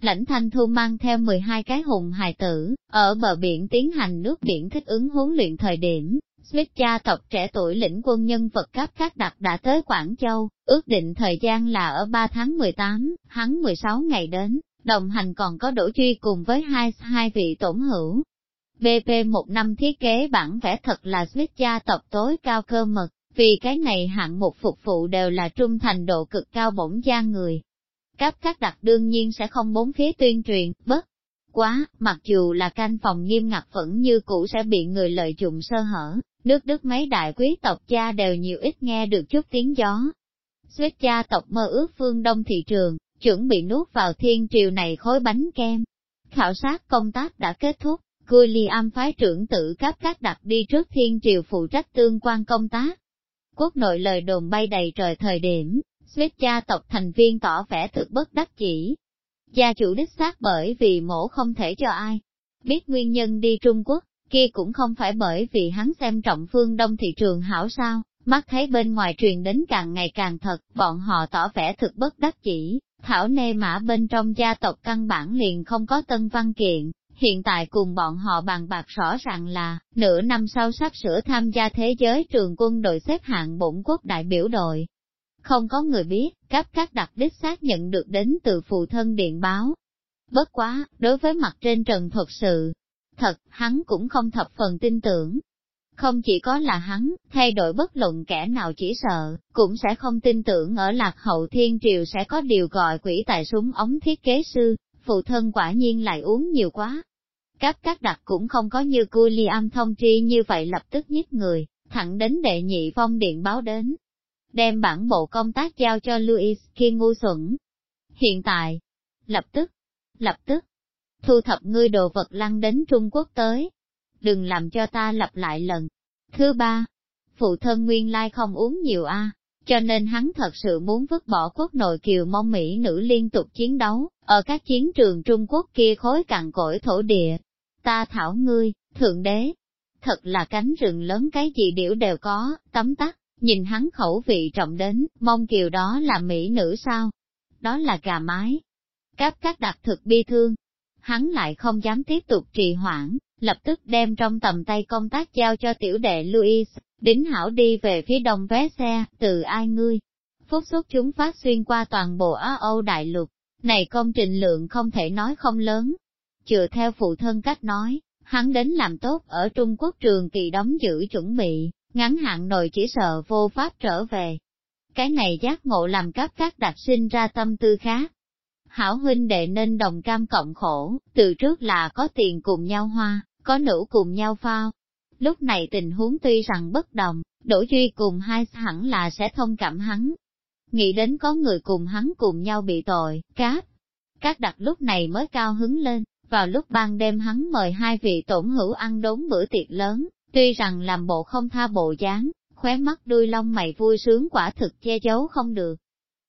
Lãnh Thanh Thu mang theo 12 cái hùng hài tử, ở bờ biển tiến hành nước biển thích ứng huấn luyện thời điểm, Smith gia tộc trẻ tuổi lĩnh quân nhân vật cấp các đặc đã tới Quảng Châu, ước định thời gian là ở 3 tháng 18, hắn 16 ngày đến, đồng hành còn có Đỗ Truy cùng với hai hai vị tổn hữu. BP một năm thiết kế bản vẽ thật là Smith gia tộc tối cao cơ mật, vì cái này hạng mục phục vụ đều là trung thành độ cực cao bổng gia người các các đặc đương nhiên sẽ không bốn phía tuyên truyền, bất quá, mặc dù là canh phòng nghiêm ngặt vẫn như cũ sẽ bị người lợi dụng sơ hở, nước Đức mấy đại quý tộc cha đều nhiều ít nghe được chút tiếng gió. Suýt cha tộc mơ ước phương Đông thị trường, chuẩn bị nuốt vào thiên triều này khối bánh kem. Khảo sát công tác đã kết thúc, William phái trưởng tự cấp các đặt đi trước thiên triều phụ trách tương quan công tác. Quốc nội lời đồn bay đầy trời thời điểm, Suýt gia tộc thành viên tỏ vẻ thực bất đắc chỉ. Gia chủ đích xác bởi vì mổ không thể cho ai. Biết nguyên nhân đi Trung Quốc, kia cũng không phải bởi vì hắn xem trọng phương đông thị trường hảo sao, mắt thấy bên ngoài truyền đến càng ngày càng thật, bọn họ tỏ vẻ thực bất đắc chỉ, thảo nê mã bên trong gia tộc căn bản liền không có tân văn kiện, hiện tại cùng bọn họ bàn bạc rõ ràng là, nửa năm sau sắp sửa tham gia thế giới trường quân đội xếp hạng bổn quốc đại biểu đội. Không có người biết, cấp các đặc đích xác nhận được đến từ phụ thân điện báo. Bất quá, đối với mặt trên trần thuật sự, thật, hắn cũng không thập phần tin tưởng. Không chỉ có là hắn, thay đổi bất luận kẻ nào chỉ sợ, cũng sẽ không tin tưởng ở lạc hậu thiên triều sẽ có điều gọi quỷ tài súng ống thiết kế sư, phụ thân quả nhiên lại uống nhiều quá. Các các đặc cũng không có như William thông tri như vậy lập tức giết người, thẳng đến đệ nhị phong điện báo đến. Đem bản bộ công tác giao cho Louis khi ngu xuẩn. Hiện tại, lập tức, lập tức, thu thập ngươi đồ vật lăn đến Trung Quốc tới. Đừng làm cho ta lặp lại lần. Thứ ba, phụ thân nguyên lai không uống nhiều a, cho nên hắn thật sự muốn vứt bỏ quốc nội kiều mong Mỹ nữ liên tục chiến đấu, ở các chiến trường Trung Quốc kia khối cằn cỗi thổ địa. Ta thảo ngươi, thượng đế, thật là cánh rừng lớn cái gì điểu đều có, tấm tắc, nhìn hắn khẩu vị trọng đến, mong kiều đó là Mỹ nữ sao? Đó là gà mái. Cáp các đặc thực bi thương, hắn lại không dám tiếp tục trì hoãn, lập tức đem trong tầm tay công tác giao cho tiểu đệ Louis, đính hảo đi về phía đông vé xe, từ ai ngươi. Phúc xuất chúng phát xuyên qua toàn bộ Á Âu đại lục, này công trình lượng không thể nói không lớn. Chừa theo phụ thân cách nói, hắn đến làm tốt ở Trung Quốc trường kỳ đóng giữ chuẩn bị, ngắn hạn nội chỉ sợ vô pháp trở về. Cái này giác ngộ làm các các đặc sinh ra tâm tư khác, hảo huynh đệ nên đồng cam cộng khổ, từ trước là có tiền cùng nhau hoa, có nữ cùng nhau phao. Lúc này tình huống tuy rằng bất đồng, Đỗ Duy cùng hai hẳn là sẽ thông cảm hắn. Nghĩ đến có người cùng hắn cùng nhau bị tội, cáp. Các đặc lúc này mới cao hứng lên, vào lúc ban đêm hắn mời hai vị tổn hữu ăn đốn bữa tiệc lớn, tuy rằng làm bộ không tha bộ dáng, khóe mắt đuôi lông mày vui sướng quả thực che giấu không được.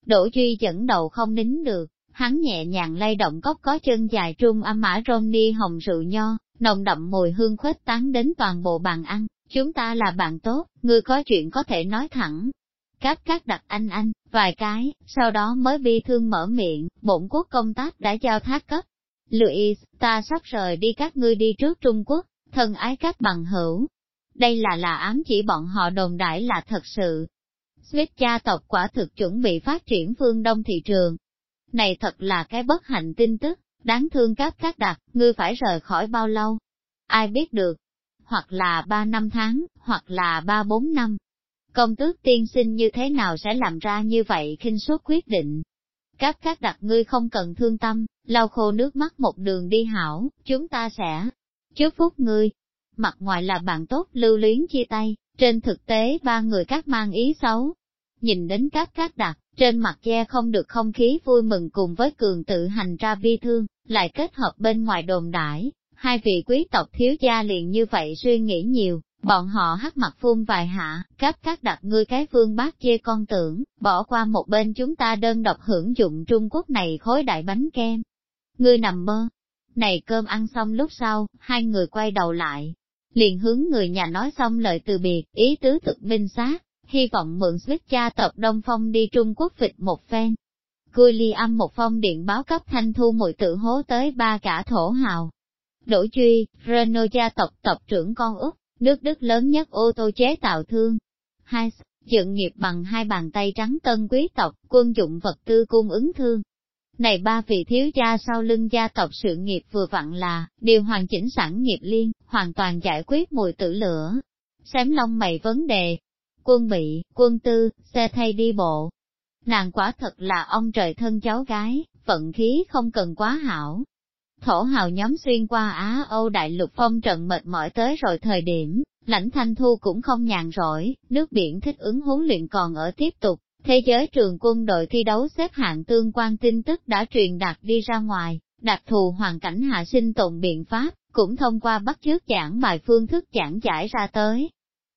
Đỗ Duy dẫn đầu không nín được, Hắn nhẹ nhàng lay động cốc có chân dài trung âm mã Ronnie hồng rượu nho, nồng đậm mùi hương khuếch tán đến toàn bộ bàn ăn, chúng ta là bạn tốt, ngươi có chuyện có thể nói thẳng. các các đặt anh anh, vài cái, sau đó mới bi thương mở miệng, bổn quốc công tác đã giao thác cấp. Louis, ta sắp rời đi các ngươi đi trước Trung Quốc, thân ái các bằng hữu. Đây là là ám chỉ bọn họ đồn đãi là thật sự. Swift gia tộc quả thực chuẩn bị phát triển phương Đông thị trường, này thật là cái bất hạnh tin tức, đáng thương các các đặc, ngươi phải rời khỏi bao lâu? Ai biết được? Hoặc là ba năm tháng, hoặc là ba bốn năm. Công tước tiên sinh như thế nào sẽ làm ra như vậy khinh suất quyết định? Các các đặc ngươi không cần thương tâm, lau khô nước mắt một đường đi hảo, chúng ta sẽ chúc phúc ngươi. Mặt ngoài là bạn tốt lưu luyến chia tay, trên thực tế ba người các mang ý xấu. Nhìn đến các các đặc, trên mặt che không được không khí vui mừng cùng với cường tự hành ra bi thương, lại kết hợp bên ngoài đồn đãi, hai vị quý tộc thiếu gia liền như vậy suy nghĩ nhiều, bọn họ hắt mặt phun vài hạ, các các đặt ngươi cái vương bác chê con tưởng, bỏ qua một bên chúng ta đơn độc hưởng dụng Trung Quốc này khối đại bánh kem. Ngươi nằm mơ. Này cơm ăn xong lúc sau, hai người quay đầu lại, liền hướng người nhà nói xong lời từ biệt, ý tứ thực minh xác, hy vọng mượn Swiss cha tộc Đông Phong đi Trung Quốc vịt một phen. cười ly âm một phong điện báo cấp thanh thu mùi tự hố tới ba cả thổ hào. Đỗ Truy, Renault gia tộc tộc trưởng con Úc, nước Đức lớn nhất ô tô chế tạo thương. Hai, dựng nghiệp bằng hai bàn tay trắng tân quý tộc, quân dụng vật tư cung ứng thương. Này ba vị thiếu gia sau lưng gia tộc sự nghiệp vừa vặn là, điều hoàn chỉnh sẵn nghiệp liên, hoàn toàn giải quyết mùi tử lửa. Xém lông mày vấn đề, quân bị, quân tư, xe thay đi bộ. Nàng quả thật là ông trời thân cháu gái, vận khí không cần quá hảo. Thổ hào nhóm xuyên qua Á Âu đại lục phong trận mệt mỏi tới rồi thời điểm, lãnh thanh thu cũng không nhàn rỗi, nước biển thích ứng huấn luyện còn ở tiếp tục, thế giới trường quân đội thi đấu xếp hạng tương quan tin tức đã truyền đạt đi ra ngoài, đặc thù hoàn cảnh hạ sinh tồn biện pháp, cũng thông qua bắt chước giảng bài phương thức giảng giải ra tới,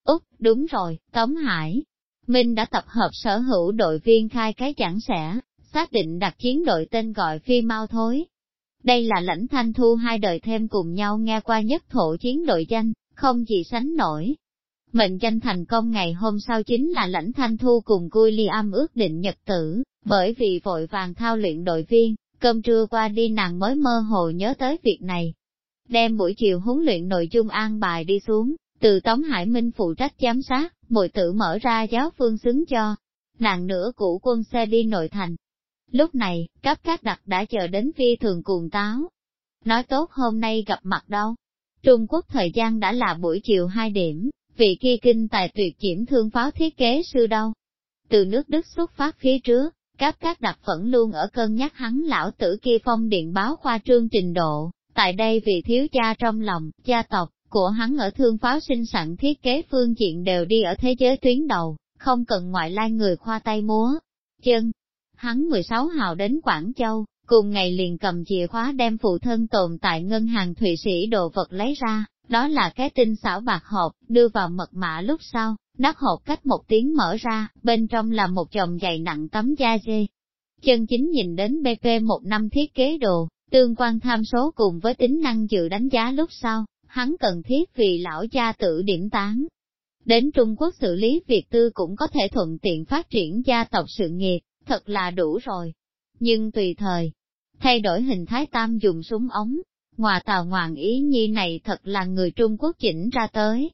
Úc, đúng rồi, Tống Hải. Minh đã tập hợp sở hữu đội viên khai cái chẳng sẽ, xác định đặt chiến đội tên gọi phi mau thối. Đây là lãnh thanh thu hai đời thêm cùng nhau nghe qua nhất thổ chiến đội danh, không gì sánh nổi. Mệnh danh thành công ngày hôm sau chính là lãnh thanh thu cùng William ước định nhật tử, bởi vì vội vàng thao luyện đội viên, cơm trưa qua đi nàng mới mơ hồ nhớ tới việc này. Đem buổi chiều huấn luyện nội dung an bài đi xuống, từ Tống Hải Minh phụ trách giám sát, mùi tử mở ra giáo phương xứng cho. Nàng nửa cũ quân xe đi nội thành. Lúc này, cấp các đặc đã chờ đến phi thường cuồng táo. Nói tốt hôm nay gặp mặt đâu. Trung Quốc thời gian đã là buổi chiều 2 điểm, vị kia kinh tài tuyệt diễm thương pháo thiết kế sư đâu. Từ nước Đức xuất phát phía trước, các các đặc vẫn luôn ở cân nhắc hắn lão tử kia phong điện báo khoa trương trình độ, tại đây vì thiếu cha trong lòng, gia tộc, của hắn ở thương pháo sinh sản thiết kế phương diện đều đi ở thế giới tuyến đầu, không cần ngoại lai người khoa tay múa. Chân, hắn 16 hào đến Quảng Châu, cùng ngày liền cầm chìa khóa đem phụ thân tồn tại ngân hàng Thụy Sĩ đồ vật lấy ra, đó là cái tinh xảo bạc hộp, đưa vào mật mã lúc sau, nắp hộp cách một tiếng mở ra, bên trong là một chồng dày nặng tấm da dê. Chân chính nhìn đến BP một năm thiết kế đồ, tương quan tham số cùng với tính năng dự đánh giá lúc sau, hắn cần thiết vì lão gia tự điểm tán. Đến Trung Quốc xử lý việc tư cũng có thể thuận tiện phát triển gia tộc sự nghiệp, thật là đủ rồi. Nhưng tùy thời, thay đổi hình thái tam dùng súng ống, ngoà tàu ngoạn ý nhi này thật là người Trung Quốc chỉnh ra tới.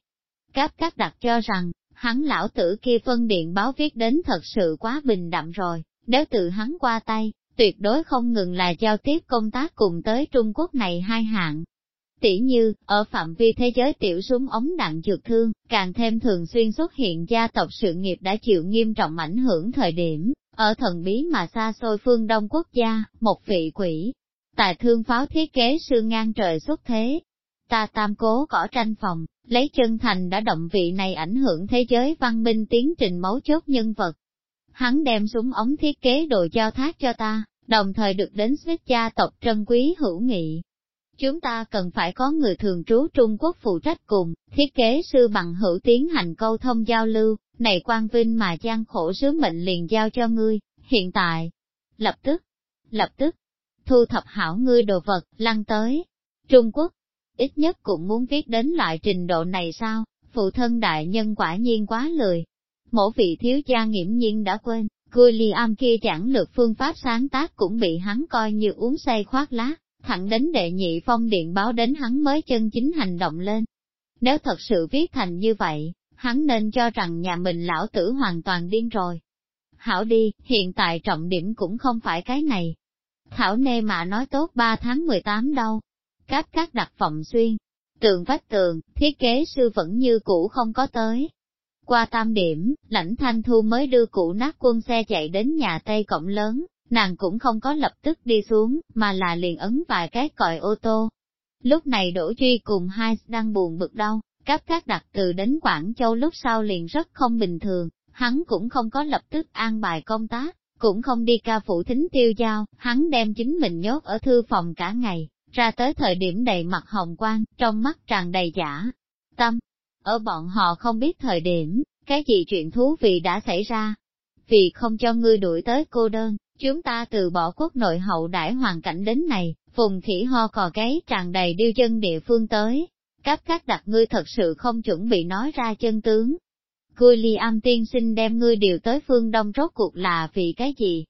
Cáp các đặt cho rằng, hắn lão tử kia phân điện báo viết đến thật sự quá bình đậm rồi, nếu tự hắn qua tay, tuyệt đối không ngừng là giao tiếp công tác cùng tới Trung Quốc này hai hạng, Tỷ như, ở phạm vi thế giới tiểu súng ống đạn dược thương, càng thêm thường xuyên xuất hiện gia tộc sự nghiệp đã chịu nghiêm trọng ảnh hưởng thời điểm, ở thần bí mà xa xôi phương Đông quốc gia, một vị quỷ, tài thương pháo thiết kế sư ngang trời xuất thế. Ta tam cố cỏ tranh phòng, lấy chân thành đã động vị này ảnh hưởng thế giới văn minh tiến trình mấu chốt nhân vật. Hắn đem súng ống thiết kế đồ giao thác cho ta, đồng thời được đến suýt gia tộc trân quý hữu nghị, Chúng ta cần phải có người thường trú Trung Quốc phụ trách cùng, thiết kế sư bằng hữu tiến hành câu thông giao lưu, này quan vinh mà gian khổ sứ mệnh liền giao cho ngươi, hiện tại. Lập tức, lập tức, thu thập hảo ngươi đồ vật, lăn tới. Trung Quốc, ít nhất cũng muốn viết đến loại trình độ này sao, phụ thân đại nhân quả nhiên quá lười. Mỗi vị thiếu gia nghiễm nhiên đã quên, William kia chẳng lược phương pháp sáng tác cũng bị hắn coi như uống say khoác lá, thẳng đến đệ nhị phong điện báo đến hắn mới chân chính hành động lên. Nếu thật sự viết thành như vậy, hắn nên cho rằng nhà mình lão tử hoàn toàn điên rồi. Hảo đi, hiện tại trọng điểm cũng không phải cái này. Thảo nê mà nói tốt 3 tháng 18 đâu. Các các đặt phòng xuyên, tường vách tường, thiết kế sư vẫn như cũ không có tới. Qua tam điểm, lãnh thanh thu mới đưa cụ nát quân xe chạy đến nhà Tây Cộng lớn, nàng cũng không có lập tức đi xuống, mà là liền ấn vài cái còi ô tô. Lúc này Đỗ Duy cùng hai đang buồn bực đau, các các đặt từ đến Quảng Châu lúc sau liền rất không bình thường, hắn cũng không có lập tức an bài công tác, cũng không đi ca phụ thính tiêu giao, hắn đem chính mình nhốt ở thư phòng cả ngày, ra tới thời điểm đầy mặt hồng quang, trong mắt tràn đầy giả. Tâm, ở bọn họ không biết thời điểm, cái gì chuyện thú vị đã xảy ra. Vì không cho ngươi đuổi tới cô đơn, Chúng ta từ bỏ quốc nội hậu đãi hoàn cảnh đến này, vùng khỉ ho cò gáy tràn đầy điêu dân địa phương tới. Các các đặt ngươi thật sự không chuẩn bị nói ra chân tướng. William tiên sinh đem ngươi điều tới phương đông rốt cuộc là vì cái gì?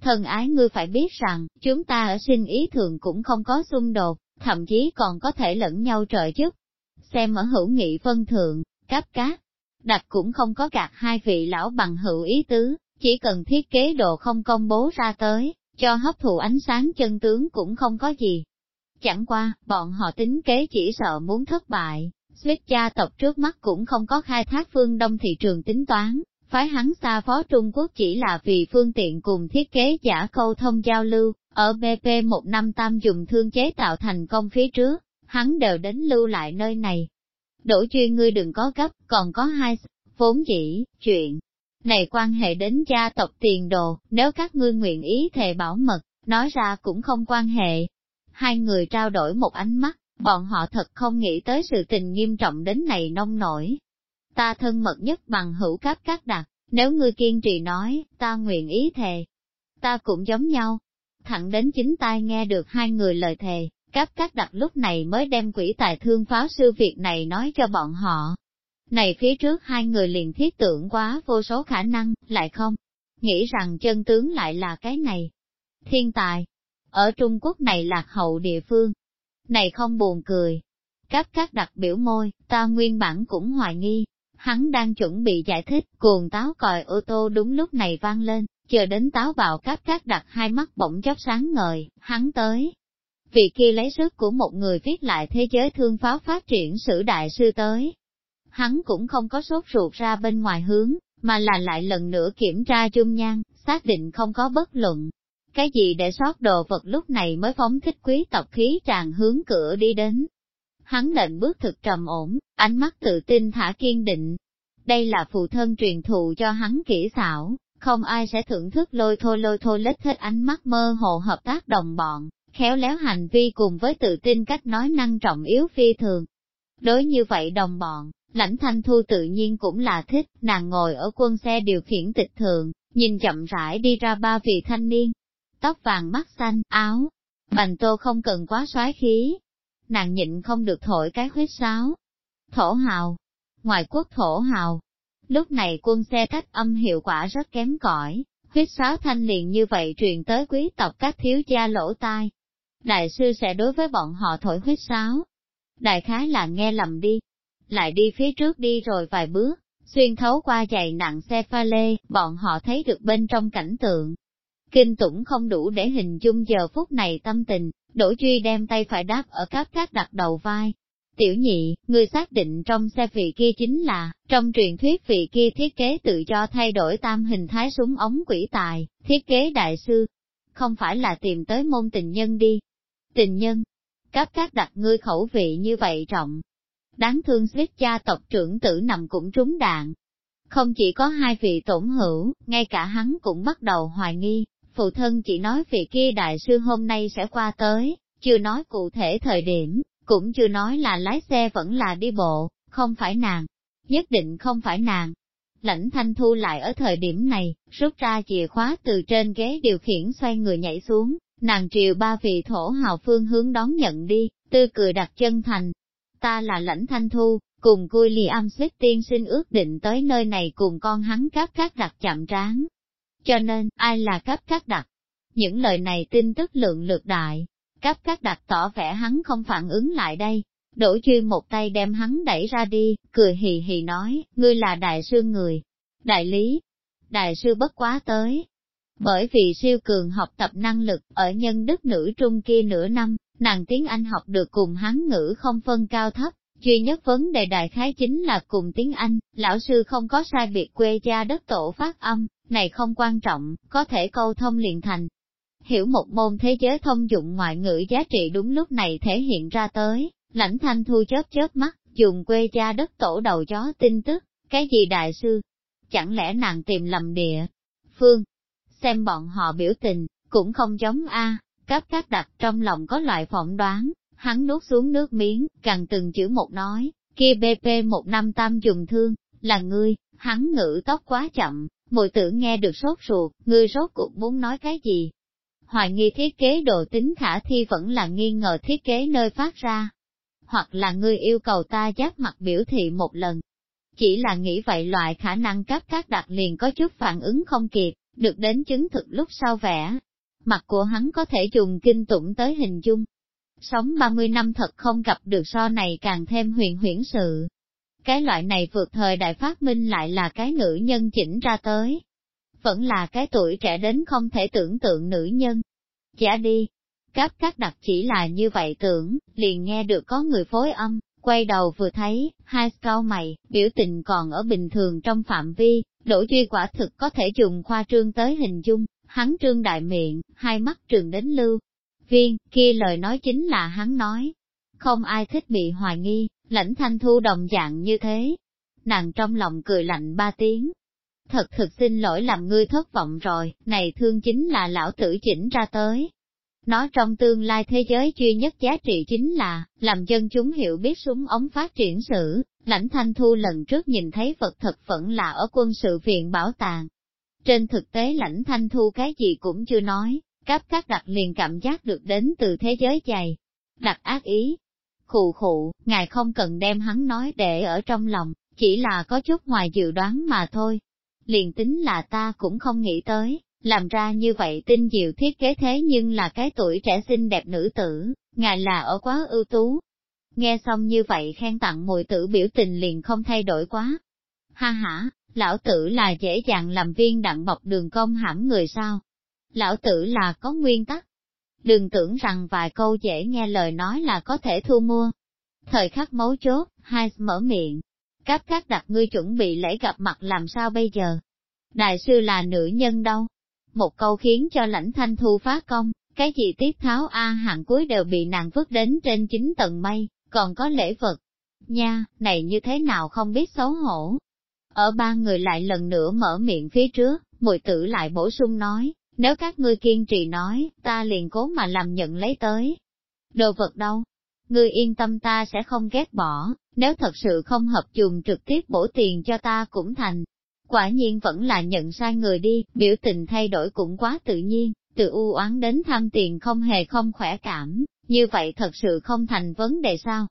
thần ái ngươi phải biết rằng, chúng ta ở sinh ý thường cũng không có xung đột, thậm chí còn có thể lẫn nhau trợ giúp. Xem ở hữu nghị phân thượng, cáp cát, đặt cũng không có gạt hai vị lão bằng hữu ý tứ, chỉ cần thiết kế đồ không công bố ra tới, cho hấp thụ ánh sáng chân tướng cũng không có gì. Chẳng qua, bọn họ tính kế chỉ sợ muốn thất bại, Smith gia tộc trước mắt cũng không có khai thác phương đông thị trường tính toán, phái hắn xa phó Trung Quốc chỉ là vì phương tiện cùng thiết kế giả câu thông giao lưu, ở BP một năm tam dùng thương chế tạo thành công phía trước, hắn đều đến lưu lại nơi này. Đỗ chuyên ngươi đừng có gấp, còn có hai, vốn dĩ, chuyện. Này quan hệ đến gia tộc tiền đồ, nếu các ngươi nguyện ý thề bảo mật, nói ra cũng không quan hệ. Hai người trao đổi một ánh mắt, bọn họ thật không nghĩ tới sự tình nghiêm trọng đến này nông nổi. Ta thân mật nhất bằng hữu cáp các đặc, nếu ngươi kiên trì nói, ta nguyện ý thề. Ta cũng giống nhau. Thẳng đến chính tai nghe được hai người lời thề, cáp các đặc lúc này mới đem quỹ tài thương pháo sư việc này nói cho bọn họ. Này phía trước hai người liền thiết tưởng quá vô số khả năng, lại không, nghĩ rằng chân tướng lại là cái này. Thiên tài, ở Trung Quốc này lạc hậu địa phương, này không buồn cười. Các các đặc biểu môi, ta nguyên bản cũng hoài nghi. Hắn đang chuẩn bị giải thích, cuồng táo còi ô tô đúng lúc này vang lên, chờ đến táo vào các các đặt hai mắt bỗng chốc sáng ngời, hắn tới. Vì kia lấy sức của một người viết lại thế giới thương pháo phát triển sử đại sư tới. Hắn cũng không có sốt ruột ra bên ngoài hướng, mà là lại lần nữa kiểm tra chung nhan, xác định không có bất luận, cái gì để sót đồ vật lúc này mới phóng thích quý tộc khí tràn hướng cửa đi đến. Hắn lệnh bước thực trầm ổn, ánh mắt tự tin thả kiên định. Đây là phụ thân truyền thụ cho hắn kỹ xảo, không ai sẽ thưởng thức lôi thôi lôi thôi lết hết ánh mắt mơ hồ hợp tác đồng bọn, khéo léo hành vi cùng với tự tin cách nói năng trọng yếu phi thường. Đối như vậy đồng bọn, lãnh thanh thu tự nhiên cũng là thích, nàng ngồi ở quân xe điều khiển tịch thường, nhìn chậm rãi đi ra ba vị thanh niên, tóc vàng mắt xanh, áo, bành tô không cần quá xoái khí. Nàng nhịn không được thổi cái huyết sáo. Thổ hào, ngoài quốc thổ hào. Lúc này quân xe cách âm hiệu quả rất kém cỏi, huyết sáo thanh liền như vậy truyền tới quý tộc các thiếu gia lỗ tai. Đại sư sẽ đối với bọn họ thổi huyết sáo. Đại khái là nghe lầm đi. Lại đi phía trước đi rồi vài bước, xuyên thấu qua giày nặng xe pha lê, bọn họ thấy được bên trong cảnh tượng, Kinh tủng không đủ để hình dung giờ phút này tâm tình, Đỗ Duy đem tay phải đáp ở cáp cát đặt đầu vai. Tiểu nhị, người xác định trong xe vị kia chính là, trong truyền thuyết vị kia thiết kế tự do thay đổi tam hình thái súng ống quỷ tài, thiết kế đại sư. Không phải là tìm tới môn tình nhân đi. Tình nhân, cáp cát đặt ngươi khẩu vị như vậy trọng. Đáng thương suýt cha tộc trưởng tử nằm cũng trúng đạn. Không chỉ có hai vị tổn hữu, ngay cả hắn cũng bắt đầu hoài nghi, phụ thân chỉ nói vị kia đại sư hôm nay sẽ qua tới, chưa nói cụ thể thời điểm, cũng chưa nói là lái xe vẫn là đi bộ, không phải nàng, nhất định không phải nàng. Lãnh thanh thu lại ở thời điểm này, rút ra chìa khóa từ trên ghế điều khiển xoay người nhảy xuống, nàng triều ba vị thổ hào phương hướng đón nhận đi, tư cười đặt chân thành. Ta là lãnh thanh thu, cùng cui lì âm suýt tiên sinh ước định tới nơi này cùng con hắn các các đặt chậm tráng, cho nên, ai là cấp các đặc? Những lời này tin tức lượng lược đại, cấp các đặc tỏ vẻ hắn không phản ứng lại đây. Đỗ Duy một tay đem hắn đẩy ra đi, cười hì hì nói, ngươi là đại sư người. Đại lý, đại sư bất quá tới. Bởi vì siêu cường học tập năng lực ở nhân đức nữ trung kia nửa năm, nàng tiếng Anh học được cùng hắn ngữ không phân cao thấp, duy nhất vấn đề đại khái chính là cùng tiếng Anh, lão sư không có sai biệt quê cha đất tổ phát âm, này không quan trọng, có thể câu thông liền thành. Hiểu một môn thế giới thông dụng ngoại ngữ giá trị đúng lúc này thể hiện ra tới, lãnh thanh thu chớp chớp mắt, dùng quê cha đất tổ đầu chó tin tức, cái gì đại sư? Chẳng lẽ nàng tìm lầm địa? Phương, xem bọn họ biểu tình, cũng không giống A, cấp các đặt trong lòng có loại phỏng đoán, hắn nuốt xuống nước miếng, càng từng chữ một nói, kia BP một năm tam dùng thương, là ngươi, hắn ngữ tóc quá chậm, Mùi tử nghe được sốt ruột, ngươi rốt cuộc muốn nói cái gì? Hoài nghi thiết kế độ tính khả thi vẫn là nghi ngờ thiết kế nơi phát ra. Hoặc là ngươi yêu cầu ta giáp mặt biểu thị một lần. Chỉ là nghĩ vậy loại khả năng cấp các đặc liền có chút phản ứng không kịp, được đến chứng thực lúc sau vẽ. Mặt của hắn có thể dùng kinh tụng tới hình dung. Sống 30 năm thật không gặp được so này càng thêm huyền huyễn sự. Cái loại này vượt thời đại phát minh lại là cái nữ nhân chỉnh ra tới. Vẫn là cái tuổi trẻ đến không thể tưởng tượng nữ nhân. Giả đi, Cáp các đặc chỉ là như vậy tưởng, liền nghe được có người phối âm, quay đầu vừa thấy, hai cao mày, biểu tình còn ở bình thường trong phạm vi, đổ duy quả thực có thể dùng khoa trương tới hình dung, hắn trương đại miệng, hai mắt trường đến lưu. Viên, kia lời nói chính là hắn nói. Không ai thích bị hoài nghi, lãnh thanh thu đồng dạng như thế. Nàng trong lòng cười lạnh ba tiếng. Thật thực xin lỗi làm ngươi thất vọng rồi, này thương chính là lão tử chỉnh ra tới, nó trong tương lai thế giới duy nhất giá trị chính là, làm dân chúng hiểu biết súng ống phát triển sử, lãnh thanh thu lần trước nhìn thấy vật thật vẫn là ở quân sự viện bảo tàng. Trên thực tế lãnh thanh thu cái gì cũng chưa nói, cáp các đặc liền cảm giác được đến từ thế giới dày. đặc ác ý. Khụ khụ, ngài không cần đem hắn nói để ở trong lòng, chỉ là có chút ngoài dự đoán mà thôi. Liền tính là ta cũng không nghĩ tới, làm ra như vậy tinh diệu thiết kế thế nhưng là cái tuổi trẻ xinh đẹp nữ tử, ngài là ở quá ưu tú. Nghe xong như vậy khen tặng mùi tử biểu tình liền không thay đổi quá. Ha ha, lão tử là dễ dàng làm viên đặng bọc đường công hãm người sao? Lão tử là có nguyên tắc. Đừng tưởng rằng vài câu dễ nghe lời nói là có thể thu mua. Thời khắc mấu chốt, hai mở miệng. các các đặt ngươi chuẩn bị lễ gặp mặt làm sao bây giờ? Đại sư là nữ nhân đâu? một câu khiến cho lãnh thanh thu phá công, cái gì tiết tháo A hạng cuối đều bị nàng vứt đến trên chính tầng mây, còn có lễ vật. Nha, này như thế nào không biết xấu hổ. Ở ba người lại lần nữa mở miệng phía trước, mùi tử lại bổ sung nói, nếu các ngươi kiên trì nói, ta liền cố mà làm nhận lấy tới. Đồ vật đâu? Ngươi yên tâm ta sẽ không ghét bỏ, nếu thật sự không hợp dùng trực tiếp bổ tiền cho ta cũng thành, Quả nhiên vẫn là nhận sai người đi, biểu tình thay đổi cũng quá tự nhiên, từ u oán đến tham tiền không hề không khỏe cảm, như vậy thật sự không thành vấn đề sao.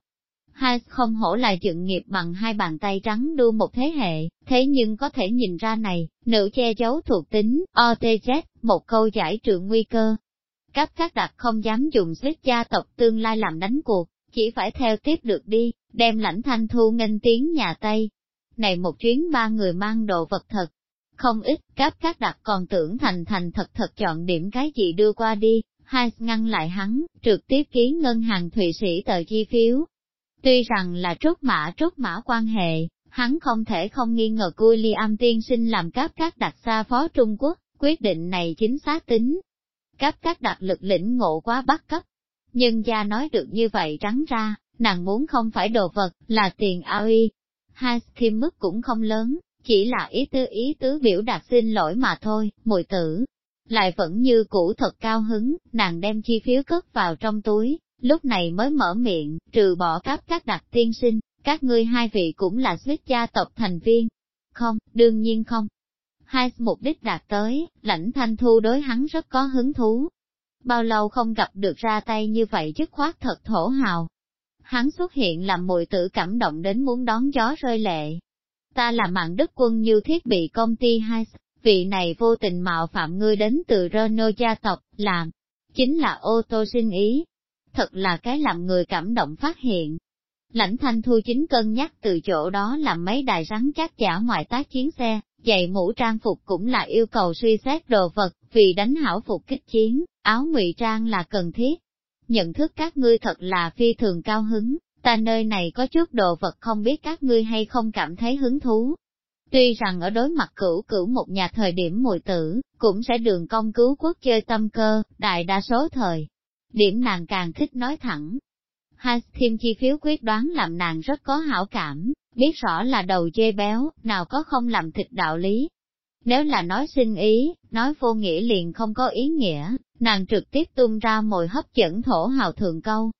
Hai không hổ là dựng nghiệp bằng hai bàn tay trắng đua một thế hệ, thế nhưng có thể nhìn ra này, nữ che giấu thuộc tính, OTZ, một câu giải trừ nguy cơ. Các các đặc không dám dùng xích gia tộc tương lai làm đánh cuộc, chỉ phải theo tiếp được đi, đem lãnh thanh thu nghênh tiếng nhà Tây, này một chuyến ba người mang đồ vật thật. Không ít, cáp các đặc còn tưởng thành thành thật thật chọn điểm cái gì đưa qua đi, hai ngăn lại hắn, trực tiếp ký ngân hàng Thụy Sĩ tờ chi phiếu. Tuy rằng là trốt mã trốt mã quan hệ, hắn không thể không nghi ngờ William tiên sinh làm các các đặc xa phó Trung Quốc, quyết định này chính xác tính. Cấp các đặc lực lĩnh ngộ quá bắt cấp. Nhưng gia nói được như vậy trắng ra, nàng muốn không phải đồ vật, là tiền ao y, hai kim mức cũng không lớn, chỉ là ý tứ ý tứ biểu đạt xin lỗi mà thôi, mùi tử. Lại vẫn như cũ thật cao hứng, nàng đem chi phiếu cất vào trong túi, lúc này mới mở miệng, trừ bỏ cáp các đặc tiên sinh, các ngươi hai vị cũng là suýt gia tộc thành viên. Không, đương nhiên không. Hai mục đích đạt tới, lãnh thanh thu đối hắn rất có hứng thú. Bao lâu không gặp được ra tay như vậy chức khoát thật thổ hào, hắn xuất hiện làm mùi tử cảm động đến muốn đón gió rơi lệ. Ta là mạng đức quân như thiết bị công ty hai, vị này vô tình mạo phạm ngươi đến từ Renault gia tộc, làm, chính là ô tô sinh ý. Thật là cái làm người cảm động phát hiện. Lãnh thanh thu chính cân nhắc từ chỗ đó làm mấy đài rắn chắc giả ngoại tác chiến xe, giày mũ trang phục cũng là yêu cầu suy xét đồ vật, vì đánh hảo phục kích chiến, áo ngụy trang là cần thiết nhận thức các ngươi thật là phi thường cao hứng, ta nơi này có chút đồ vật không biết các ngươi hay không cảm thấy hứng thú. Tuy rằng ở đối mặt cửu cửu một nhà thời điểm mùi tử, cũng sẽ đường công cứu quốc chơi tâm cơ, đại đa số thời. Điểm nàng càng thích nói thẳng. Hai thêm chi phiếu quyết đoán làm nàng rất có hảo cảm, biết rõ là đầu dê béo, nào có không làm thịt đạo lý, nếu là nói sinh ý, nói vô nghĩa liền không có ý nghĩa, nàng trực tiếp tung ra mồi hấp dẫn thổ hào thường câu.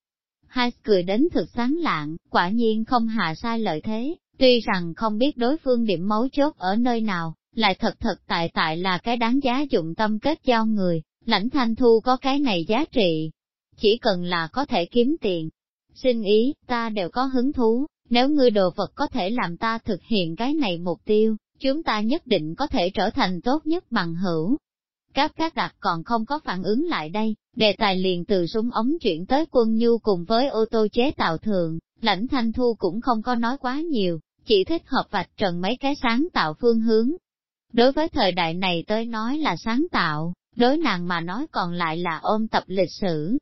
Hai cười đến thực sáng lạng, quả nhiên không hạ sai lợi thế, tuy rằng không biết đối phương điểm mấu chốt ở nơi nào, lại thật thật tại tại là cái đáng giá dụng tâm kết giao người, lãnh thanh thu có cái này giá trị. Chỉ cần là có thể kiếm tiền. Xin ý, ta đều có hứng thú, nếu ngươi đồ vật có thể làm ta thực hiện cái này mục tiêu, chúng ta nhất định có thể trở thành tốt nhất bằng hữu. các các đặc còn không có phản ứng lại đây, đề tài liền từ súng ống chuyển tới quân nhu cùng với ô tô chế tạo thường, lãnh thanh thu cũng không có nói quá nhiều, chỉ thích hợp vạch trần mấy cái sáng tạo phương hướng. Đối với thời đại này tới nói là sáng tạo, đối nàng mà nói còn lại là ôm tập lịch sử.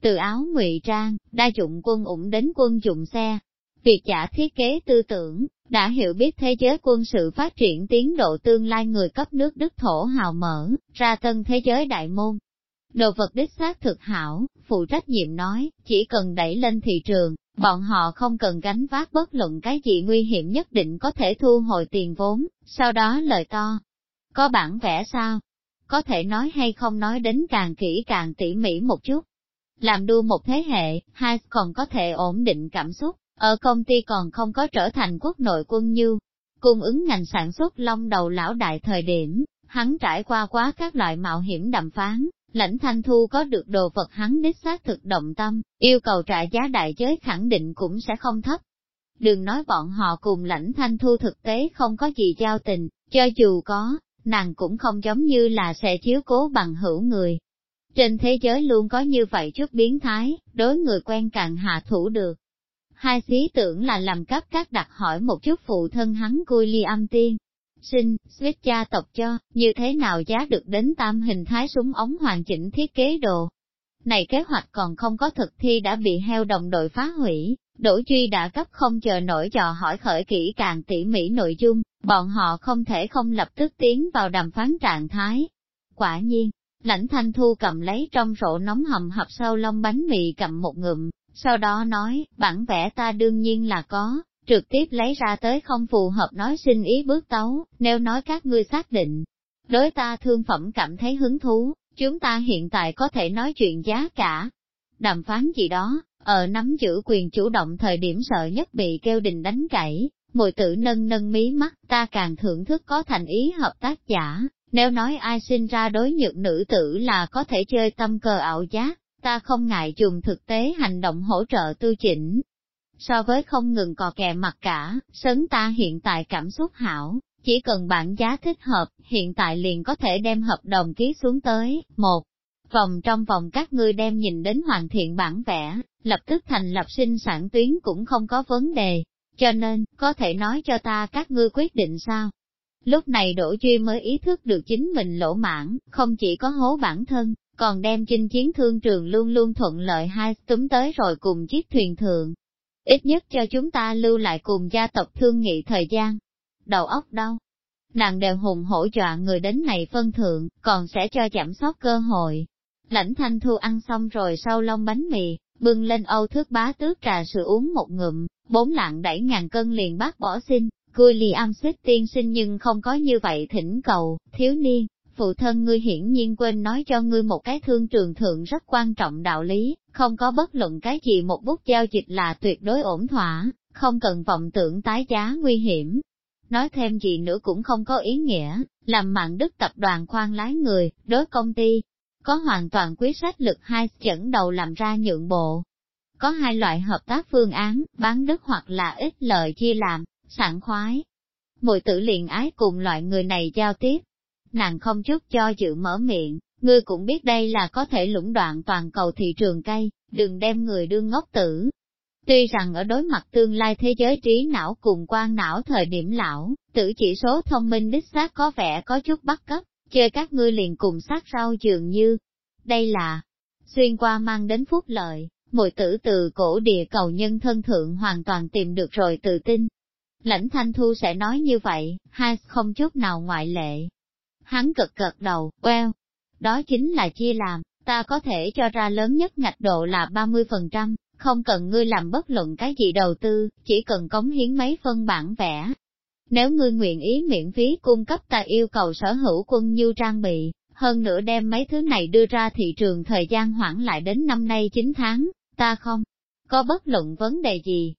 Từ áo ngụy trang, đa dụng quân ủng đến quân dụng xe, việc giả thiết kế tư tưởng, đã hiểu biết thế giới quân sự phát triển tiến độ tương lai người cấp nước Đức thổ hào mở, ra tân thế giới đại môn. Đồ vật đích xác thực hảo, phụ trách nhiệm nói, chỉ cần đẩy lên thị trường, bọn họ không cần gánh vác bất luận cái gì nguy hiểm nhất định có thể thu hồi tiền vốn, sau đó lời to. Có bản vẽ sao? Có thể nói hay không nói đến càng kỹ càng tỉ mỉ một chút. Làm đua một thế hệ, hai còn có thể ổn định cảm xúc, ở công ty còn không có trở thành quốc nội quân như, cung ứng ngành sản xuất long đầu lão đại thời điểm, hắn trải qua quá các loại mạo hiểm đàm phán, lãnh thanh thu có được đồ vật hắn đích xác thực động tâm, yêu cầu trả giá đại giới khẳng định cũng sẽ không thấp. Đừng nói bọn họ cùng lãnh thanh thu thực tế không có gì giao tình, cho dù có, nàng cũng không giống như là sẽ chiếu cố bằng hữu người. Trên thế giới luôn có như vậy chút biến thái, đối người quen càng hạ thủ được. Hai xí tưởng là làm cấp các đặt hỏi một chút phụ thân hắn cui ly âm tiên. Sinh, suýt gia tộc cho, như thế nào giá được đến tam hình thái súng ống hoàn chỉnh thiết kế đồ. Này kế hoạch còn không có thực thi đã bị heo đồng đội phá hủy, Đỗ Duy đã cấp không chờ nổi dò hỏi khởi kỹ càng tỉ mỉ nội dung, bọn họ không thể không lập tức tiến vào đàm phán trạng thái. Quả nhiên, lãnh thanh thu cầm lấy trong rổ nóng hầm hập sâu lông bánh mì cầm một ngụm, sau đó nói, bản vẽ ta đương nhiên là có, trực tiếp lấy ra tới không phù hợp nói xin ý bước tấu, nếu nói các ngươi xác định. Đối ta thương phẩm cảm thấy hứng thú, chúng ta hiện tại có thể nói chuyện giá cả. Đàm phán gì đó, ở nắm giữ quyền chủ động thời điểm sợ nhất bị kêu đình đánh cãi, mùi tử nâng nâng mí mắt, ta càng thưởng thức có thành ý hợp tác giả, nếu nói ai sinh ra đối nhược nữ tử là có thể chơi tâm cờ ảo giác, ta không ngại dùng thực tế hành động hỗ trợ tư chỉnh. So với không ngừng cò kè mặt cả, sấn ta hiện tại cảm xúc hảo, chỉ cần bản giá thích hợp, hiện tại liền có thể đem hợp đồng ký xuống tới, một vòng trong vòng các ngươi đem nhìn đến hoàn thiện bản vẽ, lập tức thành lập sinh sản tuyến cũng không có vấn đề, cho nên, có thể nói cho ta các ngươi quyết định sao? Lúc này Đỗ Duy mới ý thức được chính mình lỗ mãn, không chỉ có hố bản thân, còn đem chinh chiến thương trường luôn luôn thuận lợi hai túm tới rồi cùng chiếc thuyền thượng. Ít nhất cho chúng ta lưu lại cùng gia tộc thương nghị thời gian. Đầu óc đâu? Nàng đều hùng hổ dọa người đến này phân thượng, còn sẽ cho giảm sót cơ hội. Lãnh thanh thu ăn xong rồi sau lông bánh mì, bưng lên âu thước bá tước trà sữa uống một ngụm, bốn lạng đẩy ngàn cân liền bác bỏ xin, cui lì am xích tiên sinh nhưng không có như vậy thỉnh cầu, thiếu niên, phụ thân ngươi hiển nhiên quên nói cho ngươi một cái thương trường thượng rất quan trọng đạo lý, không có bất luận cái gì một bút giao dịch là tuyệt đối ổn thỏa, không cần vọng tưởng tái giá nguy hiểm. Nói thêm gì nữa cũng không có ý nghĩa, làm mạng đức tập đoàn khoan lái người, đối công ty, có hoàn toàn quyết sách lực hai dẫn đầu làm ra nhượng bộ. Có hai loại hợp tác phương án, bán đức hoặc là ít lợi chia làm, sảng khoái. Mùi tử liền ái cùng loại người này giao tiếp, nàng không chút cho dự mở miệng, ngươi cũng biết đây là có thể lũng đoạn toàn cầu thị trường cây, đừng đem người đương ngốc tử. Tuy rằng ở đối mặt tương lai thế giới trí não cùng quan não thời điểm lão, tử chỉ số thông minh đích xác có vẻ có chút bắt cấp, chơi các ngươi liền cùng sát rau dường như. Đây là, xuyên qua mang đến phúc lợi, mùi tử từ cổ địa cầu nhân thân thượng hoàn toàn tìm được rồi tự tin. Lãnh Thanh Thu sẽ nói như vậy, Hans không chút nào ngoại lệ. Hắn cực cực đầu, well, đó chính là chia làm, ta có thể cho ra lớn nhất ngạch độ là 30%, không cần ngươi làm bất luận cái gì đầu tư, chỉ cần cống hiến mấy phân bản vẽ. Nếu ngươi nguyện ý miễn phí cung cấp ta yêu cầu sở hữu quân như trang bị, hơn nữa đem mấy thứ này đưa ra thị trường thời gian hoãn lại đến năm nay 9 tháng, ta không có bất luận vấn đề gì.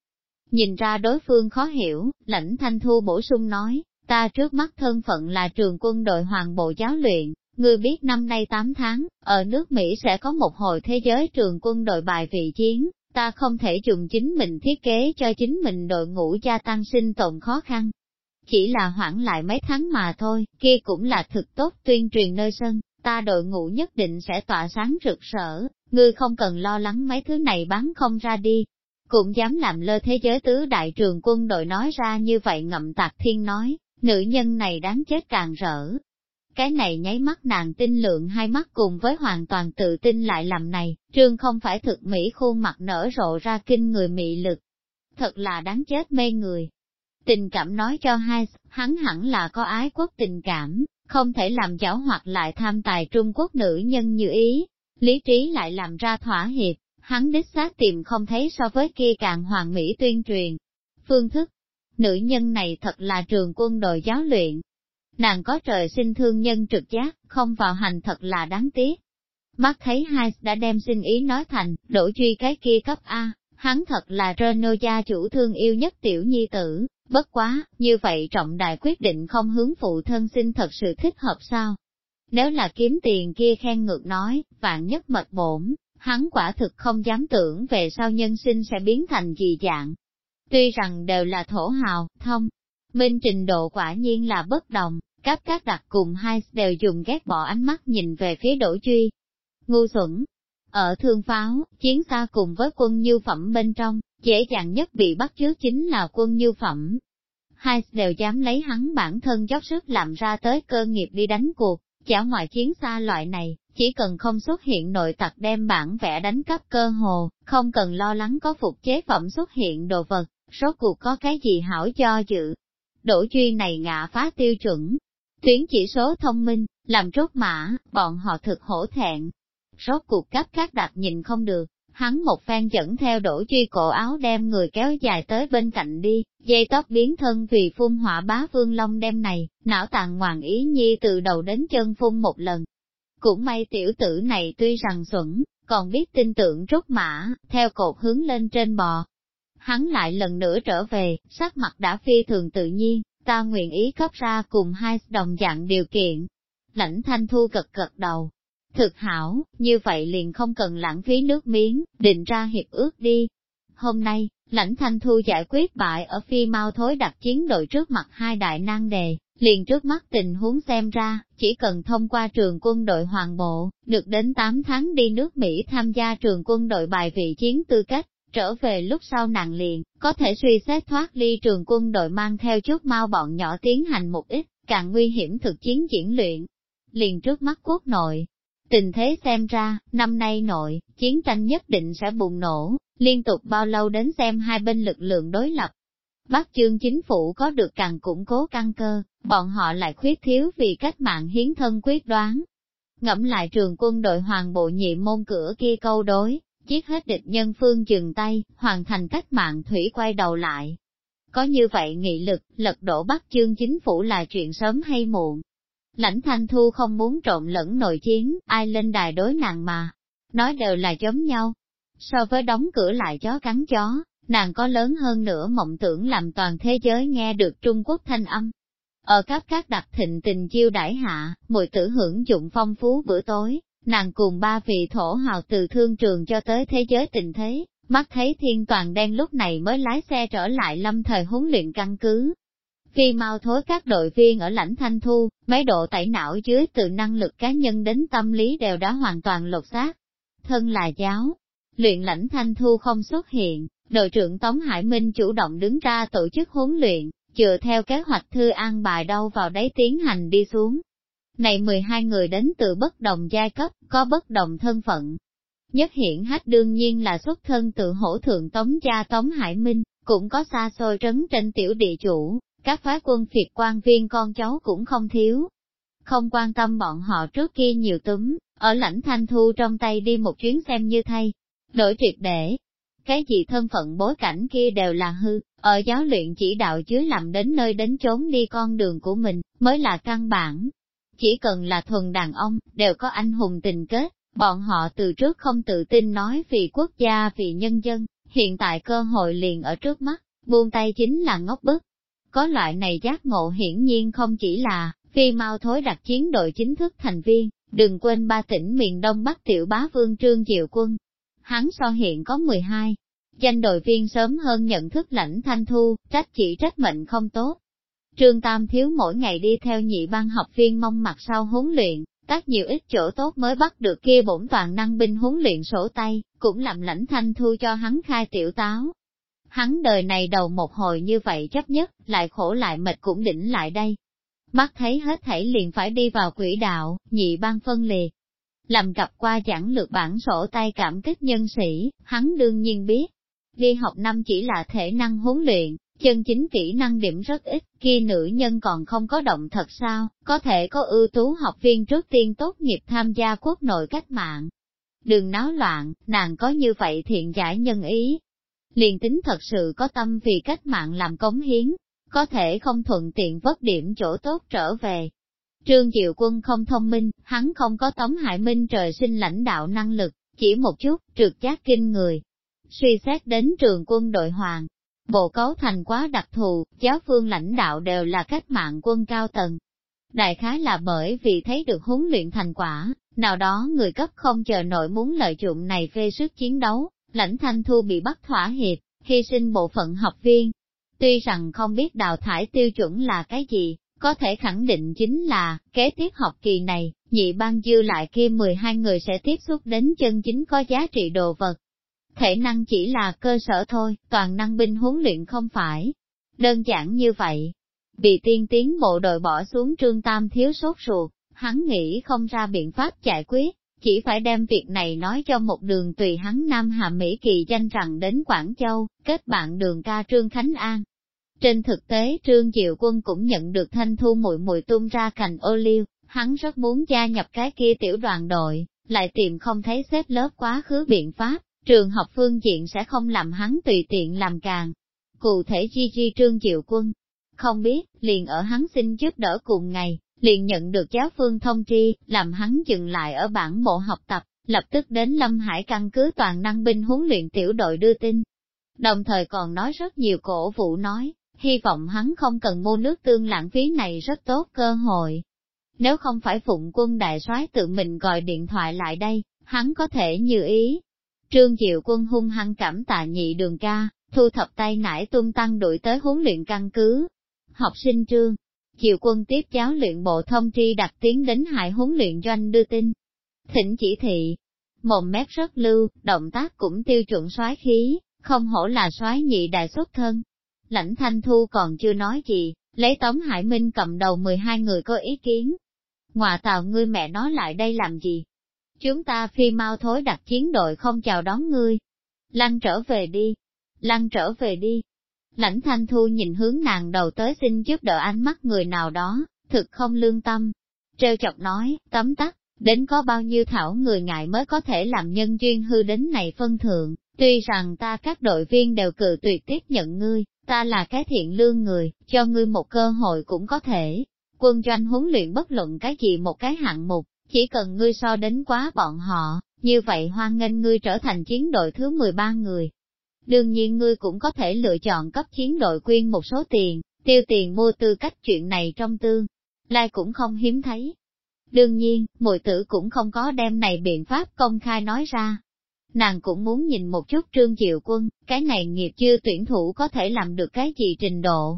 Nhìn ra đối phương khó hiểu, lãnh thanh thu bổ sung nói, Ta trước mắt thân phận là trường quân đội hoàng bộ giáo luyện, ngươi biết năm nay 8 tháng, ở nước Mỹ sẽ có một hồi thế giới trường quân đội bài vị chiến, ta không thể dùng chính mình thiết kế cho chính mình đội ngũ gia tăng sinh tồn khó khăn. chỉ là hoãn lại mấy tháng mà thôi, kia cũng là thực tốt tuyên truyền nơi sân, ta đội ngũ nhất định sẽ tỏa sáng rực rỡ, ngươi không cần lo lắng mấy thứ này bán không ra đi. Cũng dám làm lơ thế giới tứ đại trường quân đội nói ra như vậy ngậm tạc thiên nói, nữ nhân này đáng chết càng rỡ. Cái này nháy mắt nàng tin lượng hai mắt cùng với hoàn toàn tự tin lại làm này, trương không phải thực mỹ khuôn mặt nở rộ ra kinh người mị lực. Thật là đáng chết mê người. Tình cảm nói cho hai, hắn hẳn là có ái quốc tình cảm, không thể làm giáo hoặc lại tham tài Trung Quốc nữ nhân như ý. Lý trí lại làm ra thỏa hiệp, hắn đích xác tìm không thấy so với kia càng hoàng mỹ tuyên truyền. Phương thức, nữ nhân này thật là trường quân đội giáo luyện. Nàng có trời sinh thương nhân trực giác, không vào hành thật là đáng tiếc. Mắt thấy hai đã đem xin ý nói thành, đổ truy cái kia cấp A, hắn thật là Renault gia chủ thương yêu nhất tiểu nhi tử, bất quá, như vậy trọng đại quyết định không hướng phụ thân xin thật sự thích hợp sao? Nếu là kiếm tiền kia khen ngược nói, vạn nhất mật bổn, hắn quả thực không dám tưởng về sau nhân sinh sẽ biến thành gì dạng. Tuy rằng đều là thổ hào, thông, minh trình độ quả nhiên là bất đồng, các các đặc cùng hai đều dùng ghét bỏ ánh mắt nhìn về phía đổ truy. Ngu xuẩn, ở thương pháo, chiến xa cùng với quân như phẩm bên trong, dễ dàng nhất bị bắt chước chính là quân như phẩm. Hai đều dám lấy hắn bản thân dốc sức làm ra tới cơ nghiệp đi đánh cuộc, chảo ngoại chiến xa loại này, chỉ cần không xuất hiện nội tặc đem bản vẽ đánh cắp cơ hồ, không cần lo lắng có phục chế phẩm xuất hiện đồ vật, số cuộc có cái gì hảo cho dự. Đổ duy này ngạ phá tiêu chuẩn, tuyến chỉ số thông minh, làm rốt mã, bọn họ thực hổ thẹn, Rốt cuộc cấp các đặt nhìn không được, hắn một phen dẫn theo đổ truy cổ áo đem người kéo dài tới bên cạnh đi, dây tóc biến thân vì phun hỏa bá vương long đem này, não tàn ngoạn ý nhi từ đầu đến chân phun một lần. Cũng may tiểu tử này tuy rằng xuẩn, còn biết tin tưởng rút mã, theo cột hướng lên trên bò. Hắn lại lần nữa trở về, sắc mặt đã phi thường tự nhiên, ta nguyện ý cấp ra cùng hai đồng dạng điều kiện. Lãnh thanh thu gật gật đầu, Thực hảo, như vậy liền không cần lãng phí nước miếng, định ra hiệp ước đi. Hôm nay, lãnh thanh thu giải quyết bại ở phi mau thối đặt chiến đội trước mặt hai đại năng đề, liền trước mắt tình huống xem ra, chỉ cần thông qua trường quân đội hoàng bộ, được đến 8 tháng đi nước Mỹ tham gia trường quân đội bài vị chiến tư cách, trở về lúc sau nàng liền, có thể suy xét thoát ly trường quân đội mang theo chút mau bọn nhỏ tiến hành một ít, càng nguy hiểm thực chiến diễn luyện. Liền trước mắt quốc nội, Tình thế xem ra, năm nay nội, chiến tranh nhất định sẽ bùng nổ, liên tục bao lâu đến xem hai bên lực lượng đối lập. Bắc chương chính phủ có được càng củng cố căn cơ, bọn họ lại khuyết thiếu vì cách mạng hiến thân quyết đoán. Ngẫm lại trường quân đội hoàng bộ nhị môn cửa kia câu đối, giết hết địch nhân phương dừng tay, hoàn thành cách mạng thủy quay đầu lại. Có như vậy nghị lực, lật đổ Bắc chương chính phủ là chuyện sớm hay muộn, Lãnh thanh thu không muốn trộn lẫn nội chiến, ai lên đài đối nàng mà. Nói đều là giống nhau. So với đóng cửa lại chó cắn chó, nàng có lớn hơn nữa mộng tưởng làm toàn thế giới nghe được Trung Quốc thanh âm. Ở các các đặc thịnh tình chiêu đãi hạ, mùi tử hưởng dụng phong phú bữa tối, nàng cùng ba vị thổ hào từ thương trường cho tới thế giới tình thế, mắt thấy thiên toàn đen lúc này mới lái xe trở lại lâm thời huấn luyện căn cứ, khi mau thối các đội viên ở lãnh thanh thu, mấy độ tẩy não dưới từ năng lực cá nhân đến tâm lý đều đã hoàn toàn lột xác. Thân là giáo, luyện lãnh thanh thu không xuất hiện, đội trưởng Tống Hải Minh chủ động đứng ra tổ chức huấn luyện, dựa theo kế hoạch thư an bài đâu vào đấy tiến hành đi xuống. Này 12 người đến từ bất đồng giai cấp, có bất đồng thân phận. Nhất hiện hát đương nhiên là xuất thân từ hổ thượng Tống gia Tống Hải Minh, cũng có xa xôi trấn trên tiểu địa chủ, các phái quân phiệt quan viên con cháu cũng không thiếu. Không quan tâm bọn họ trước kia nhiều túm, ở lãnh thanh thu trong tay đi một chuyến xem như thay. Đổi triệt để, cái gì thân phận bối cảnh kia đều là hư, ở giáo luyện chỉ đạo chứ làm đến nơi đến chốn đi con đường của mình, mới là căn bản. Chỉ cần là thuần đàn ông, đều có anh hùng tình kết, bọn họ từ trước không tự tin nói vì quốc gia vì nhân dân, hiện tại cơ hội liền ở trước mắt, buông tay chính là ngốc bức. Có loại này giác ngộ hiển nhiên không chỉ là, phi mau thối đặt chiến đội chính thức thành viên, đừng quên ba tỉnh miền Đông Bắc tiểu bá vương trương diệu quân. Hắn so hiện có 12, danh đội viên sớm hơn nhận thức lãnh thanh thu, trách chỉ trách mệnh không tốt. Trương Tam Thiếu mỗi ngày đi theo nhị ban học viên mong mặt sau huấn luyện, tác nhiều ít chỗ tốt mới bắt được kia bổn toàn năng binh huấn luyện sổ tay, cũng làm lãnh thanh thu cho hắn khai tiểu táo. Hắn đời này đầu một hồi như vậy chấp nhất, lại khổ lại mệt cũng đỉnh lại đây. Mắt thấy hết thảy liền phải đi vào quỹ đạo, nhị ban phân liệt. Làm gặp qua giảng lược bản sổ tay cảm kích nhân sĩ, hắn đương nhiên biết. Đi học năm chỉ là thể năng huấn luyện, chân chính kỹ năng điểm rất ít, khi nữ nhân còn không có động thật sao, có thể có ưu tú học viên trước tiên tốt nghiệp tham gia quốc nội cách mạng. Đừng náo loạn, nàng có như vậy thiện giải nhân ý. Liền tính thật sự có tâm vì cách mạng làm cống hiến, có thể không thuận tiện vất điểm chỗ tốt trở về. Trương Diệu Quân không thông minh, hắn không có Tống Hải Minh trời sinh lãnh đạo năng lực, chỉ một chút, trượt giác kinh người. Suy xét đến trường quân đội hoàng, Bộ cấu thành quá đặc thù, giáo phương lãnh đạo đều là cách mạng quân cao tầng. Đại khái là bởi vì thấy được huấn luyện thành quả, nào đó người cấp không chờ nổi muốn lợi dụng này phê sức chiến đấu, lãnh thanh thu bị bắt thỏa hiệp, hy sinh bộ phận học viên. Tuy rằng không biết đào thải tiêu chuẩn là cái gì, có thể khẳng định chính là, kế tiếp học kỳ này, nhị ban dư lại kia 12 người sẽ tiếp xúc đến chân chính có giá trị đồ vật, Thể năng chỉ là cơ sở thôi, toàn năng binh huấn luyện không phải. Đơn giản như vậy. Bị tiên tiến bộ đội bỏ xuống trương tam thiếu sốt ruột, hắn nghĩ không ra biện pháp giải quyết, chỉ phải đem việc này nói cho một đường tùy hắn Nam Hà Mỹ kỳ danh rằng đến Quảng Châu, kết bạn đường ca Trương Khánh An. Trên thực tế Trương Diệu Quân cũng nhận được thanh thu mùi mùi tung ra cành ô liu, hắn rất muốn gia nhập cái kia tiểu đoàn đội, lại tìm không thấy xếp lớp quá khứ biện pháp, Trường học phương diện sẽ không làm hắn tùy tiện làm càng. Cụ thể chi chi trương diệu quân, không biết, liền ở hắn xin giúp đỡ cùng ngày, liền nhận được giáo phương thông tri, làm hắn dừng lại ở bản bộ học tập, lập tức đến Lâm Hải căn cứ toàn năng binh huấn luyện tiểu đội đưa tin. Đồng thời còn nói rất nhiều cổ vũ nói, hy vọng hắn không cần mua nước tương lãng phí này rất tốt cơ hội. Nếu không phải phụng quân đại soái tự mình gọi điện thoại lại đây, hắn có thể như ý, Trương Diệu Quân hung hăng cảm tạ nhị đường ca, thu thập tay nải tung tăng đuổi tới huấn luyện căn cứ. Học sinh trương, chiều Quân tiếp giáo luyện bộ thông tri đặt tiến đến hại huấn luyện doanh đưa tin. Thỉnh chỉ thị, mồm mép rất lưu, động tác cũng tiêu chuẩn soái khí, không hổ là soái nhị đại xuất thân. Lãnh Thanh Thu còn chưa nói gì, lấy Tống Hải Minh cầm đầu 12 người có ý kiến. Ngoà tào ngươi mẹ nói lại đây làm gì, Chúng ta phi mau thối đặt chiến đội không chào đón ngươi. Lăn trở về đi. Lăn trở về đi. Lãnh thanh thu nhìn hướng nàng đầu tới xin giúp đỡ ánh mắt người nào đó, thực không lương tâm. Trêu chọc nói, tấm tắc, đến có bao nhiêu thảo người ngại mới có thể làm nhân duyên hư đến này phân thượng, tuy rằng ta các đội viên đều cự tuyệt tiếp nhận ngươi, ta là cái thiện lương người, cho ngươi một cơ hội cũng có thể. Quân doanh huấn luyện bất luận cái gì một cái hạng mục, chỉ cần ngươi so đến quá bọn họ, như vậy hoan nghênh ngươi trở thành chiến đội thứ 13 người. Đương nhiên ngươi cũng có thể lựa chọn cấp chiến đội quyên một số tiền, tiêu tiền mua tư cách chuyện này trong tương Lai cũng không hiếm thấy. Đương nhiên, mùi tử cũng không có đem này biện pháp công khai nói ra. Nàng cũng muốn nhìn một chút trương diệu quân, cái này nghiệp chưa tuyển thủ có thể làm được cái gì trình độ.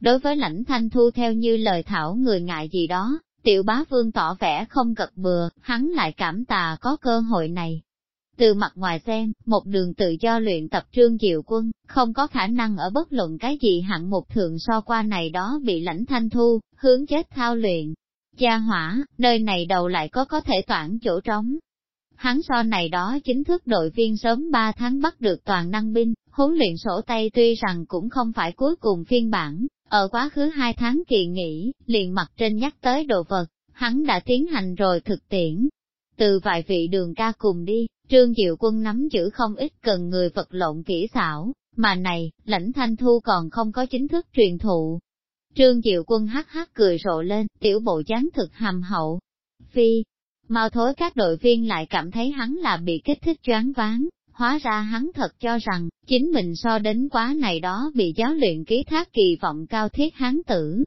Đối với lãnh thanh thu theo như lời thảo người ngại gì đó, Tiểu bá vương tỏ vẻ không gật bừa, hắn lại cảm tà có cơ hội này. Từ mặt ngoài xem, một đường tự do luyện tập trương diệu quân, không có khả năng ở bất luận cái gì hạng mục thượng so qua này đó bị lãnh thanh thu, hướng chết thao luyện. Gia hỏa, nơi này đầu lại có có thể toản chỗ trống. Hắn so này đó chính thức đội viên sớm 3 tháng bắt được toàn năng binh, huấn luyện sổ tay tuy rằng cũng không phải cuối cùng phiên bản, ở quá khứ hai tháng kỳ nghỉ, liền mặt trên nhắc tới đồ vật, hắn đã tiến hành rồi thực tiễn. Từ vài vị đường ca cùng đi, Trương Diệu Quân nắm giữ không ít cần người vật lộn kỹ xảo, mà này, lãnh thanh thu còn không có chính thức truyền thụ. Trương Diệu Quân hắc hắc cười rộ lên, tiểu bộ dáng thực hàm hậu. Phi, mau thối các đội viên lại cảm thấy hắn là bị kích thích choáng váng, hóa ra hắn thật cho rằng, chính mình so đến quá này đó bị giáo luyện ký thác kỳ vọng cao thiết hắn tử.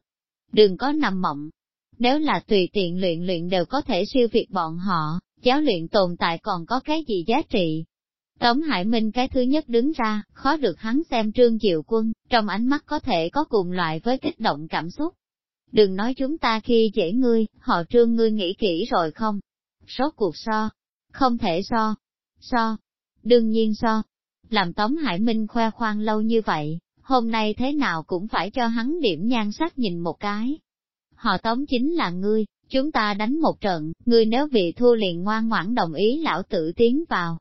Đừng có nằm mộng. Nếu là tùy tiện luyện luyện đều có thể siêu việt bọn họ, giáo luyện tồn tại còn có cái gì giá trị. Tống Hải Minh cái thứ nhất đứng ra, khó được hắn xem trương diệu quân, trong ánh mắt có thể có cùng loại với kích động cảm xúc. Đừng nói chúng ta khi dễ ngươi, họ trương ngươi nghĩ kỹ rồi không? số cuộc so, không thể so, so, đương nhiên so. Làm Tống Hải Minh khoe khoang lâu như vậy, hôm nay thế nào cũng phải cho hắn điểm nhan sắc nhìn một cái. Họ Tống chính là ngươi, chúng ta đánh một trận, ngươi nếu bị thua liền ngoan ngoãn đồng ý lão tử tiến vào.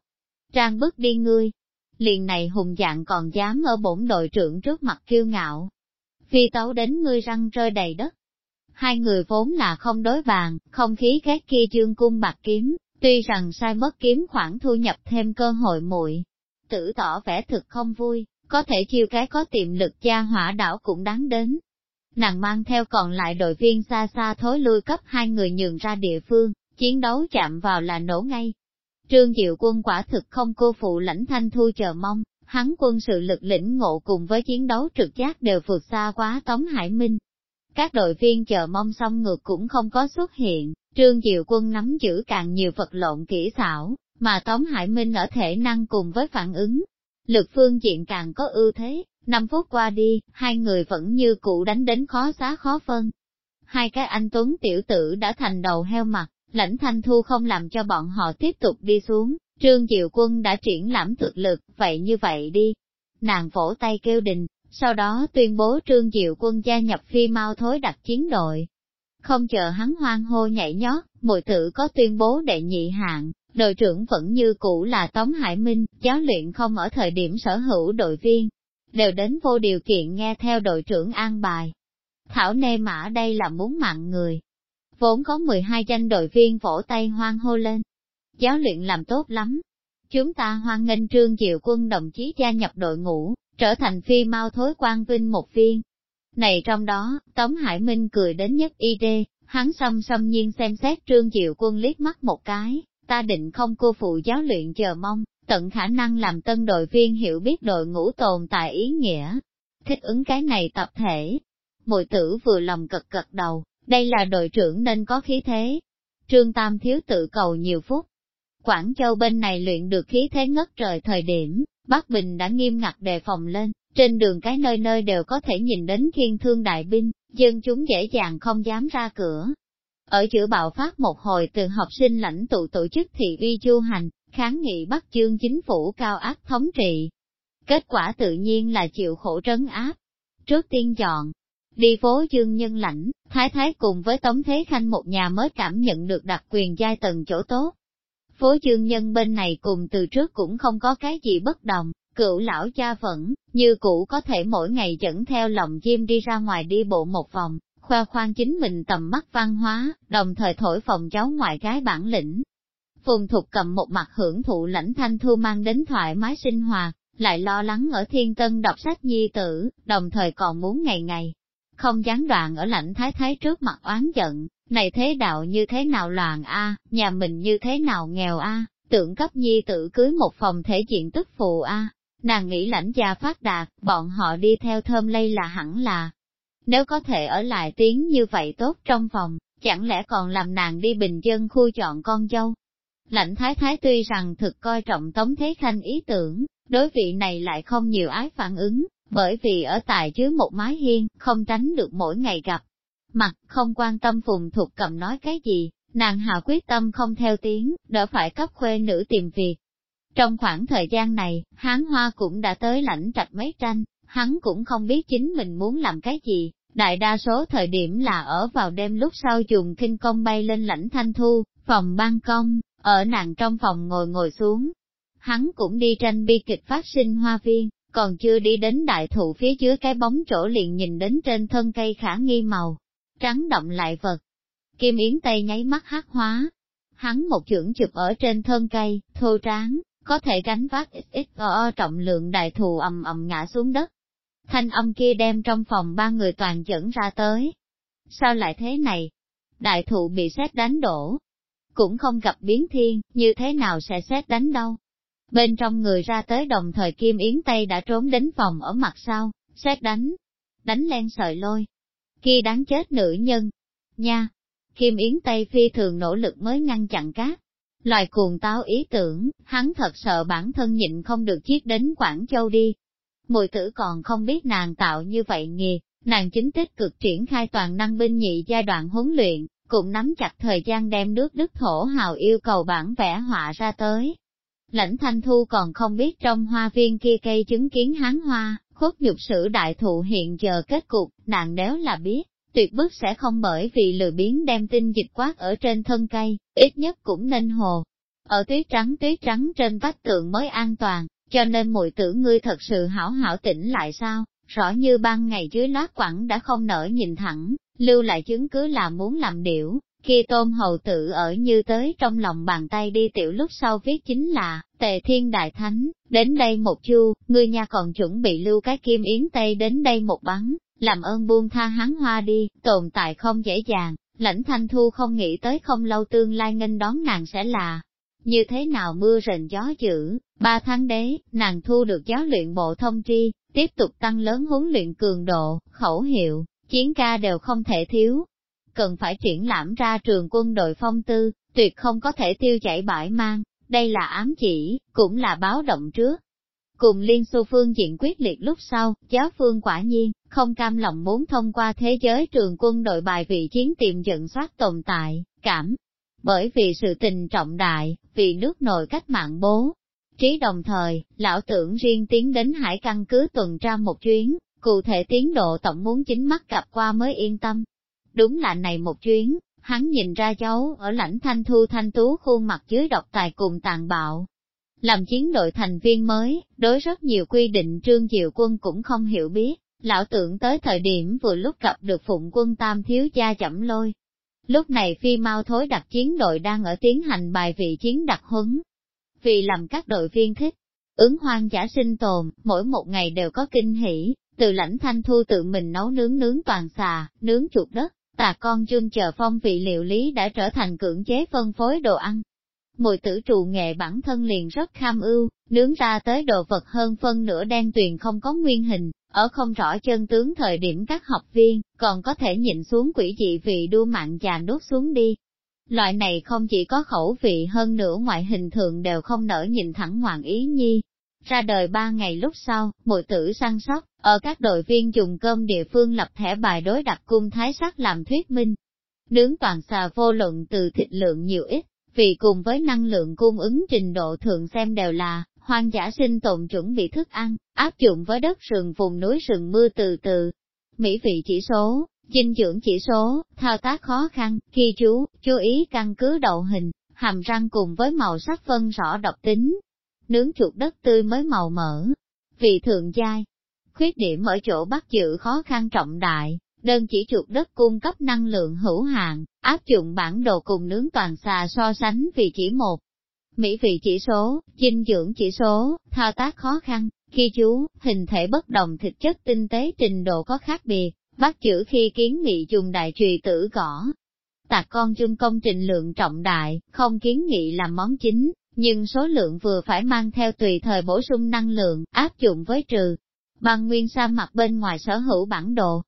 Trang bức đi ngươi. Liền này hùng dạng còn dám ở bổn đội trưởng trước mặt kiêu ngạo. Phi tấu đến ngươi răng rơi đầy đất. Hai người vốn là không đối bàn, không khí ghét kia dương cung bạc kiếm, tuy rằng sai mất kiếm khoản thu nhập thêm cơ hội muội Tử tỏ vẻ thực không vui, có thể chiêu cái có tiềm lực gia hỏa đảo cũng đáng đến. Nàng mang theo còn lại đội viên xa xa thối lui cấp hai người nhường ra địa phương, chiến đấu chạm vào là nổ ngay, Trương Diệu quân quả thực không cô phụ lãnh thanh thu chờ mong, hắn quân sự lực lĩnh ngộ cùng với chiến đấu trực giác đều vượt xa quá Tống Hải Minh. Các đội viên chờ mong xong ngược cũng không có xuất hiện, Trương Diệu quân nắm giữ càng nhiều vật lộn kỹ xảo, mà Tống Hải Minh ở thể năng cùng với phản ứng. Lực phương diện càng có ưu thế, Năm phút qua đi, hai người vẫn như cũ đánh đến khó xá khó phân. Hai cái anh Tuấn tiểu tử đã thành đầu heo mặt, lãnh thanh thu không làm cho bọn họ tiếp tục đi xuống, trương diệu quân đã triển lãm thực lực, vậy như vậy đi. Nàng vỗ tay kêu đình, sau đó tuyên bố trương diệu quân gia nhập phi mau thối đặt chiến đội. Không chờ hắn hoang hô nhảy nhót, mùi tử có tuyên bố đệ nhị hạng, đội trưởng vẫn như cũ là Tống Hải Minh, giáo luyện không ở thời điểm sở hữu đội viên, đều đến vô điều kiện nghe theo đội trưởng an bài. Thảo nê mã đây là muốn mặn người, Vốn có 12 danh đội viên vỗ tay hoang hô lên. Giáo luyện làm tốt lắm. Chúng ta hoan nghênh trương diệu quân đồng chí gia nhập đội ngũ, trở thành phi mau thối quan vinh một viên. Này trong đó, Tống Hải Minh cười đến nhất y đê, hắn xâm xâm nhiên xem xét trương diệu quân liếc mắt một cái, ta định không cô phụ giáo luyện chờ mong, tận khả năng làm tân đội viên hiểu biết đội ngũ tồn tại ý nghĩa. Thích ứng cái này tập thể. Mùi tử vừa lòng cật cật đầu, đây là đội trưởng nên có khí thế. Trương Tam thiếu tự cầu nhiều phút. Quảng Châu bên này luyện được khí thế ngất trời thời điểm, Bắc Bình đã nghiêm ngặt đề phòng lên, trên đường cái nơi nơi đều có thể nhìn đến thiên thương đại binh, dân chúng dễ dàng không dám ra cửa. Ở giữa bạo phát một hồi từ học sinh lãnh tụ tổ chức thị uy chu hành, kháng nghị bắt chương chính phủ cao áp thống trị. Kết quả tự nhiên là chịu khổ trấn áp. Trước tiên chọn, Đi phố dương nhân lãnh, thái thái cùng với Tống Thế Khanh một nhà mới cảm nhận được đặc quyền giai tầng chỗ tốt. Phố dương nhân bên này cùng từ trước cũng không có cái gì bất đồng, cựu lão cha vẫn, như cũ có thể mỗi ngày dẫn theo lòng chim đi ra ngoài đi bộ một vòng, khoa khoan chính mình tầm mắt văn hóa, đồng thời thổi phòng cháu ngoại gái bản lĩnh. Phùng Thục cầm một mặt hưởng thụ lãnh thanh thu mang đến thoải mái sinh hoạt, lại lo lắng ở thiên tân đọc sách nhi tử, đồng thời còn muốn ngày ngày, không gián đoạn ở lãnh thái thái trước mặt oán giận, này thế đạo như thế nào loạn a, nhà mình như thế nào nghèo a, tưởng cấp nhi tử cưới một phòng thể diện tức phù a, nàng nghĩ lãnh gia phát đạt, bọn họ đi theo thơm lây là hẳn là. Nếu có thể ở lại tiếng như vậy tốt trong phòng, chẳng lẽ còn làm nàng đi bình dân khu chọn con dâu. Lãnh thái thái tuy rằng thực coi trọng Tống Thế Khanh ý tưởng, đối vị này lại không nhiều ái phản ứng, bởi vì ở tại chứa một mái hiên, không tránh được mỗi ngày gặp. Mặt không quan tâm phùng thuộc cầm nói cái gì, nàng hạ quyết tâm không theo tiếng, đỡ phải cấp khuê nữ tìm việc. Trong khoảng thời gian này, hán hoa cũng đã tới lãnh trạch mấy tranh, hắn cũng không biết chính mình muốn làm cái gì, đại đa số thời điểm là ở vào đêm lúc sau dùng kinh công bay lên lãnh thanh thu, phòng ban công, ở nàng trong phòng ngồi ngồi xuống. Hắn cũng đi tranh bi kịch phát sinh hoa viên, còn chưa đi đến đại thụ phía dưới cái bóng chỗ liền nhìn đến trên thân cây khả nghi màu, trắng động lại vật. Kim Yến Tây nháy mắt hắc hóa, hắn một chưởng chụp ở trên thân cây, thô tráng, có thể gánh vác ít trọng lượng đại thù ầm ầm ngã xuống đất. Thanh âm kia đem trong phòng ba người toàn dẫn ra tới. Sao lại thế này? Đại thụ bị xét đánh đổ. Cũng không gặp biến thiên, như thế nào sẽ xét đánh đâu? Bên trong người ra tới đồng thời Kim Yến Tây đã trốn đến phòng ở mặt sau, xét đánh, đánh len sợi lôi. khi đáng chết nữ nhân. Nha! Kim Yến Tây phi thường nỗ lực mới ngăn chặn cát. Loài cuồng táo ý tưởng, hắn thật sợ bản thân nhịn không được chiếc đến Quảng Châu đi. Mùi tử còn không biết nàng tạo như vậy nghề nàng chính tích cực triển khai toàn năng binh nhị giai đoạn huấn luyện, cũng nắm chặt thời gian đem nước đức thổ hào yêu cầu bản vẽ họa ra tới. Lãnh thanh thu còn không biết trong hoa viên kia cây chứng kiến hán hoa, khuất nhục sử đại thụ hiện giờ kết cục, nàng nếu là biết, tuyệt bức sẽ không bởi vì lười biến đem tinh dịch quát ở trên thân cây, ít nhất cũng nên hồ. Ở tuyết trắng tuyết trắng trên vách tượng mới an toàn, cho nên mùi tử ngươi thật sự hảo hảo tỉnh lại sao, rõ như ban ngày dưới lá quẳng đã không nở nhìn thẳng, lưu lại chứng cứ là muốn làm điểu, khi tôm hầu tử ở như tới trong lòng bàn tay đi tiểu lúc sau viết chính là, tề thiên đại thánh, đến đây một chu, ngươi nha còn chuẩn bị lưu cái kim yến tây đến đây một bắn, làm ơn buông tha hắn hoa đi, tồn tại không dễ dàng, lãnh thanh thu không nghĩ tới không lâu tương lai nghênh đón nàng sẽ là, như thế nào mưa rền gió dữ, ba tháng đế, nàng thu được giáo luyện bộ thông tri, tiếp tục tăng lớn huấn luyện cường độ, khẩu hiệu, chiến ca đều không thể thiếu. Cần phải triển lãm ra trường quân đội phong tư, tuyệt không có thể tiêu chảy bãi mang, đây là ám chỉ, cũng là báo động trước. Cùng Liên Xô phương diện quyết liệt lúc sau, giáo phương quả nhiên, không cam lòng muốn thông qua thế giới trường quân đội bài vị chiến tiềm dẫn soát tồn tại, cảm. Bởi vì sự tình trọng đại, vì nước nội cách mạng bố. Trí đồng thời, lão tưởng riêng tiến đến hải căn cứ tuần tra một chuyến, cụ thể tiến độ tổng muốn chính mắt gặp qua mới yên tâm. Đúng là này một chuyến, hắn nhìn ra cháu ở lãnh thanh thu thanh tú khuôn mặt dưới độc tài cùng tàn bạo, làm chiến đội thành viên mới, đối rất nhiều quy định Trương Diệu Quân cũng không hiểu biết, lão tưởng tới thời điểm vừa lúc gặp được phụng quân tam thiếu gia chậm lôi. Lúc này phi mau thối đặc chiến đội đang ở tiến hành bài vị chiến đặc huấn. Vì làm các đội viên thích, ứng hoang giả sinh tồn, mỗi một ngày đều có kinh hỉ, từ lãnh thanh thu tự mình nấu nướng nướng toàn xà, nướng chuột đất, tà con chun chờ phong vị liệu lý đã trở thành cưỡng chế phân phối đồ ăn, Mùi tử trụ nghệ bản thân liền rất kham ưu, nướng ra tới đồ vật hơn phân nửa đen tuyền không có nguyên hình, ở không rõ chân tướng thời điểm các học viên, còn có thể nhìn xuống quỷ dị vị đua mạng già đốt xuống đi. Loại này không chỉ có khẩu vị hơn nữa ngoại hình thường đều không nở nhìn thẳng hoàng ý nhi. Ra đời ba ngày lúc sau, mùi tử săn sóc, ở các đội viên dùng cơm địa phương lập thẻ bài đối đặt cung thái sắc làm thuyết minh. Nướng toàn xà vô luận từ thịt lượng nhiều ít, vì cùng với năng lượng cung ứng trình độ thường xem đều là, hoang dã sinh tồn chuẩn bị thức ăn, áp dụng với đất rừng vùng núi rừng mưa từ từ. Mỹ vị chỉ số, dinh dưỡng chỉ số, thao tác khó khăn, khi chú, chú ý căn cứ đầu hình, hàm răng cùng với màu sắc phân rõ độc tính. Nướng chuột đất tươi mới màu mỡ, vị thượng giai. Khuyết điểm ở chỗ bắt giữ khó khăn trọng đại, đơn chỉ chuột đất cung cấp năng lượng hữu hạn, áp dụng bản đồ cùng nướng toàn xà so sánh vì chỉ một. Mỹ vị chỉ số, dinh dưỡng chỉ số, thao tác khó khăn, khi chú, hình thể bất đồng thực chất tinh tế trình độ có khác biệt, bắt chữ khi kiến nghị dùng đại trùy tử gõ. Tạc con chung công trình lượng trọng đại, không kiến nghị làm món chính, nhưng số lượng vừa phải mang theo tùy thời bổ sung năng lượng, áp dụng với trừ. Bằng nguyên sa mặt bên ngoài sở hữu bản đồ,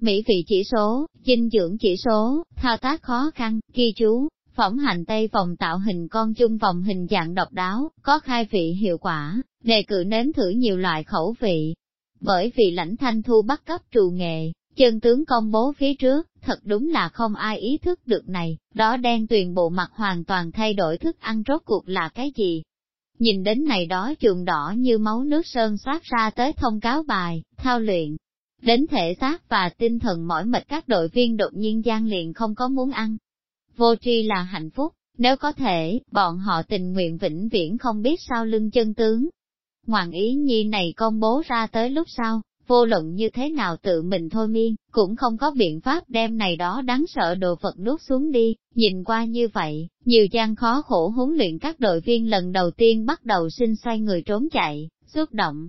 Mỹ vị chỉ số, dinh dưỡng chỉ số, thao tác khó khăn, ghi chú, phỏng hành tây vòng tạo hình con chung vòng hình dạng độc đáo, có khai vị hiệu quả, đề cử nếm thử nhiều loại khẩu vị. Bởi vì lãnh thanh thu bắt cấp trù nghệ, chân tướng công bố phía trước, thật đúng là không ai ý thức được này, đó đen tuyền bộ mặt hoàn toàn thay đổi thức ăn rốt cuộc là cái gì. Nhìn đến này đó trường đỏ như máu nước sơn soát ra tới thông cáo bài, thao luyện, Đến thể xác và tinh thần mỏi mệt các đội viên đột nhiên gian liền không có muốn ăn. Vô tri là hạnh phúc, nếu có thể, bọn họ tình nguyện vĩnh viễn không biết sao lưng chân tướng. ngoạn ý nhi này công bố ra tới lúc sau, vô luận như thế nào tự mình thôi miên, cũng không có biện pháp đem này đó đáng sợ đồ vật nuốt xuống đi, nhìn qua như vậy, nhiều gian khó khổ huấn luyện các đội viên lần đầu tiên bắt đầu sinh xoay người trốn chạy, xúc động,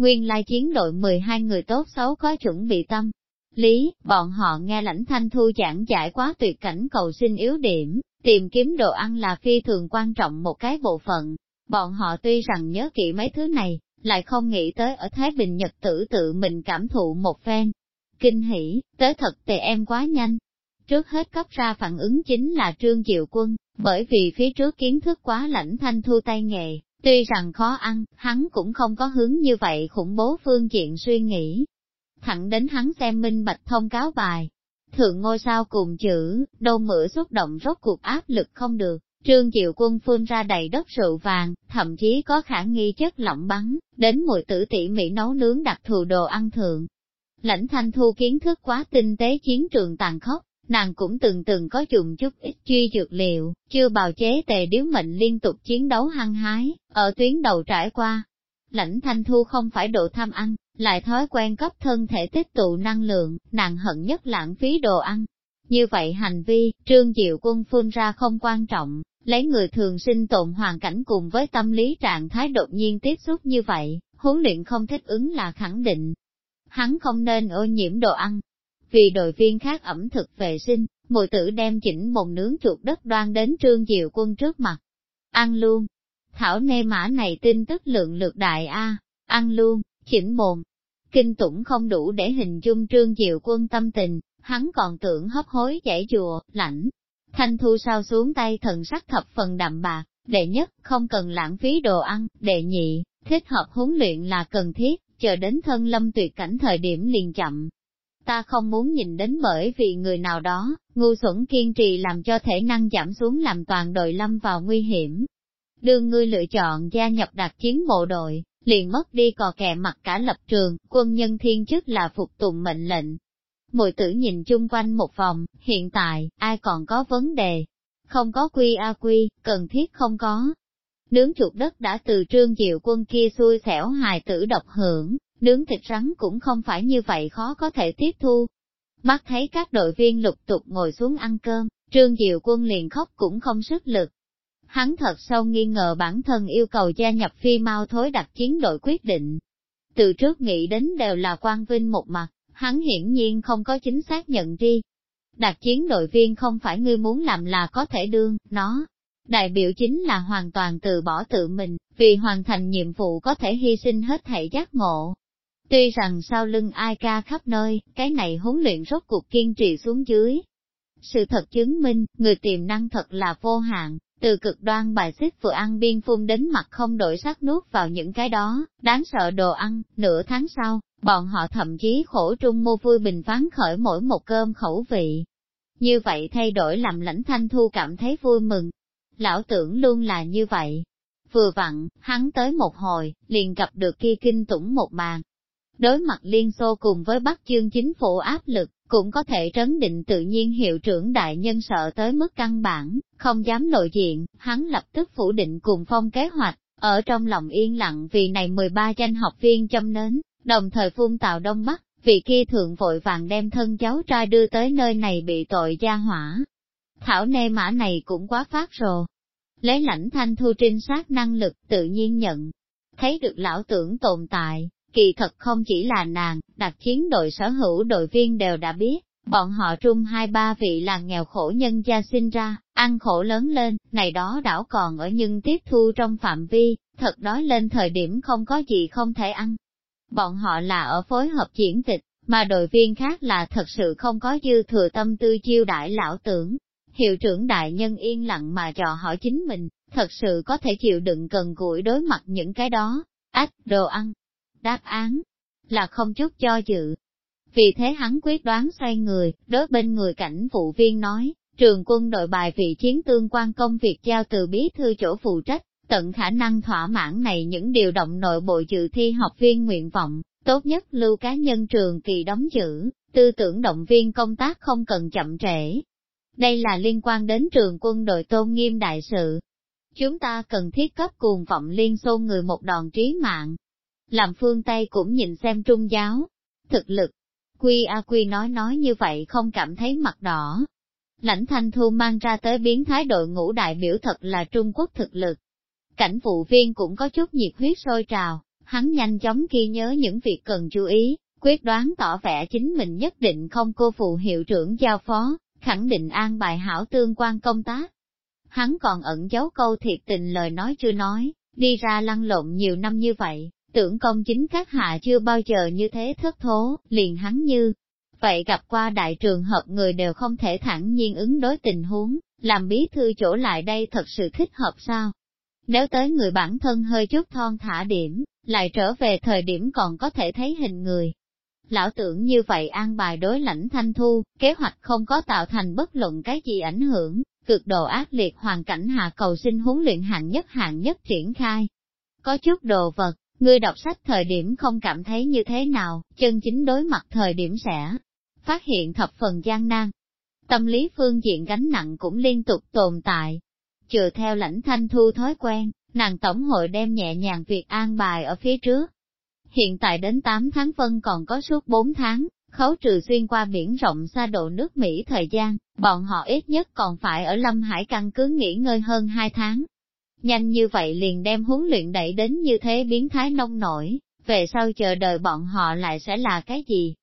Nguyên lai chiến đội 12 người tốt xấu có chuẩn bị tâm. Lý, bọn họ nghe lãnh thanh thu giảng giải quá tuyệt cảnh cầu sinh yếu điểm, tìm kiếm đồ ăn là phi thường quan trọng một cái bộ phận. Bọn họ tuy rằng nhớ kỹ mấy thứ này, lại không nghĩ tới ở Thái Bình Nhật tử tự mình cảm thụ một phen. Kinh hỉ, tới thật tề em quá nhanh. trước hết cấp ra phản ứng chính là Trương Diệu Quân, bởi vì phía trước kiến thức quá lãnh thanh thu tay nghề, tuy rằng khó ăn, hắn cũng không có hướng như vậy khủng bố phương diện suy nghĩ. Thẳng đến hắn xem minh bạch thông cáo bài, thượng ngôi sao cùng chữ, đâu mửa xúc động rốt cuộc áp lực không được, Trương Diệu Quân phun ra đầy đất rượu vàng, thậm chí có khả nghi chất lỏng bắn, đến mùi tử tỉ mỉ nấu nướng đặc thù đồ ăn thượng. Lãnh thanh thu kiến thức quá tinh tế chiến trường tàn khốc, nàng cũng từng từng có dùng chút ít truy dược liệu, chưa bào chế tề điếu mệnh liên tục chiến đấu hăng hái, ở tuyến đầu trải qua. Lãnh thanh thu không phải độ tham ăn, lại thói quen cấp thân thể tích tụ năng lượng, nàng hận nhất lãng phí đồ ăn. Như vậy hành vi, trương diệu quân phun ra không quan trọng, lấy người thường sinh tồn hoàn cảnh cùng với tâm lý trạng thái đột nhiên tiếp xúc như vậy, huấn luyện không thích ứng là khẳng định. Hắn không nên ô nhiễm đồ ăn. Vì đội viên khác ẩm thực vệ sinh, mùi tử đem chỉnh bồn nướng chuột đất đoan đến trương diệu quân trước mặt. Ăn luôn. Thảo nê mã này tin tức lượng lược đại A, ăn luôn, chỉnh bồn. Kinh tủng không đủ để hình dung trương diệu quân tâm tình, hắn còn tưởng hấp hối dãy chùa, lãnh, Thanh Thu sao xuống tay thần sắc thập phần đậm bạc, đệ nhất, không cần lãng phí đồ ăn, đệ nhị, thích hợp huấn luyện là cần thiết, chờ đến thân lâm tuyệt cảnh thời điểm liền chậm. Ta không muốn nhìn đến bởi vì người nào đó, ngu xuẩn kiên trì làm cho thể năng giảm xuống làm toàn đội lâm vào nguy hiểm. Đương ngươi lựa chọn gia nhập đặc chiến bộ đội, liền mất đi cò kẹ mặt cả lập trường, quân nhân thiên chức là phục tùng mệnh lệnh, Mùi tử nhìn chung quanh một vòng, hiện tại, ai còn có vấn đề? Không có quy a quy, cần thiết không có. Nướng chuột đất đã từ trương diệu quân kia xui xẻo hài tử độc hưởng, nướng thịt rắn cũng không phải như vậy khó có thể tiếp thu. Mắt thấy các đội viên lục tục ngồi xuống ăn cơm, trương diệu quân liền khóc cũng không sức lực. Hắn thật sâu nghi ngờ bản thân yêu cầu gia nhập phi mau thối đặc chiến đội quyết định. Từ trước nghĩ đến đều là quan vinh một mặt, hắn hiển nhiên không có chính xác nhận tri. đặc chiến đội viên không phải ngươi muốn làm là có thể đương, nó. Đại biểu chính là hoàn toàn từ bỏ tự mình, vì hoàn thành nhiệm vụ có thể hy sinh hết thảy giác ngộ. Tuy rằng sau lưng ai ca khắp nơi, cái này huấn luyện rốt cuộc kiên trì xuống dưới. Sự thật chứng minh, người tiềm năng thật là vô hạn, từ cực đoan bài xích vừa ăn biên phun đến mặt không đổi sắc nuốt vào những cái đó, đáng sợ đồ ăn, nửa tháng sau, bọn họ thậm chí khổ trung mô vui bình phán khởi mỗi một cơm khẩu vị. Như vậy thay đổi làm lãnh thanh thu cảm thấy vui mừng. Lão tưởng luôn là như vậy. Vừa vặn, hắn tới một hồi, liền gặp được kia kinh tủng một màn. Đối mặt Liên Xô cùng với Bắc chương chính phủ áp lực, cũng có thể trấn định tự nhiên hiệu trưởng đại nhân sợ tới mức căn bản, không dám lộ diện, hắn lập tức phủ định cùng phong kế hoạch, ở trong lòng yên lặng vì này 13 danh học viên châm nến, đồng thời phun tạo đông bắc, vị kia thượng vội vàng đem thân cháu trai đưa tới nơi này bị tội gia hỏa. Thảo nê mã này cũng quá phát rồi. Lấy lãnh thanh thu trinh sát năng lực tự nhiên nhận, thấy được lão tưởng tồn tại, kỳ thật không chỉ là nàng, đặc chiến đội sở hữu đội viên đều đã biết, bọn họ trung hai ba vị là nghèo khổ nhân gia sinh ra, ăn khổ lớn lên, này đó đảo còn ở nhưng tiếp thu trong phạm vi, thật đói lên thời điểm không có gì không thể ăn. Bọn họ là ở phối hợp diễn kịch mà đội viên khác là thật sự không có dư thừa tâm tư chiêu đãi lão tưởng. Hiệu trưởng đại nhân yên lặng mà dò hỏi chính mình, thật sự có thể chịu đựng cần gũi đối mặt những cái đó, ách, đồ ăn, đáp án là không chút cho dự. Vì thế hắn quyết đoán xoay người, đối bên người cảnh vụ viên nói, trường quân đội bài vị chiến tương quan công việc giao từ bí thư chỗ phụ trách, tận khả năng thỏa mãn này những điều động nội bộ dự thi học viên nguyện vọng, tốt nhất lưu cá nhân trường kỳ đóng giữ, tư tưởng động viên công tác không cần chậm trễ. Đây là liên quan đến trường quân đội tôn nghiêm đại sự. Chúng ta cần thiết cấp cuồng vọng liên xô người một đòn trí mạng, làm phương Tây cũng nhìn xem trung giáo. Thực lực, Quy A Quy nói nói như vậy không cảm thấy mặt đỏ. Lãnh Thanh Thu mang ra tới biến thái đội ngũ đại biểu thật là Trung Quốc thực lực. Cảnh vụ viên cũng có chút nhiệt huyết sôi trào, hắn nhanh chóng ghi nhớ những việc cần chú ý, quyết đoán tỏ vẻ chính mình nhất định không cô phụ hiệu trưởng giao phó, khẳng định an bài hảo tương quan công tác. Hắn còn ẩn giấu câu thiệt tình lời nói chưa nói, đi ra lăn lộn nhiều năm như vậy, Tưởng công chính các hạ chưa bao giờ như thế thất thố, liền hắn như, vậy gặp qua đại trường hợp người đều không thể thẳng nhiên ứng đối tình huống, làm bí thư chỗ lại đây thật sự thích hợp sao? Nếu tới người bản thân hơi chút thon thả điểm, lại trở về thời điểm còn có thể thấy hình người. Lão tưởng như vậy an bài đối lãnh thanh thu, kế hoạch không có tạo thành bất luận cái gì ảnh hưởng, cực độ ác liệt hoàn cảnh hạ cầu sinh huấn luyện hạng nhất hạng nhất triển khai. Có chút đồ vật, ngươi đọc sách thời điểm không cảm thấy như thế nào, chân chính đối mặt thời điểm sẽ phát hiện thập phần gian nan. Tâm lý phương diện gánh nặng cũng liên tục tồn tại. Chừa theo lãnh thanh thu thói quen, nàng tổng hội đem nhẹ nhàng việc an bài ở phía trước. Hiện tại đến 8 tháng phân còn có suốt 4 tháng, khấu trừ xuyên qua biển rộng xa độ nước Mỹ thời gian, bọn họ ít nhất còn phải ở Lâm Hải căn cứ nghỉ ngơi hơn 2 tháng. Nhanh như vậy liền đem huấn luyện đẩy đến như thế biến thái nông nổi, về sau chờ đợi bọn họ lại sẽ là cái gì?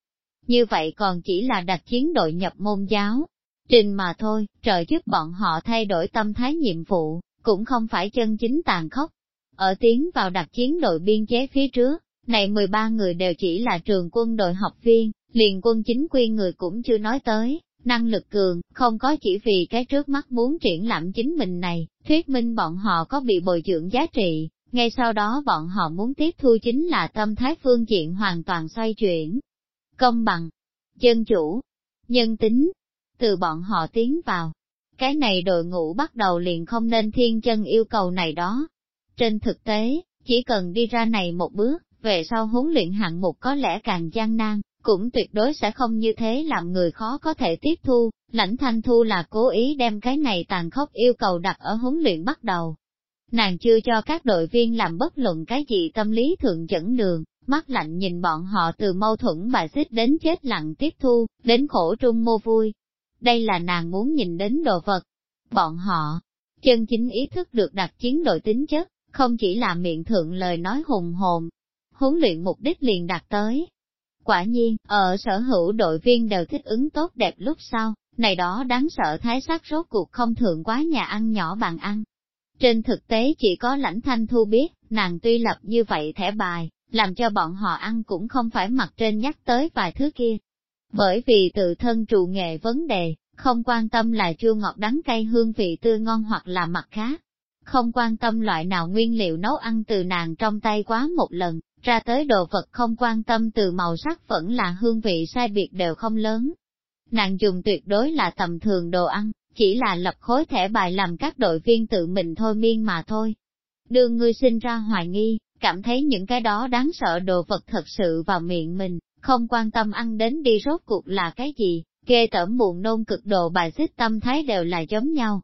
Như vậy còn chỉ là đặt chiến đội nhập môn giáo, trình mà thôi, trợ giúp bọn họ thay đổi tâm thái nhiệm vụ, cũng không phải chân chính tàn khốc. Ở tiến vào đặc chiến đội biên chế phía trước, này 13 người đều chỉ là trường quân đội học viên, liền quân chính quy người cũng chưa nói tới, năng lực cường, không có chỉ vì cái trước mắt muốn triển lãm chính mình này, thuyết minh bọn họ có bị bồi dưỡng giá trị, ngay sau đó bọn họ muốn tiếp thu chính là tâm thái phương diện hoàn toàn xoay chuyển. Công bằng, dân chủ, nhân tính, từ bọn họ tiến vào. Cái này đội ngũ bắt đầu liền không nên thiên chân yêu cầu này đó. Trên thực tế, chỉ cần đi ra này một bước, về sau huấn luyện hạng mục có lẽ càng gian nan, cũng tuyệt đối sẽ không như thế làm người khó có thể tiếp thu, lãnh thanh thu là cố ý đem cái này tàn khốc yêu cầu đặt ở huấn luyện bắt đầu. Nàng chưa cho các đội viên làm bất luận cái gì tâm lý thượng dẫn đường, mắt lạnh nhìn bọn họ từ mâu thuẫn bà xích đến chết lặng tiếp thu, đến khổ trung mô vui. Đây là nàng muốn nhìn đến đồ vật. Bọn họ, chân chính ý thức được đặt chiến đội tính chất, không chỉ là miệng thượng lời nói hùng hồn, huấn luyện mục đích liền đạt tới, Quả nhiên, ở sở hữu đội viên đều thích ứng tốt đẹp lúc sau, này đó đáng sợ thái sắc rốt cuộc không thường quá nhà ăn nhỏ bàn ăn. Trên thực tế chỉ có lãnh thanh thu biết, nàng tuy lập như vậy thẻ bài, làm cho bọn họ ăn cũng không phải mặt trên nhắc tới vài thứ kia. Bởi vì tự thân trụ nghệ vấn đề, không quan tâm là chua ngọt đắng cay hương vị tươi ngon hoặc là mặt khác. Không quan tâm loại nào nguyên liệu nấu ăn từ nàng trong tay quá một lần, ra tới đồ vật không quan tâm từ màu sắc vẫn là hương vị sai biệt đều không lớn. Nàng dùng tuyệt đối là tầm thường đồ ăn, chỉ là lập khối thẻ bài làm các đội viên tự mình thôi miên mà thôi. Đưa ngươi sinh ra hoài nghi, cảm thấy những cái đó đáng sợ đồ vật thật sự vào miệng mình, không quan tâm ăn đến đi rốt cuộc là cái gì, ghê tởm buồn nôn cực độ bài xích tâm thái đều là giống nhau.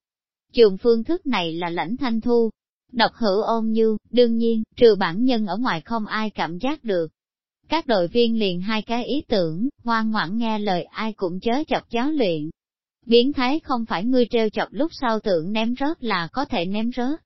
Trường phương thức này là lãnh thanh thu, Độc hữu ôn như, đương nhiên, trừ bản nhân ở ngoài không ai cảm giác được. Các đội viên liền hai cái ý tưởng, ngoan ngoãn nghe lời ai cũng chớ chọc giáo luyện. Biến thái không phải ngươi treo chọc lúc sau tưởng ném rớt là có thể ném rớt.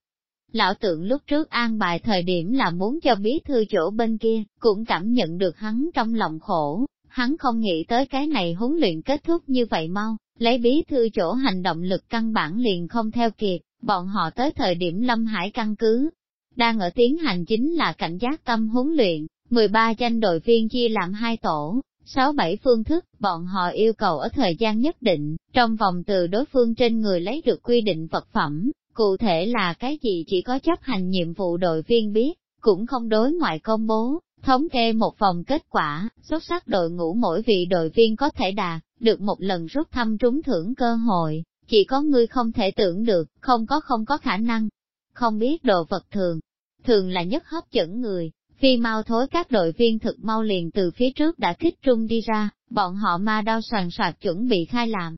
Lão tượng lúc trước an bài thời điểm là muốn cho bí thư chỗ bên kia, cũng cảm nhận được hắn trong lòng khổ, hắn không nghĩ tới cái này huấn luyện kết thúc như vậy mau, lấy bí thư chỗ hành động lực căn bản liền không theo kịp, Bọn họ tới thời điểm Lâm Hải căn cứ, đang ở tiến hành chính là cảnh giác tâm huấn luyện, 13 danh đội viên chia làm hai tổ, 6-7 phương thức, bọn họ yêu cầu ở thời gian nhất định, trong vòng từ đối phương trên người lấy được quy định vật phẩm, cụ thể là cái gì chỉ có chấp hành nhiệm vụ đội viên biết, cũng không đối ngoại công bố, thống kê một vòng kết quả, xuất sắc đội ngũ mỗi vị đội viên có thể đạt, được một lần rút thăm trúng thưởng cơ hội, chỉ có ngươi không thể tưởng được, không có không có khả năng. Không biết đồ vật thường, thường là nhất hấp dẫn người, phi mau thối các đội viên thực mau liền từ phía trước đã kích trung đi ra, bọn họ ma đau soàn soạt chuẩn bị khai làm.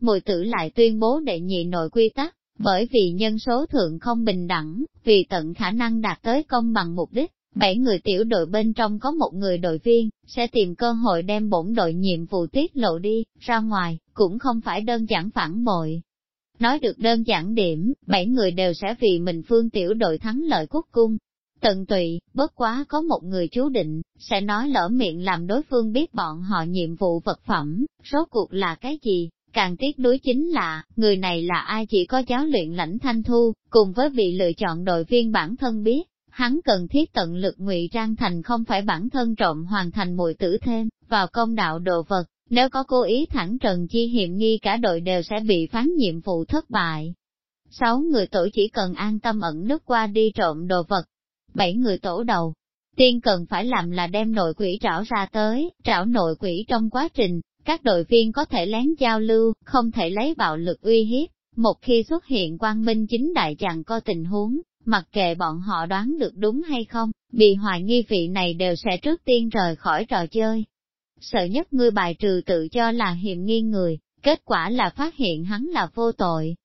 Mùi tử lại tuyên bố đệ nhị nội quy tắc, bởi vì nhân số thượng không bình đẳng, vì tận khả năng đạt tới công bằng mục đích, bảy người tiểu đội bên trong có một người đội viên, sẽ tìm cơ hội đem bổn đội nhiệm vụ tiết lộ đi, ra ngoài, cũng không phải đơn giản phản bội. Nói được đơn giản điểm, bảy người đều sẽ vì mình phương tiểu đội thắng lợi quốc cung. Tận tụy, bất quá có một người chú định, sẽ nói lỡ miệng làm đối phương biết bọn họ nhiệm vụ vật phẩm, rốt cuộc là cái gì, càng tiếc đối chính là, người này là ai chỉ có giáo luyện lãnh thanh thu, cùng với vị lựa chọn đội viên bản thân biết, hắn cần thiết tận lực ngụy trang thành không phải bản thân trộm hoàn thành mùi tử thêm, vào công đạo đồ vật, nếu có cố ý thẳng trần chi hiểm nghi cả đội đều sẽ bị phán nhiệm vụ thất bại. Sáu người tổ chỉ cần an tâm ẩn nước qua đi trộm đồ vật. Bảy người tổ đầu, tiên cần phải làm là đem nội quỷ trảo ra tới, trảo nội quỷ trong quá trình, các đội viên có thể lén giao lưu, không thể lấy bạo lực uy hiếp. Một khi xuất hiện quang minh chính đại chẳng có tình huống, mặc kệ bọn họ đoán được đúng hay không, bị hoài nghi vị này đều sẽ trước tiên rời khỏi trò chơi. Sợ nhất ngươi bài trừ tự cho là hiểm nghi người, kết quả là phát hiện hắn là vô tội.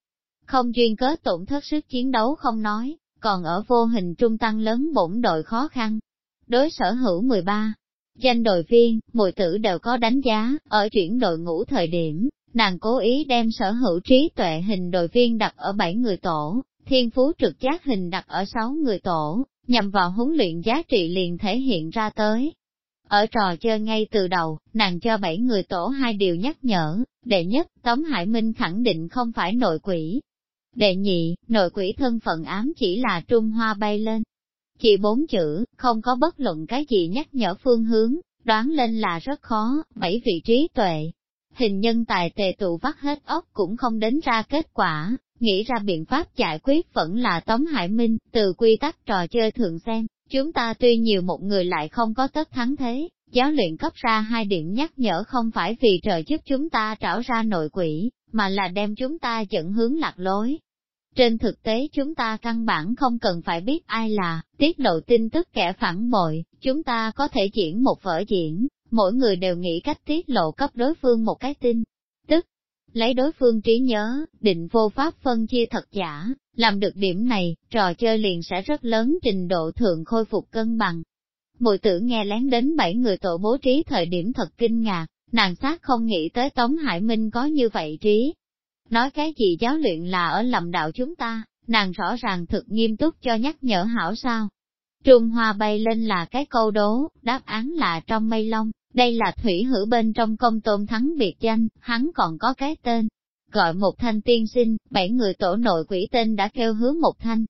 Không duyên cớ tổn thất sức chiến đấu không nói, còn ở vô hình trung tăng lớn bổn đội khó khăn. Đối sở hữu 13, danh đội viên, mùi tử đều có đánh giá, ở chuyển đội ngũ thời điểm, nàng cố ý đem sở hữu trí tuệ hình đội viên đặt ở 7 người tổ, thiên phú trực giác hình đặt ở 6 người tổ, nhằm vào huấn luyện giá trị liền thể hiện ra tới. Ở trò chơi ngay từ đầu, nàng cho 7 người tổ hai điều nhắc nhở, đệ nhất, Tống Hải Minh khẳng định không phải nội quỷ. Đệ nhị, nội quỷ thân phận ám chỉ là Trung Hoa bay lên, chỉ bốn chữ, không có bất luận cái gì nhắc nhở phương hướng, đoán lên là rất khó, bảy vị trí tuệ. Hình nhân tài tề tụ vắt hết óc cũng không đến ra kết quả, nghĩ ra biện pháp giải quyết vẫn là Tống Hải Minh, từ quy tắc trò chơi thường xem, chúng ta tuy nhiều một người lại không có tất thắng thế, giáo luyện cấp ra hai điểm nhắc nhở không phải vì trời giúp chúng ta trảo ra nội quỷ, mà là đem chúng ta dẫn hướng lạc lối, trên thực tế chúng ta căn bản không cần phải biết ai là, tiết lộ tin tức kẻ phản bội, chúng ta có thể diễn một vở diễn, mỗi người đều nghĩ cách tiết lộ cấp đối phương một cái tin. Tức, lấy đối phương trí nhớ, định vô pháp phân chia thật giả, làm được điểm này, trò chơi liền sẽ rất lớn trình độ thượng khôi phục cân bằng. Mùi tử nghe lén đến bảy người tổ bố trí thời điểm thật kinh ngạc, nàng sát không nghĩ tới Tống Hải Minh có như vậy trí, Nói cái gì giáo luyện là ở lầm đạo chúng ta, nàng rõ ràng thực nghiêm túc cho nhắc nhở hảo sao. Trung hoa bay lên là cái câu đố, đáp án là trong mây lông, đây là thủy hữu bên trong công tôn thắng biệt danh, hắn còn có cái tên. Gọi một thanh tiên sinh, bảy người tổ nội quỷ tên đã kêu hứa một thanh.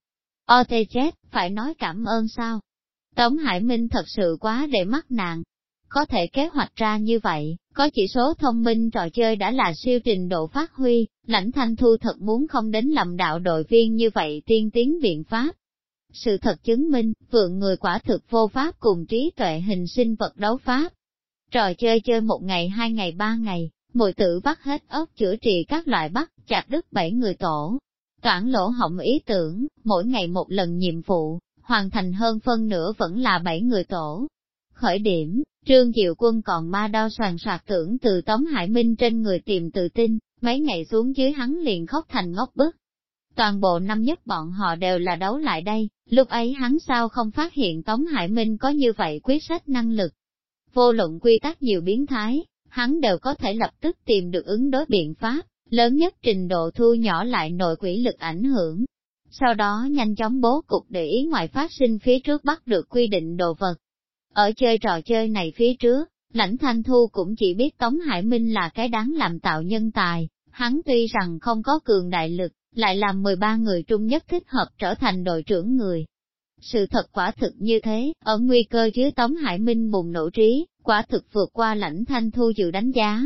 O chết, phải nói cảm ơn sao? Tống Hải Minh thật sự quá để mắt nàng, có thể kế hoạch ra như vậy, có chỉ số thông minh trò chơi đã là siêu trình độ phát huy, lãnh thanh thu thật muốn không đến lầm đạo đội viên như vậy tiên tiến biện pháp. Sự thật chứng minh, vượng người quả thực vô pháp cùng trí tuệ hình sinh vật đấu pháp. Trò chơi chơi một ngày hai ngày ba ngày, mùi tử bắt hết ốc chữa trị các loại bắt, chặt đứt bảy người tổ. Toản lỗ hỏng ý tưởng, mỗi ngày một lần nhiệm vụ, hoàn thành hơn phân nửa vẫn là bảy người tổ. Khởi điểm, Trương Diệu Quân còn ma đau soàn soạt tưởng từ Tống Hải Minh trên người tìm tự tin, mấy ngày xuống dưới hắn liền khóc thành ngốc bức. Toàn bộ năm nhất bọn họ đều là đấu lại đây, lúc ấy hắn sao không phát hiện Tống Hải Minh có như vậy quyết sách năng lực. Vô luận quy tắc nhiều biến thái, hắn đều có thể lập tức tìm được ứng đối biện pháp, lớn nhất trình độ thu nhỏ lại nội quỷ lực ảnh hưởng. Sau đó nhanh chóng bố cục để ý ngoại phát sinh phía trước bắt được quy định đồ vật, ở chơi trò chơi này phía trước, lãnh thanh thu cũng chỉ biết Tống Hải Minh là cái đáng làm tạo nhân tài, hắn tuy rằng không có cường đại lực, lại làm 13 người trung nhất thích hợp trở thành đội trưởng người. Sự thật quả thực như thế, ở nguy cơ dưới Tống Hải Minh bùng nổ trí, quả thực vượt qua lãnh thanh thu dự đánh giá.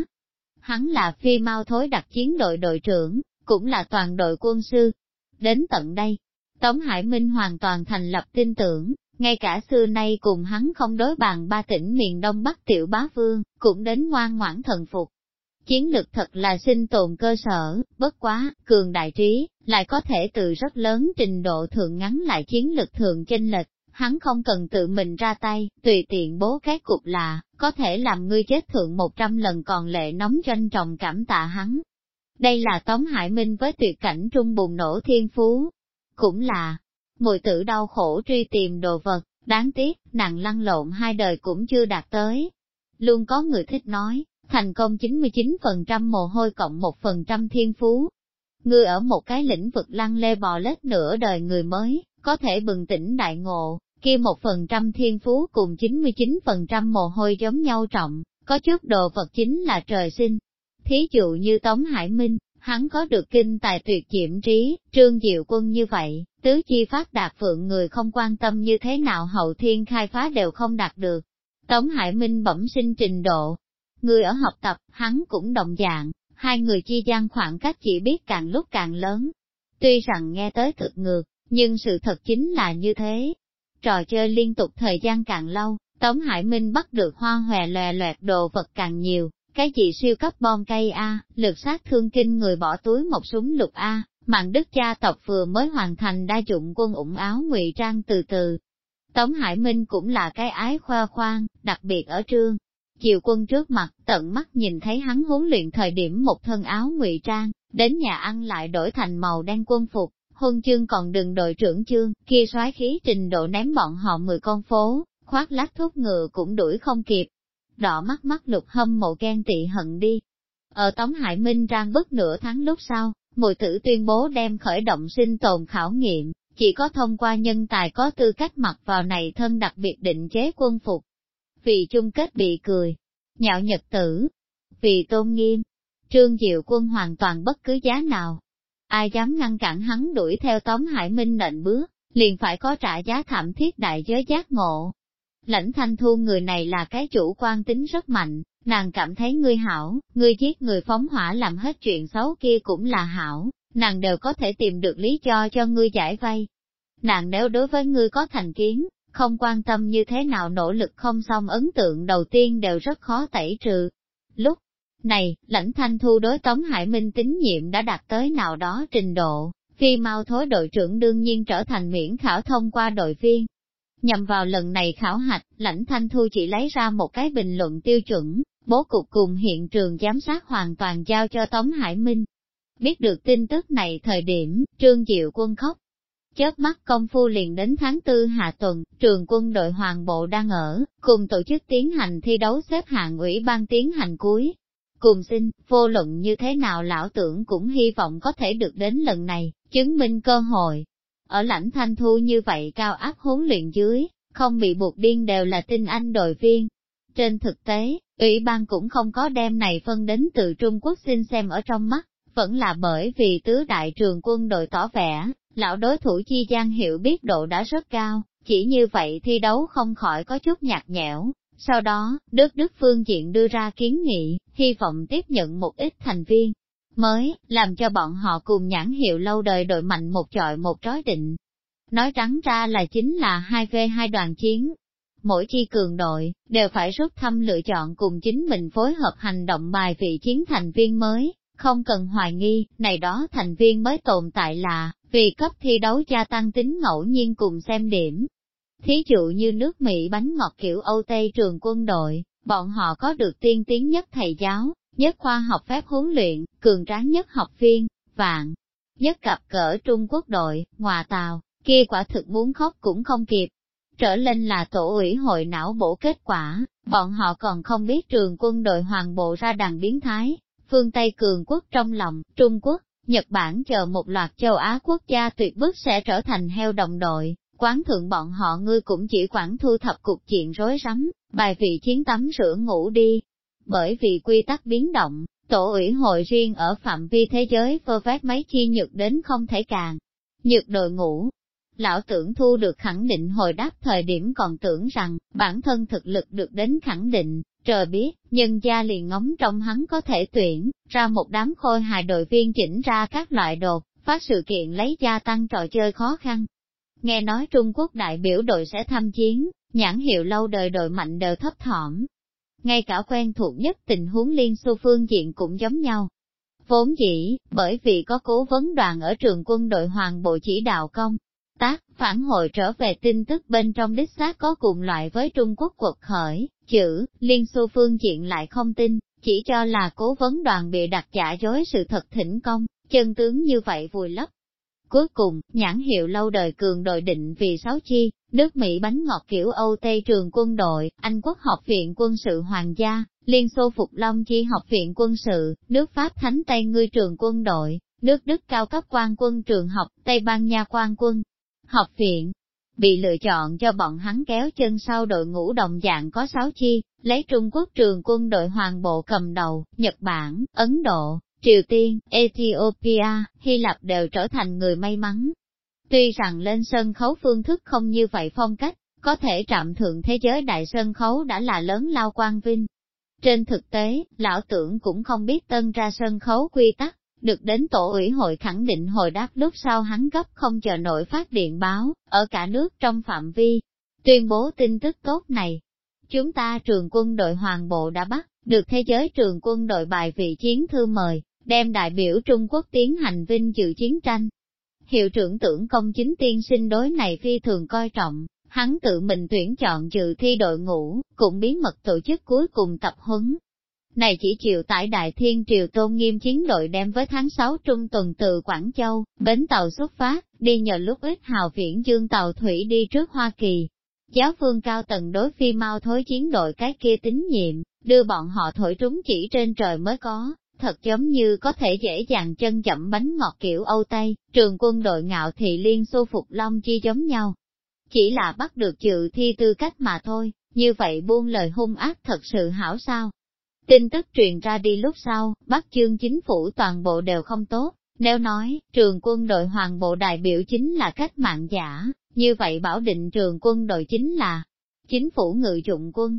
Hắn là phi mau thối đặc chiến đội đội trưởng, cũng là toàn đội quân sư. Đến tận đây, Tống Hải Minh hoàn toàn thành lập tin tưởng, ngay cả xưa nay cùng hắn không đối bàn ba tỉnh miền Đông Bắc tiểu bá vương, cũng đến ngoan ngoãn thần phục. Chiến lực thật là sinh tồn cơ sở, bất quá, cường đại trí, lại có thể từ rất lớn trình độ thượng ngắn lại chiến lực thượng chênh lệch, hắn không cần tự mình ra tay, tùy tiện bố cái cục là, có thể làm ngươi chết thượng một trăm lần còn lệ nóng doanh trọng cảm tạ hắn. Đây là Tống Hải Minh với tuyệt cảnh trung bùng nổ thiên phú. Cũng là, mùi tử đau khổ truy tìm đồ vật, đáng tiếc, nàng lăn lộn hai đời cũng chưa đạt tới. Luôn có người thích nói, thành công 99% mồ hôi cộng 1% thiên phú. Ngươi ở một cái lĩnh vực lăn lê bò lết nửa đời người mới, có thể bừng tỉnh đại ngộ, kia một phần trăm thiên phú cùng 99% mồ hôi giống nhau trọng, có chút đồ vật chính là trời sinh. Thí dụ như Tống Hải Minh, hắn có được kinh tài tuyệt diễm trí, trương diệu quân như vậy, tứ chi phát đạt phượng người không quan tâm như thế nào hậu thiên khai phá đều không đạt được. Tống Hải Minh bẩm sinh trình độ. Người ở học tập, hắn cũng đồng dạng, hai người chi gian khoảng cách chỉ biết càng lúc càng lớn. Tuy rằng nghe tới thực ngược, nhưng sự thật chính là như thế. Trò chơi liên tục thời gian càng lâu, Tống Hải Minh bắt được hoa hòe lòe loẹt đồ vật càng nhiều, cái gì siêu cấp bom cây A, lực sát thương kinh người bỏ túi một súng lục A, mạng đức gia tộc vừa mới hoàn thành đa dụng quân ủng áo ngụy trang từ từ. Tống Hải Minh cũng là cái ái khoa khoang, đặc biệt ở trương. Chiều quân trước mặt, tận mắt nhìn thấy hắn huấn luyện thời điểm một thân áo ngụy trang, đến nhà ăn lại đổi thành màu đen quân phục, huân chương còn đừng đội trưởng chương, kia soái khí trình độ ném bọn họ mười con phố, khoác lát thuốc ngựa cũng đuổi không kịp. Đỏ mắt mắt lục hâm mộ ghen tị hận đi. Ở Tống Hải Minh trang bức nửa tháng lúc sau, mùi tử tuyên bố đem khởi động sinh tồn khảo nghiệm, chỉ có thông qua nhân tài có tư cách mặc vào này thân đặc biệt định chế quân phục. Vì chung kết bị cười, nhạo nhật tử, vì tôn nghiêm, trương diệu quân hoàn toàn bất cứ giá nào. Ai dám ngăn cản hắn đuổi theo Tống Hải Minh nệnh bước, liền phải có trả giá thảm thiết đại giới giác ngộ. Lãnh thanh thu người này là cái chủ quan tính rất mạnh, nàng cảm thấy ngươi hảo, ngươi giết người phóng hỏa làm hết chuyện xấu kia cũng là hảo, nàng đều có thể tìm được lý do cho ngươi giải vay. Nàng nếu đối với ngươi có thành kiến, không quan tâm như thế nào nỗ lực không xong ấn tượng đầu tiên đều rất khó tẩy trừ. Lúc này, lãnh thanh thu đối Tống Hải Minh tín nhiệm đã đạt tới nào đó trình độ, phi mau thối đội trưởng đương nhiên trở thành miễn khảo thông qua đội viên. Nhằm vào lần này khảo hạch, lãnh thanh thu chỉ lấy ra một cái bình luận tiêu chuẩn, bố cục cùng hiện trường giám sát hoàn toàn giao cho Tống Hải Minh. Biết được tin tức này thời điểm, Trương Diệu Quân khóc. Chớp mắt công phu liền đến tháng tư hạ tuần, trường quân đội hoàng bộ đang ở, cùng tổ chức tiến hành thi đấu xếp hạng ủy ban tiến hành cuối. Cùng xin, vô luận như thế nào lão tưởng cũng hy vọng có thể được đến lần này, chứng minh cơ hội. Ở lãnh thanh thu như vậy cao áp huấn luyện dưới, không bị buộc điên đều là tinh anh đội viên. Trên thực tế, ủy ban cũng không có đem này phân đến từ Trung Quốc xin xem ở trong mắt, vẫn là bởi vì tứ đại trường quân đội tỏ vẻ, lão đối thủ chi gian hiểu biết độ đã rất cao, chỉ như vậy thi đấu không khỏi có chút nhạt nhẽo. Sau đó, Đức Đức phương diện đưa ra kiến nghị, hy vọng tiếp nhận một ít thành viên mới, làm cho bọn họ cùng nhãn hiệu lâu đời đội mạnh một chọi một trói định. Nói trắng ra là chính là hai v hai đoàn chiến. Mỗi chi cường đội, đều phải rút thăm lựa chọn cùng chính mình phối hợp hành động bài vị chiến thành viên mới, không cần hoài nghi, này đó thành viên mới tồn tại là, vì cấp thi đấu gia tăng tính ngẫu nhiên cùng xem điểm. Thí dụ như nước Mỹ bánh ngọt kiểu Âu Tây trường quân đội, bọn họ có được tiên tiến nhất thầy giáo, nhất khoa học phép huấn luyện, cường tráng nhất học viên, vạn, nhất cặp cỡ Trung Quốc đội, ngoà tàu, kia quả thực muốn khóc cũng không kịp. Trở lên là tổ ủy hội não bổ kết quả, bọn họ còn không biết trường quân đội hoàng bộ ra đàn biến thái, phương Tây cường quốc trong lòng, Trung Quốc, Nhật Bản chờ một loạt châu Á quốc gia tuyệt bức sẽ trở thành heo đồng đội, quán thượng bọn họ ngươi cũng chỉ quản thu thập cục chuyện rối rắm, bài vị chiến tắm rửa ngủ đi. Bởi vì quy tắc biến động, tổ ủy hội riêng ở phạm vi thế giới vơ vét mấy chi nhược đến không thể càng. Nhược đội ngũ, lão tưởng thu được khẳng định hồi đáp thời điểm còn tưởng rằng bản thân thực lực được đến khẳng định, Trời biết, nhân gia liền ngóng trong hắn có thể tuyển, ra một đám khôi hài đội viên chỉnh ra các loại đột, phát sự kiện lấy gia tăng trò chơi khó khăn. Nghe nói Trung Quốc đại biểu đội sẽ tham chiến, nhãn hiệu lâu đời đội mạnh đều thấp thỏm. Ngay cả quen thuộc nhất tình huống liên xô phương diện cũng giống nhau. Vốn dĩ, bởi vì có cố vấn đoàn ở trường quân đội hoàng bộ chỉ đạo công, tác, phản hồi trở về tin tức bên trong đích xác có cùng loại với Trung Quốc quật khởi, chữ, Liên Xô phương diện lại không tin, chỉ cho là cố vấn đoàn bị đặt giả dối sự thật thỉnh công, chân tướng như vậy vùi lấp. Cuối cùng, nhãn hiệu lâu đời cường đội định vì sáu chi, nước Mỹ bánh ngọt kiểu Âu Tây trường quân đội, Anh quốc học viện quân sự hoàng gia, Liên Xô Phục Long chi học viện quân sự, nước Pháp Thánh Tây Ngươi trường quân đội, nước Đức cao cấp quan quân trường học, Tây Ban Nha quan quân, học viện, bị lựa chọn cho bọn hắn kéo chân sau đội ngũ đồng dạng có sáu chi, lấy Trung Quốc trường quân đội hoàng bộ cầm đầu, Nhật Bản, Ấn Độ, Triều Tiên, Ethiopia, Hy Lạp đều trở thành người may mắn. Tuy rằng lên sân khấu phương thức không như vậy phong cách, có thể trạm thượng thế giới đại sân khấu đã là lớn lao quang vinh. Trên thực tế, lão tưởng cũng không biết tân ra sân khấu quy tắc, được đến tổ ủy hội khẳng định hồi đáp lúc sau hắn gấp không chờ nổi phát điện báo, ở cả nước trong phạm vi, tuyên bố tin tức tốt này. Chúng ta trường quân đội hoàng bộ đã bắt, được thế giới trường quân đội bài vị chiến thư mời, đem đại biểu Trung Quốc tiến hành vinh dự chiến tranh. Hiệu trưởng tưởng công chính tiên sinh đối này phi thường coi trọng, hắn tự mình tuyển chọn dự thi đội ngũ, cũng bí mật tổ chức cuối cùng tập huấn. Này chỉ chịu tải Đại Thiên Triều Tôn Nghiêm chiến đội đem với tháng 6 trung tuần từ Quảng Châu, bến tàu xuất phát, đi nhờ lúc ít hào viễn dương tàu thủy đi trước Hoa Kỳ. Giáo phương cao tầng đối phi mau thối chiến đội cái kia tín nhiệm, đưa bọn họ thổi trúng chỉ trên trời mới có, thật giống như có thể dễ dàng chân chậm bánh ngọt kiểu Âu Tây, trường quân đội ngạo thị liên xô phục long chi giống nhau. Chỉ là bắt được chữ thi tư cách mà thôi, như vậy buông lời hung ác thật sự hảo sao. Tin tức truyền ra đi lúc sau, Bắc chương chính phủ toàn bộ đều không tốt, nếu nói, trường quân đội hoàng bộ đại biểu chính là cách mạng giả, như vậy bảo định trường quân đội chính là chính phủ ngự dụng quân,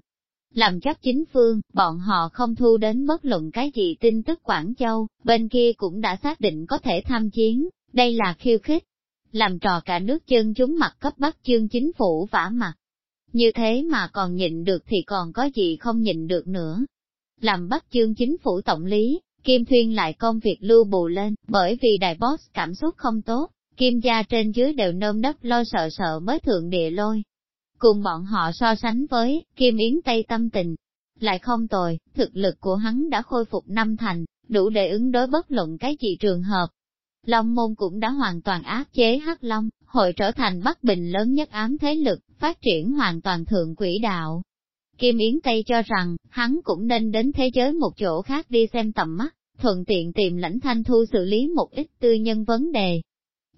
làm chấp chính phương, bọn họ không thu đến bất luận cái gì tin tức Quảng Châu, bên kia cũng đã xác định có thể tham chiến, đây là khiêu khích. Làm trò cả nước chân chúng mặt cấp bắt chương chính phủ vả mặt. Như thế mà còn nhịn được thì còn có gì không nhịn được nữa. Làm bắt chương chính phủ tổng lý, Kim Thuyên lại công việc lưu bù lên, bởi vì đại boss cảm xúc không tốt, Kim gia trên dưới đều nơm nấp lo sợ sợ mới thượng địa lôi, Cùng bọn họ so sánh với, Kim Yến Tây tâm tình, lại không tồi, thực lực của hắn đã khôi phục năm thành, đủ để ứng đối bất luận cái gì trường hợp. Long môn cũng đã hoàn toàn áp chế hắc long, hội trở thành Bắc Bình lớn nhất ám thế lực, phát triển hoàn toàn thượng quỹ đạo. Kim Yến Tây cho rằng, hắn cũng nên đến thế giới một chỗ khác đi xem tầm mắt, thuận tiện tìm lãnh thanh thu xử lý một ít tư nhân vấn đề,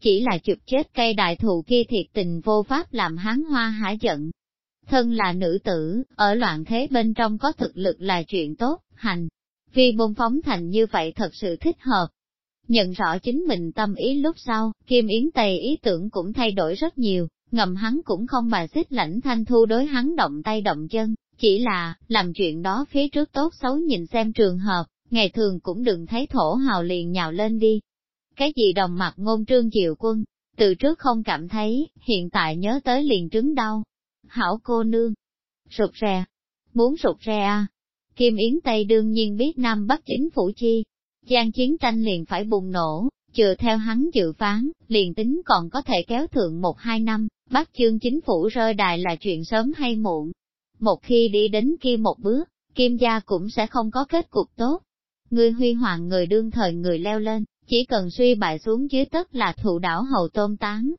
chỉ là chụp chết cây đại thụ kia thiệt tình vô pháp làm hán hoa hả giận. Thân là nữ tử, ở loạn thế bên trong có thực lực là chuyện tốt, hành. Vì bôn phóng thành như vậy thật sự thích hợp. Nhận rõ chính mình tâm ý lúc sau, Kim Yến Tây ý tưởng cũng thay đổi rất nhiều, ngầm hắn cũng không bà xích lãnh thanh thu đối hắn động tay động chân, chỉ là, làm chuyện đó phía trước tốt xấu nhìn xem trường hợp, ngày thường cũng đừng thấy thổ hào liền nhào lên đi, cái gì đồng mặt ngôn trương diệu quân, từ trước không cảm thấy, hiện tại nhớ tới liền trứng đau. Hảo cô nương, sụt rè, muốn sụt rè à? Kim Yến Tây đương nhiên biết Nam Bắc chính phủ chi, gian chiến tranh liền phải bùng nổ, chừa theo hắn dự phán, liền tính còn có thể kéo thượng một hai năm, Bắc chương chính phủ rơi đài là chuyện sớm hay muộn. Một khi đi đến kia một bước, Kim gia cũng sẽ không có kết cục tốt. Người huy hoàng người đương thời người leo lên, chỉ cần suy bại xuống dưới tất là thụ đảo hầu tôn tán.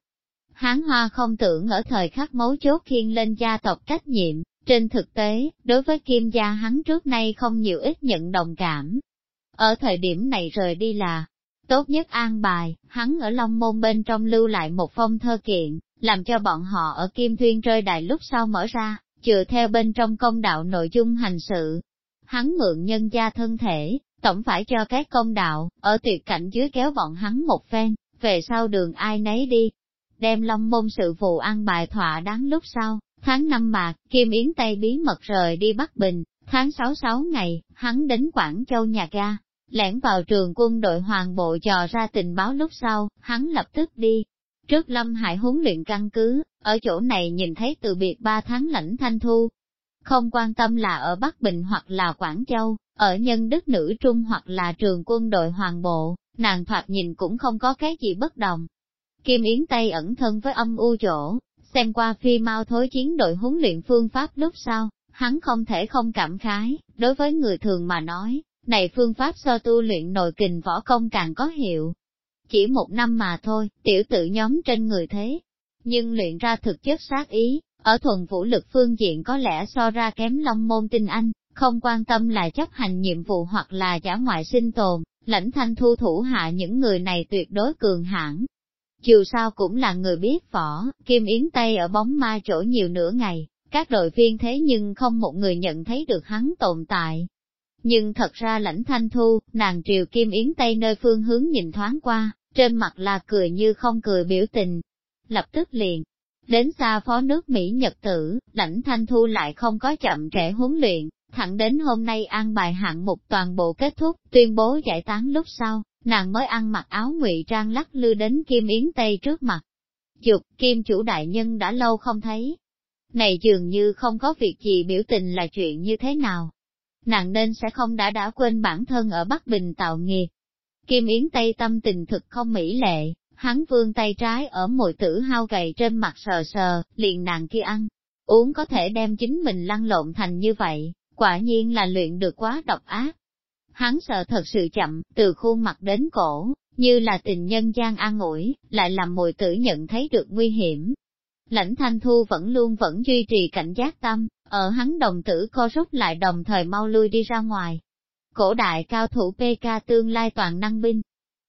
Hán Hoa không tưởng ở thời khắc mấu chốt khiên lên gia tộc trách nhiệm, trên thực tế, đối với Kim gia hắn trước nay không nhiều ít nhận đồng cảm. Ở thời điểm này rời đi là, tốt nhất an bài, hắn ở Long Môn bên trong lưu lại một phong thơ kiện, làm cho bọn họ ở Kim Thuyên rơi đài lúc sau mở ra, chừa theo bên trong công đạo nội dung hành sự. Hắn mượn nhân gia thân thể, tổng phải cho cái công đạo, ở tuyệt cảnh dưới kéo bọn hắn một phen, về sau đường ai nấy đi. Đem long môn sự vụ ăn bài thỏa đáng lúc sau, tháng năm bạc, Kim Yến Tây bí mật rời đi Bắc Bình, tháng sáu sáu ngày, hắn đến Quảng Châu nhà ga, lẻn vào trường quân đội hoàng bộ dò ra tình báo lúc sau, hắn lập tức đi. Trước Lâm Hải huấn luyện căn cứ, ở chỗ này nhìn thấy từ biệt ba tháng lãnh thanh thu. Không quan tâm là ở Bắc Bình hoặc là Quảng Châu, ở nhân đức nữ trung hoặc là trường quân đội hoàng bộ, nàng thoạt nhìn cũng không có cái gì bất đồng. Kim Yến Tây ẩn thân với âm u chỗ, xem qua phi mau thối chiến đội huấn luyện phương pháp lúc sau, hắn không thể không cảm khái, đối với người thường mà nói, này phương pháp so tu luyện nội kình võ công càng có hiệu. Chỉ một năm mà thôi, tiểu tự nhóm trên người thế, nhưng luyện ra thực chất sát ý, ở thuần vũ lực phương diện có lẽ so ra kém long môn tinh anh, không quan tâm là chấp hành nhiệm vụ hoặc là giả ngoại sinh tồn, lãnh thanh thu thủ hạ những người này tuyệt đối cường hãn. Dù sao cũng là người biết võ, Kim Yến Tây ở bóng ma chỗ nhiều nửa ngày, các đội viên thế nhưng không một người nhận thấy được hắn tồn tại. Nhưng thật ra lãnh thanh thu, nàng triều Kim Yến Tây nơi phương hướng nhìn thoáng qua, trên mặt là cười như không cười biểu tình. Lập tức liền, đến xa phó nước Mỹ Nhật tử, lãnh thanh thu lại không có chậm trễ huấn luyện, Thẳng đến hôm nay an bài hạng mục toàn bộ kết thúc, tuyên bố giải tán lúc sau, nàng mới ăn mặc áo ngụy trang lắc lư đến Kim Yến Tây trước mặt. Dục, Kim chủ đại nhân đã lâu không thấy. Này dường như không có việc gì biểu tình là chuyện như thế nào. Nàng nên sẽ không đã đã quên bản thân ở Bắc Bình tạo nghiệp. Kim Yến Tây tâm tình thực không mỹ lệ, hắn vương tay trái ở mồi tử hao gầy trên mặt sờ sờ, liền nàng kia ăn. Uống có thể đem chính mình lăn lộn thành như vậy, quả nhiên là luyện được quá độc ác. Hắn sợ thật sự chậm, từ khuôn mặt đến cổ, như là tình nhân gian an ủi, lại làm mùi tử nhận thấy được nguy hiểm. Lãnh thanh thu vẫn luôn vẫn duy trì cảnh giác tâm, ở hắn đồng tử co rút lại đồng thời mau lui đi ra ngoài. Cổ đại cao thủ PK tương lai toàn năng binh.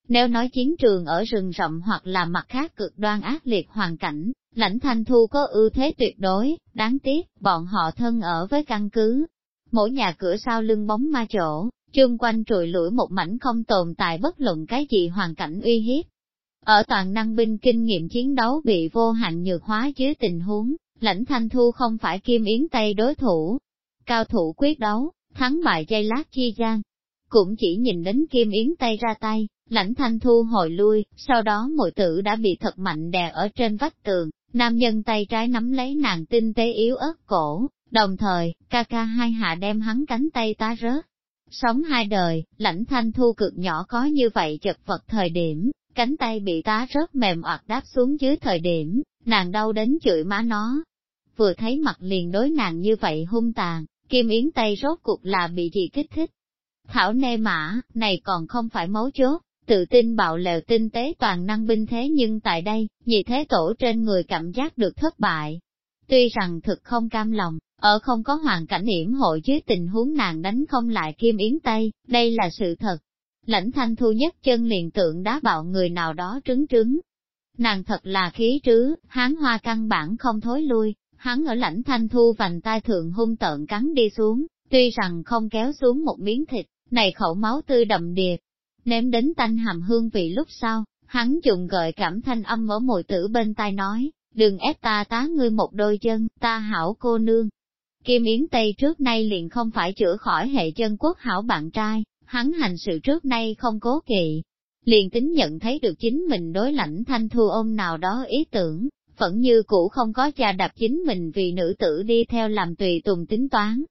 Nếu nói chiến trường ở rừng rậm hoặc là mặt khác cực đoan ác liệt hoàn cảnh, lãnh thanh thu có ưu thế tuyệt đối, đáng tiếc, bọn họ thân ở với căn cứ. Mỗi nhà cửa sau lưng bóng ma chỗ, chung quanh trụi lũi một mảnh không tồn tại bất luận cái gì hoàn cảnh uy hiếp. Ở toàn năng binh kinh nghiệm chiến đấu bị vô hạn nhược hóa dưới tình huống, lãnh thanh thu không phải kim yến tây đối thủ. Cao thủ quyết đấu, thắng bại dây lát chi gian. Cũng chỉ nhìn đến kim yến tây ra tay, lãnh thanh thu hồi lui, sau đó mội tử đã bị thật mạnh đè ở trên vách tường, nam nhân tay trái nắm lấy nàng tinh tế yếu ớt cổ, đồng thời, ca ca hai hạ đem hắn cánh tay tá rớt. Sống hai đời, lãnh thanh thu cực nhỏ có như vậy chật vật thời điểm, cánh tay bị tá rớt mềm oạt đáp xuống dưới thời điểm, nàng đau đến chửi má nó. Vừa thấy mặt liền đối nàng như vậy hung tàn, Kim Yến tay rốt cuộc là bị gì kích thích. Thảo nê mã, này còn không phải mấu chốt, tự tin bạo lều tinh tế toàn năng binh thế nhưng tại đây, nhị thế tổ trên người cảm giác được thất bại. Tuy rằng thực không cam lòng, ở không có hoàn cảnh hiểm hội dưới tình huống nàng đánh không lại Kim Yến Tây, đây là sự thật. Lãnh thanh thu nhất chân liền tượng đá bạo người nào đó trứng trứng. Nàng thật là khí trứ, hán hoa căn bản không thối lui, hắn ở lãnh thanh thu vành tai thượng hung tợn cắn đi xuống, tuy rằng không kéo xuống một miếng thịt, này khẩu máu tươi đậm điệp. Ném đến tanh hàm hương vị lúc sau, hắn dùng gợi cảm thanh âm ở mồi tử bên tai nói, đừng ép ta tá ngươi một đôi chân, ta hảo cô nương, Kim Yến Tây trước nay liền không phải chữa khỏi hệ chân quốc hảo bạn trai, hắn hành sự trước nay không cố kỵ. Liền tính nhận thấy được chính mình đối lãnh thanh thu ôm nào đó ý tưởng, vẫn như cũ không có cha đạp chính mình vì nữ tử đi theo làm tùy tùng tính toán.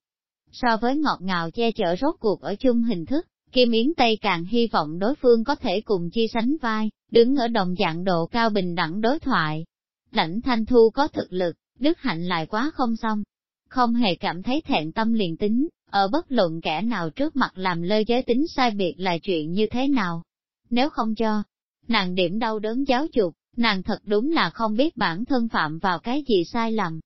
So với ngọt ngào che chở rốt cuộc ở chung hình thức, Kim Yến Tây càng hy vọng đối phương có thể cùng chi sánh vai, đứng ở đồng dạng độ cao bình đẳng đối thoại. Lãnh thanh thu có thực lực, đức hạnh lại quá không xong, không hề cảm thấy thẹn tâm liền tính, ở bất luận kẻ nào trước mặt làm lơ giới tính sai biệt là chuyện như thế nào. Nếu không cho, nàng điểm đau đớn giáo dục, nàng thật đúng là không biết bản thân phạm vào cái gì sai lầm.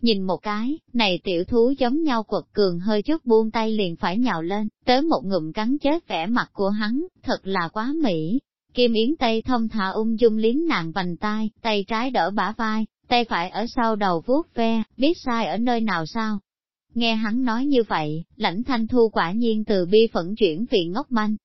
Nhìn một cái, này tiểu thú giống nhau quật cường hơi chút buông tay liền phải nhào lên, tới một ngụm cắn chết vẻ mặt của hắn, thật là quá mỹ. Kim Yến Tây thông thả ung dung liếm nàng vành tay, tay trái đỡ bả vai, tay phải ở sau đầu vuốt ve, biết sai ở nơi nào sao? Nghe hắn nói như vậy, lãnh thanh thu quả nhiên từ bi phẫn chuyển vì ngốc manh.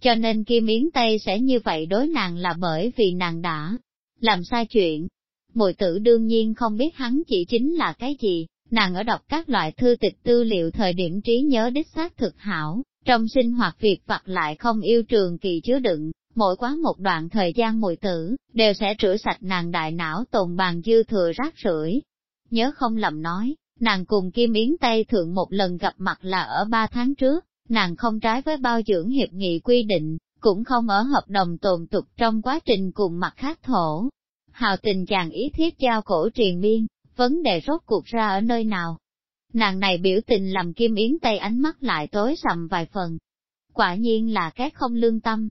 Cho nên Kim Yến Tây sẽ như vậy đối nàng là bởi vì nàng đã làm sai chuyện. Mùi tử đương nhiên không biết hắn chỉ chính là cái gì, nàng ở đọc các loại thư tịch tư liệu thời điểm trí nhớ đích xác thực hảo, trong sinh hoạt việc vặt lại không yêu trường kỳ chứa đựng, Mỗi quá một đoạn thời gian mùi tử, đều sẽ rửa sạch nàng đại não tồn bàn dư thừa rác rưởi. Nhớ không lầm nói, nàng cùng Kim Yến Tây thượng một lần gặp mặt là ở ba tháng trước, nàng không trái với bao dưỡng hiệp nghị quy định, cũng không ở hợp đồng tồn tục trong quá trình cùng mặt khác thổ. Hào tình chàng ý thiết giao cổ triền miên, vấn đề rốt cuộc ra ở nơi nào. Nàng này biểu tình làm Kim Yến Tây ánh mắt lại tối sầm vài phần. Quả nhiên là cái không lương tâm,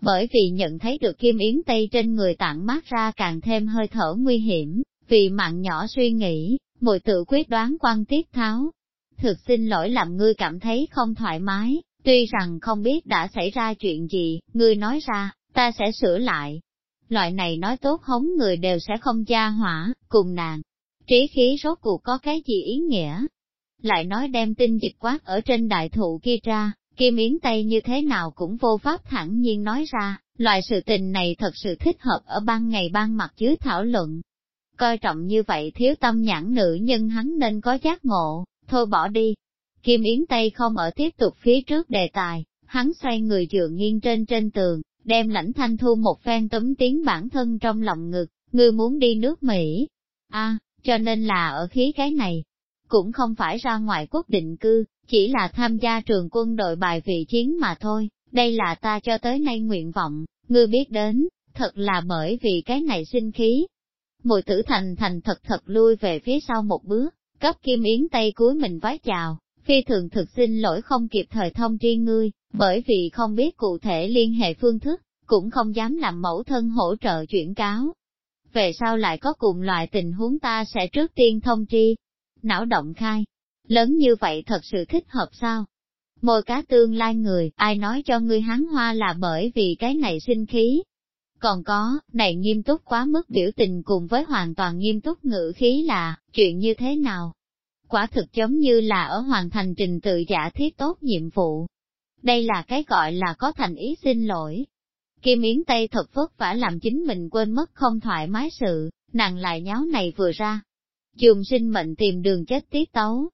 bởi vì nhận thấy được kim yến tây trên người tản mát ra càng thêm hơi thở nguy hiểm, vì mạng nhỏ suy nghĩ, mùi tự quyết đoán quan tiết tháo. Thực xin lỗi làm ngươi cảm thấy không thoải mái, tuy rằng không biết đã xảy ra chuyện gì, ngươi nói ra, ta sẽ sửa lại. Loại này nói tốt hống người đều sẽ không gia hỏa, cùng nàng. Trí khí rốt cuộc có cái gì ý nghĩa? Lại nói đem tin dịch quát ở trên đại thụ kia ra, Kim Yến Tây như thế nào cũng vô pháp thẳng nhiên nói ra, loại sự tình này thật sự thích hợp ở ban ngày ban mặt dưới thảo luận. Coi trọng như vậy thiếu tâm nhãn nữ nhân hắn nên có giác ngộ, thôi bỏ đi. Kim Yến Tây không ở tiếp tục phía trước đề tài, hắn xoay người dựa nghiêng trên trên tường, đem lãnh thanh thu một phen tấm tiếng bản thân trong lòng ngực, ngươi muốn đi nước Mỹ. a cho nên là ở khí cái này, cũng không phải ra ngoài quốc định cư, chỉ là tham gia trường quân đội bài vị chiến mà thôi, đây là ta cho tới nay nguyện vọng, ngươi biết đến, thật là bởi vì cái này sinh khí. Mùi tử thành thành thật thật lui về phía sau một bước, cấp kim yến tay cuối mình vái chào, phi thường thực xin lỗi không kịp thời thông tri ngươi, bởi vì không biết cụ thể liên hệ phương thức, cũng không dám làm mẫu thân hỗ trợ chuyển cáo. Về sau lại có cùng loại tình huống ta sẽ trước tiên thông tri. Não động khai, lớn như vậy thật sự thích hợp sao? Môi cá tương lai người, ai nói cho ngươi hán hoa là bởi vì cái này sinh khí. Còn có, này nghiêm túc quá mức biểu tình cùng với hoàn toàn nghiêm túc ngữ khí là, chuyện như thế nào? Quả thực giống như là ở hoàn thành trình tự giả thiết tốt nhiệm vụ. Đây là cái gọi là có thành ý xin lỗi. Kim Yến Tây thật vất vả làm chính mình quên mất không thoải mái sự, nàng lại nháo này vừa ra dùng sinh mệnh tìm đường chết tiết tấu,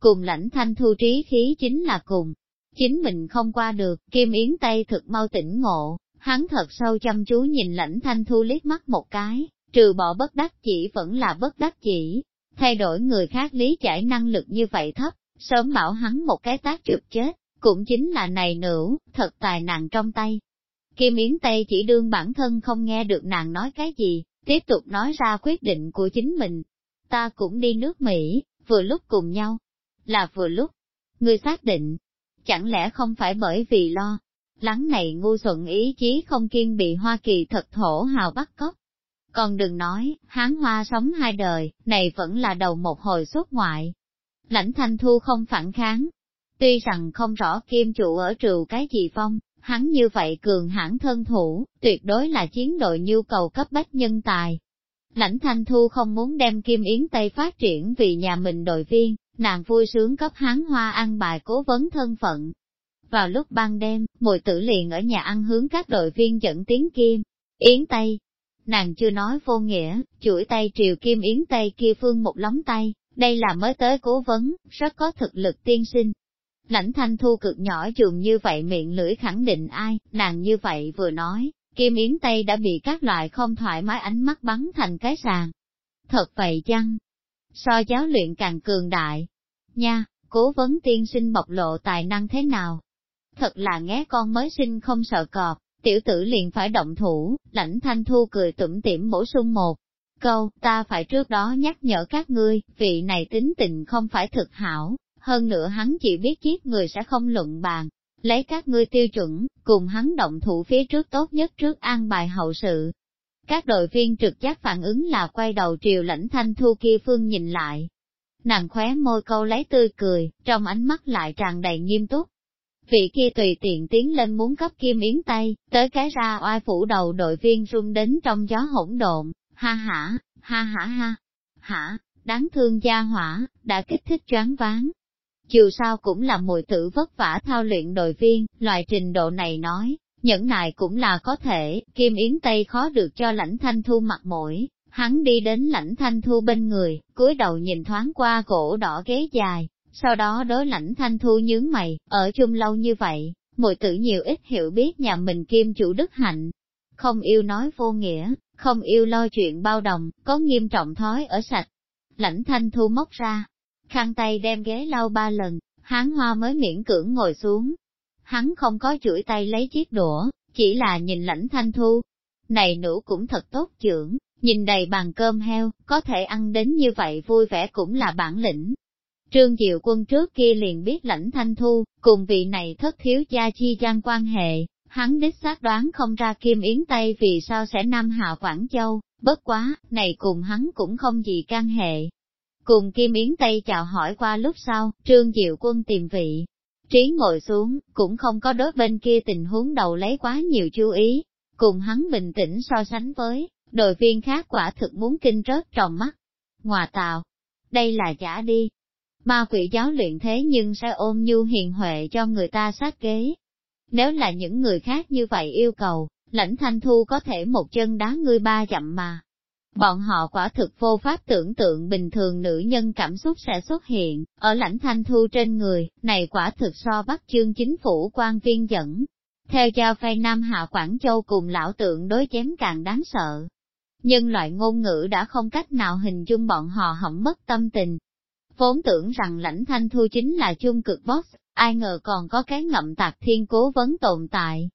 cùng lãnh thanh thu trí khí chính là cùng. Chính mình không qua được, Kim Yến Tây thực mau tỉnh ngộ, hắn thật sâu chăm chú nhìn lãnh thanh thu liếc mắt một cái, trừ bỏ bất đắc chỉ vẫn là bất đắc chỉ. Thay đổi người khác lý giải năng lực như vậy thấp, sớm bảo hắn một cái tác chụp chết, cũng chính là này nữ, thật tài nàng trong tay. Kim Yến Tây chỉ đương bản thân không nghe được nàng nói cái gì, tiếp tục nói ra quyết định của chính mình. Ta cũng đi nước Mỹ, vừa lúc cùng nhau, là vừa lúc. Ngươi xác định, chẳng lẽ không phải bởi vì lo, lắng này ngu xuẩn ý chí không kiên bị Hoa Kỳ thật thổ hào bắt cóc. Còn đừng nói, hán hoa sống hai đời, này vẫn là đầu một hồi xuất ngoại. Lãnh thanh thu không phản kháng. Tuy rằng không rõ kim chủ ở trừ cái gì phong, hắn như vậy cường hãn thân thủ, tuyệt đối là chiến đội nhu cầu cấp bách nhân tài. Lãnh thanh thu không muốn đem Kim Yến Tây phát triển vì nhà mình đội viên, nàng vui sướng cấp hán hoa ăn bài cố vấn thân phận. Vào lúc ban đêm, mùi tử liền ở nhà ăn hướng các đội viên dẫn tiếng kim, yến tây. Nàng chưa nói vô nghĩa, chuỗi tay triều kim yến tây kia phương một lóng tay, đây là mới tới cố vấn, rất có thực lực tiên sinh. Lãnh thanh thu cực nhỏ dùng như vậy miệng lưỡi khẳng định ai, nàng như vậy vừa nói, kim yến tây đã bị các loại không thoải mái ánh mắt bắn thành cái sàn. Thật vậy chăng? so giáo luyện càng cường đại. Nha, cố vấn tiên sinh bộc lộ tài năng thế nào? Thật là nghe con mới sinh không sợ cọp, tiểu tử liền phải động thủ, lãnh thanh thu cười tủm tỉm bổ sung một. Câu, ta phải trước đó nhắc nhở các ngươi, vị này tính tình không phải thực hảo, hơn nữa hắn chỉ biết giết người sẽ không luận bàn. Lấy các ngươi tiêu chuẩn, cùng hắn động thủ phía trước tốt nhất trước an bài hậu sự, các đội viên trực giác phản ứng là quay đầu triều lãnh thanh thu kia phương nhìn lại. Nàng khóe môi câu lấy tươi cười, trong ánh mắt lại tràn đầy nghiêm túc. Vị kia tùy tiện tiến lên muốn cấp kim yến tay, tới cái ra oai phủ đầu đội viên rung đến trong gió hỗn độn, ha hả, ha hả ha, hả, đáng thương gia hỏa, đã kích thích choáng váng. Dù sao cũng là mùi tử vất vả thao luyện đội viên, loại trình độ này nói, Nhẫn nại cũng là có thể, Kim Yến Tây khó được cho lãnh thanh thu mặt mũi, hắn đi đến lãnh thanh thu bên người, cúi đầu nhìn thoáng qua gỗ đỏ ghế dài, sau đó đối lãnh thanh thu nhướng mày, ở chung lâu như vậy, mùi tử nhiều ít hiểu biết nhà mình kim chủ đức hạnh. Không yêu nói vô nghĩa, không yêu lo chuyện bao đồng, có nghiêm trọng thói ở sạch. Lãnh thanh thu móc ra, khăn tay đem ghế lau ba lần, hán hoa mới miễn cưỡng ngồi xuống, hắn không có chuỗi tay lấy chiếc đũa, chỉ là nhìn lãnh thanh thu. Này nữ cũng thật tốt trưởng, nhìn đầy bàn cơm heo, có thể ăn đến như vậy vui vẻ cũng là bản lĩnh. Trương Diệu Quân trước kia liền biết lãnh thanh thu, cùng vị này thất thiếu gia chi gian quan hệ, hắn đích xác đoán không ra Kim Yến Tây vì sao sẽ Nam Hạ Quảng Châu, bất quá, này cùng hắn cũng không gì can hệ. Cùng Kim Yến Tây chào hỏi qua lúc sau, Trương Diệu Quân tìm vị, Trí ngồi xuống, cũng không có đối bên kia tình huống đầu lấy quá nhiều chú ý, cùng hắn bình tĩnh so sánh với, đội viên khác quả thực muốn kinh rớt tròn mắt. Ngoà tào, đây là giả đi. Ma quỷ giáo luyện thế nhưng sẽ ôm nhu hiền huệ cho người ta sát kế. Nếu là những người khác như vậy yêu cầu, lãnh thanh thu có thể một chân đá ngươi ba dặm mà. Bọn họ quả thực vô pháp tưởng tượng bình thường nữ nhân cảm xúc sẽ xuất hiện, ở lãnh thanh thu trên người, này quả thực so bắt chương chính phủ quan viên dẫn. Theo cha phay Nam Hạ Quảng Châu cùng lão tượng đối chém càng đáng sợ. Nhưng loại ngôn ngữ đã không cách nào hình dung bọn họ hỏng mất tâm tình. Vốn tưởng rằng lãnh thanh thu chính là chung cực boss, ai ngờ còn có cái ngậm tạc thiên cố vấn tồn tại.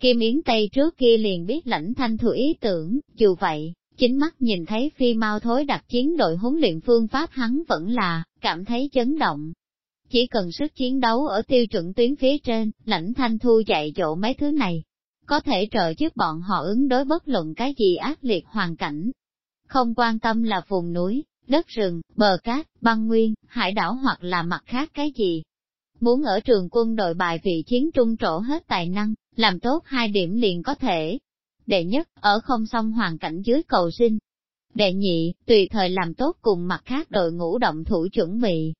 Kim Yến Tây trước kia liền biết lãnh thanh thu ý tưởng, dù vậy, chính mắt nhìn thấy phi mau thối đặc chiến đội huấn luyện phương pháp hắn vẫn là, cảm thấy chấn động. Chỉ cần sức chiến đấu ở tiêu chuẩn tuyến phía trên, lãnh thanh thu dạy dỗ mấy thứ này, có thể trợ giúp bọn họ ứng đối bất luận cái gì ác liệt hoàn cảnh. Không quan tâm là vùng núi, đất rừng, bờ cát, băng nguyên, hải đảo hoặc là mặt khác cái gì. Muốn ở trường quân đội bài vị chiến trung trổ hết tài năng, làm tốt hai điểm liền có thể. Đệ nhất, ở không song hoàn cảnh dưới cầu sinh. Đệ nhị, tùy thời làm tốt cùng mặt khác đội ngũ động thủ chuẩn bị.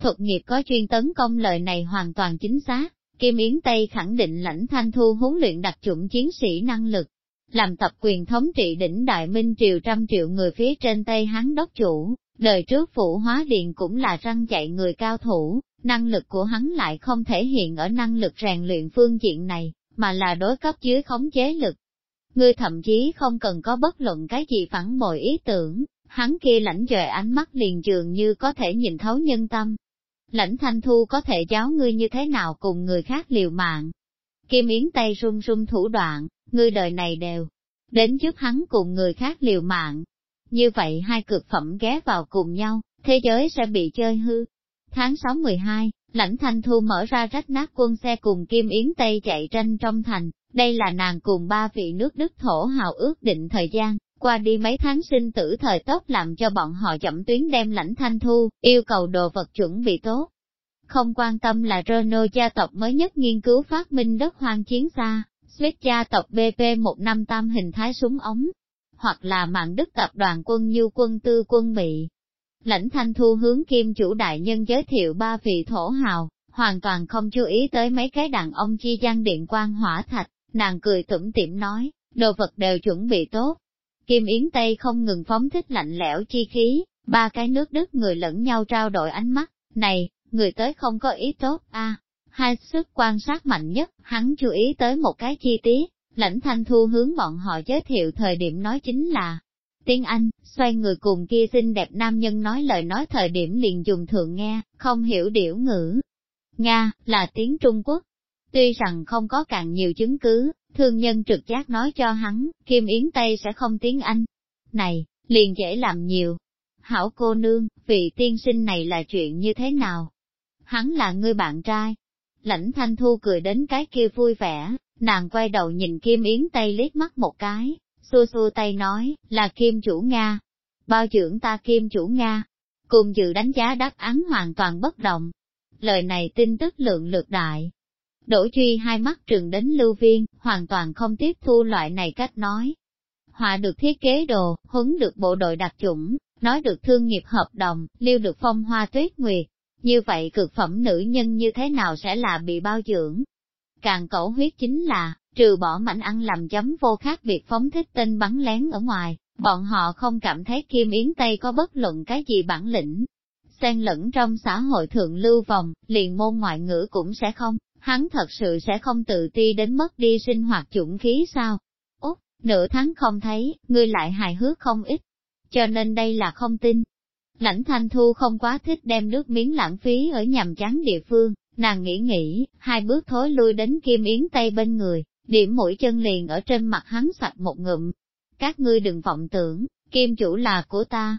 Thuật nghiệp có chuyên tấn công lời này hoàn toàn chính xác, Kim Yến Tây khẳng định lãnh thanh thu huấn luyện đặc chủng chiến sĩ năng lực, làm tập quyền thống trị đỉnh Đại Minh triều trăm triệu người phía trên Tây Hán đốc chủ, đời trước phụ hóa điện cũng là răng chạy người cao thủ, năng lực của hắn lại không thể hiện ở năng lực rèn luyện phương diện này, mà là đối cấp dưới khống chế lực. Ngươi thậm chí không cần có bất luận cái gì phản bội ý tưởng, hắn kia lãnh dời ánh mắt liền dường như có thể nhìn thấu nhân tâm. Lãnh thanh thu có thể giáo ngươi như thế nào cùng người khác liều mạng. Kim Yến tay run run thủ đoạn, ngươi đời này đều, đến giúp hắn cùng người khác liều mạng. Như vậy hai cực phẩm ghé vào cùng nhau, thế giới sẽ bị chơi hư. Tháng 6-12, lãnh thanh thu mở ra rách nát quân xe cùng Kim Yến Tây chạy tranh trong thành, đây là nàng cùng ba vị nước Đức thổ hào ước định thời gian, qua đi mấy tháng sinh tử thời tốt làm cho bọn họ chậm tuyến đem lãnh thanh thu, yêu cầu đồ vật chuẩn bị tốt. Không quan tâm là Renault gia tộc mới nhất nghiên cứu phát minh đất hoang chiến xa, Swiss gia tộc BP158 hình thái súng ống, hoặc là mạng đức tập đoàn quân như quân tư quân bị. Lãnh thanh thu hướng kim chủ đại nhân giới thiệu ba vị thổ hào, hoàn toàn không chú ý tới mấy cái đàn ông chi gian điện quan hỏa thạch, nàng cười tủm tỉm nói, đồ vật đều chuẩn bị tốt. Kim Yến Tây không ngừng phóng thích lạnh lẽo chi khí, ba cái nước Đức người lẫn nhau trao đổi ánh mắt, này, người tới không có ý tốt a à, Hai sức quan sát mạnh nhất, hắn chú ý tới một cái chi tiết, lãnh thanh thu hướng bọn họ giới thiệu thời điểm nói chính là tiếng Anh, xoay người cùng kia xinh đẹp nam nhân nói lời nói thời điểm liền dùng thường nghe, không hiểu điểu ngữ. Nga, là tiếng Trung Quốc. Tuy rằng không có càng nhiều chứng cứ, thương nhân trực giác nói cho hắn, Kim Yến Tây sẽ không tiếng Anh. Này, liền dễ làm nhiều. Hảo cô nương, vị tiên sinh này là chuyện như thế nào? Hắn là người bạn trai, Lãnh thanh thu cười đến cái kia vui vẻ, nàng quay đầu nhìn Kim Yến Tây liếc mắt một cái, xua xua tay nói, là Kim chủ Nga. Bao trưởng ta Kim chủ Nga. Cùng dự đánh giá đáp án hoàn toàn bất động. Lời này tin tức lượng lược đại. Đỗ truy hai mắt trường đến lưu viên, hoàn toàn không tiếp thu loại này cách nói. Họa được thiết kế đồ, huấn được bộ đội đặc chủng, nói được thương nghiệp hợp đồng, lưu được phong hoa tuyết nguyệt, như vậy cực phẩm nữ nhân như thế nào sẽ là bị bao dưỡng? Càng cẩu huyết chính là, trừ bỏ mảnh ăn làm chấm vô khác việc phóng thích tên bắn lén ở ngoài, bọn họ không cảm thấy Kim Yến Tây có bất luận cái gì bản lĩnh. Xen lẫn trong xã hội thượng lưu vòng, liền môn ngoại ngữ cũng sẽ không, hắn thật sự sẽ không tự ti đến mất đi sinh hoạt chủng khí sao? Út, nửa tháng không thấy, ngươi lại hài hước không ít. Cho nên đây là không tin, Lãnh thanh thu không quá thích đem nước miếng lãng phí ở nhằm chán địa phương, nàng nghĩ nghĩ, hai bước thối lui đến kim yến Tây bên người, điểm mũi chân liền ở trên mặt hắn sạch một ngụm. Các ngươi đừng vọng tưởng, kim chủ là của ta.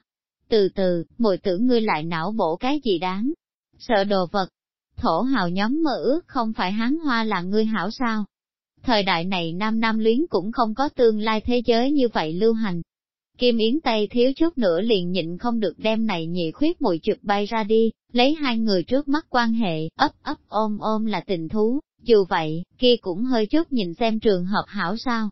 Từ từ, mùi tưởng ngươi lại não bổ cái gì đáng. Sợ đồ vật, thổ hào nhóm mơ ước không phải hán hoa là ngươi hảo sao. Thời đại này nam nam luyến cũng không có tương lai thế giới như vậy lưu hành, Kim Yến Tây thiếu chút nữa liền nhịn không được đem này nhị khuyết mùi chụp bay ra đi, lấy hai người trước mắt quan hệ, ấp ấp ôm ôm là tình thú, dù vậy, kia cũng hơi chút nhìn xem trường hợp hảo sao.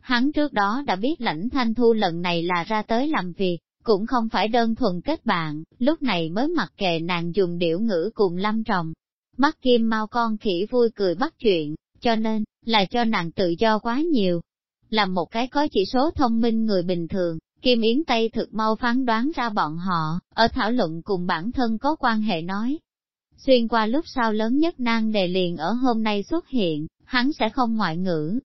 Hắn trước đó đã biết lãnh thanh thu lần này là ra tới làm việc, cũng không phải đơn thuần kết bạn, lúc này mới mặc kệ nàng dùng điểu ngữ cùng lâm trồng, Mắt kim mau con khỉ vui cười bắt chuyện, cho nên, là cho nàng tự do quá nhiều, là một cái có chỉ số thông minh người bình thường, Kim Yến Tây thực mau phán đoán ra bọn họ, ở thảo luận cùng bản thân có quan hệ nói. Xuyên qua lúc sau lớn nhất nan đề liền ở hôm nay xuất hiện, hắn sẽ không ngoại ngữ.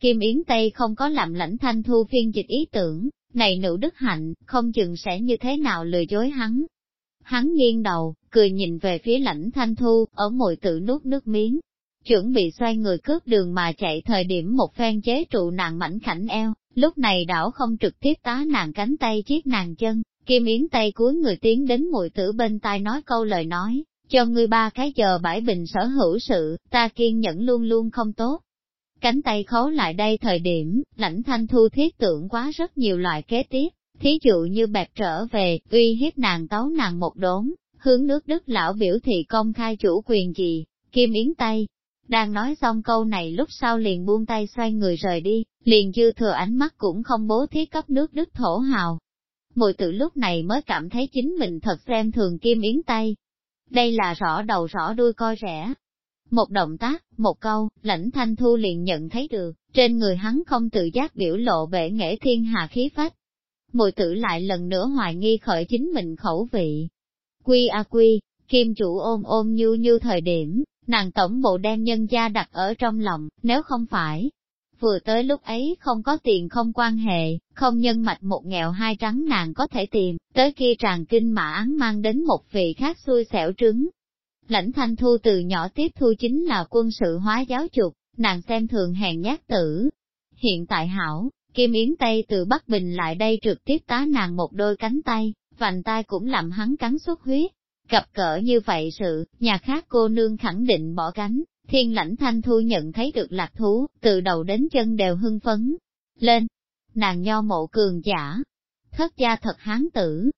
Kim Yến Tây không có làm lãnh thanh thu phiên dịch ý tưởng, này nữ đức hạnh, không chừng sẽ như thế nào lừa dối hắn. Hắn nghiêng đầu, cười nhìn về phía lãnh thanh thu, ở mồi tự nuốt nước miếng. Chuẩn bị xoay người cướp đường mà chạy thời điểm một phen chế trụ nàng mảnh khảnh eo, lúc này đảo không trực tiếp tá nàng cánh tay chiếc nàng chân, Kim Yến tay cuối người tiến đến mùi tử bên tai nói câu lời nói, cho ngươi ba cái giờ bãi bình sở hữu sự, ta kiên nhẫn luôn luôn không tốt. Cánh tay khấu lại đây thời điểm, lãnh thanh thu thiết tưởng quá rất nhiều loại kế tiếp, thí dụ như bẹp trở về, uy hiếp nàng tấu nàng một đốn, hướng nước Đức lão biểu thị công khai chủ quyền gì, kim yến tay. Đang nói xong câu này lúc sau liền buông tay xoay người rời đi, liền dư thừa ánh mắt cũng không bố thiết cấp nước Đức thổ hào. Mùi tự lúc này mới cảm thấy chính mình thật xem thường kim yến tay. Đây là rõ đầu rõ đuôi coi rẻ, một động tác, một câu, lãnh thanh thu liền nhận thấy được, trên người hắn không tự giác biểu lộ bể nghệ thiên hạ khí phách. Mùi tử lại lần nữa hoài nghi khởi chính mình khẩu vị. Quy a quy, kim chủ ôm ôm như như thời điểm, nàng tổng bộ đem nhân gia đặt ở trong lòng, nếu không phải. Vừa tới lúc ấy không có tiền không quan hệ, không nhân mạch một nghèo hai trắng nàng có thể tìm, tới khi tràn kinh mã án mang đến một vị khác xui xẻo trứng, Lãnh thanh thu từ nhỏ tiếp thu chính là quân sự hóa giáo dục, nàng xem thường hèn nhát tử. Hiện tại hảo, Kim Yến Tây từ Bắc Bình lại đây trực tiếp tá nàng một đôi cánh tay, vành tay cũng làm hắn cắn xuất huyết. Gặp cỡ như vậy sự, nhà khác cô nương khẳng định bỏ cánh, thiên lãnh thanh thu nhận thấy được lạc thú, từ đầu đến chân đều hưng phấn. Lên, nàng nho mộ cường giả, thất gia thật hán tử,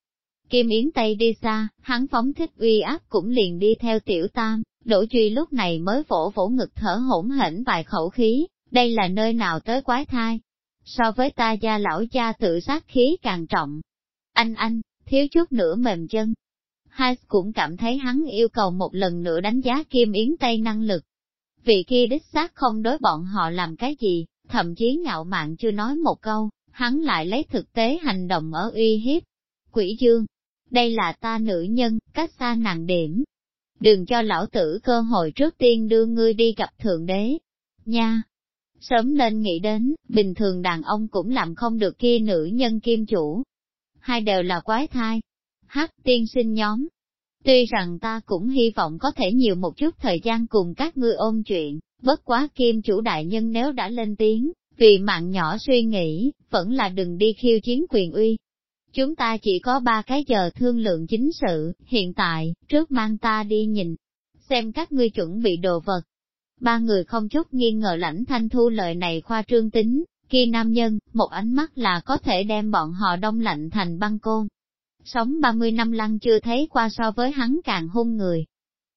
Kim Yến Tây đi xa, hắn phóng thích uy áp cũng liền đi theo tiểu tam, Đỗ Duy lúc này mới vỗ vỗ ngực thở hỗn hển vài khẩu khí, đây là nơi nào tới quái thai. So với ta gia lão cha tự sát khí càng trọng. Anh anh, thiếu chút nữa mềm chân. Hai cũng cảm thấy hắn yêu cầu một lần nữa đánh giá Kim Yến Tây năng lực. Vì kia đích xác không đối bọn họ làm cái gì, thậm chí ngạo mạn chưa nói một câu, hắn lại lấy thực tế hành động ở uy hiếp. Quỷ dương, đây là ta nữ nhân, cách xa nàng điểm. Đừng cho lão tử cơ hội trước tiên đưa ngươi đi gặp Thượng Đế. Nha! Sớm nên nghĩ đến, bình thường đàn ông cũng làm không được kia nữ nhân kim chủ. Hai đều là quái thai. Hắc tiên sinh nhóm. Tuy rằng ta cũng hy vọng có thể nhiều một chút thời gian cùng các ngươi ôm chuyện, bất quá kim chủ đại nhân nếu đã lên tiếng, vì mạng nhỏ suy nghĩ, vẫn là đừng đi khiêu chiến quyền uy, Chúng ta chỉ có ba cái giờ thương lượng chính sự, hiện tại, trước mang ta đi nhìn, xem các ngươi chuẩn bị đồ vật. Ba người không chút nghi ngờ lãnh thanh thu lời này khoa trương tính, kia nam nhân, một ánh mắt là có thể đem bọn họ đông lạnh thành băng côn. Sống 30 năm lăng chưa thấy qua so với hắn càng hung người.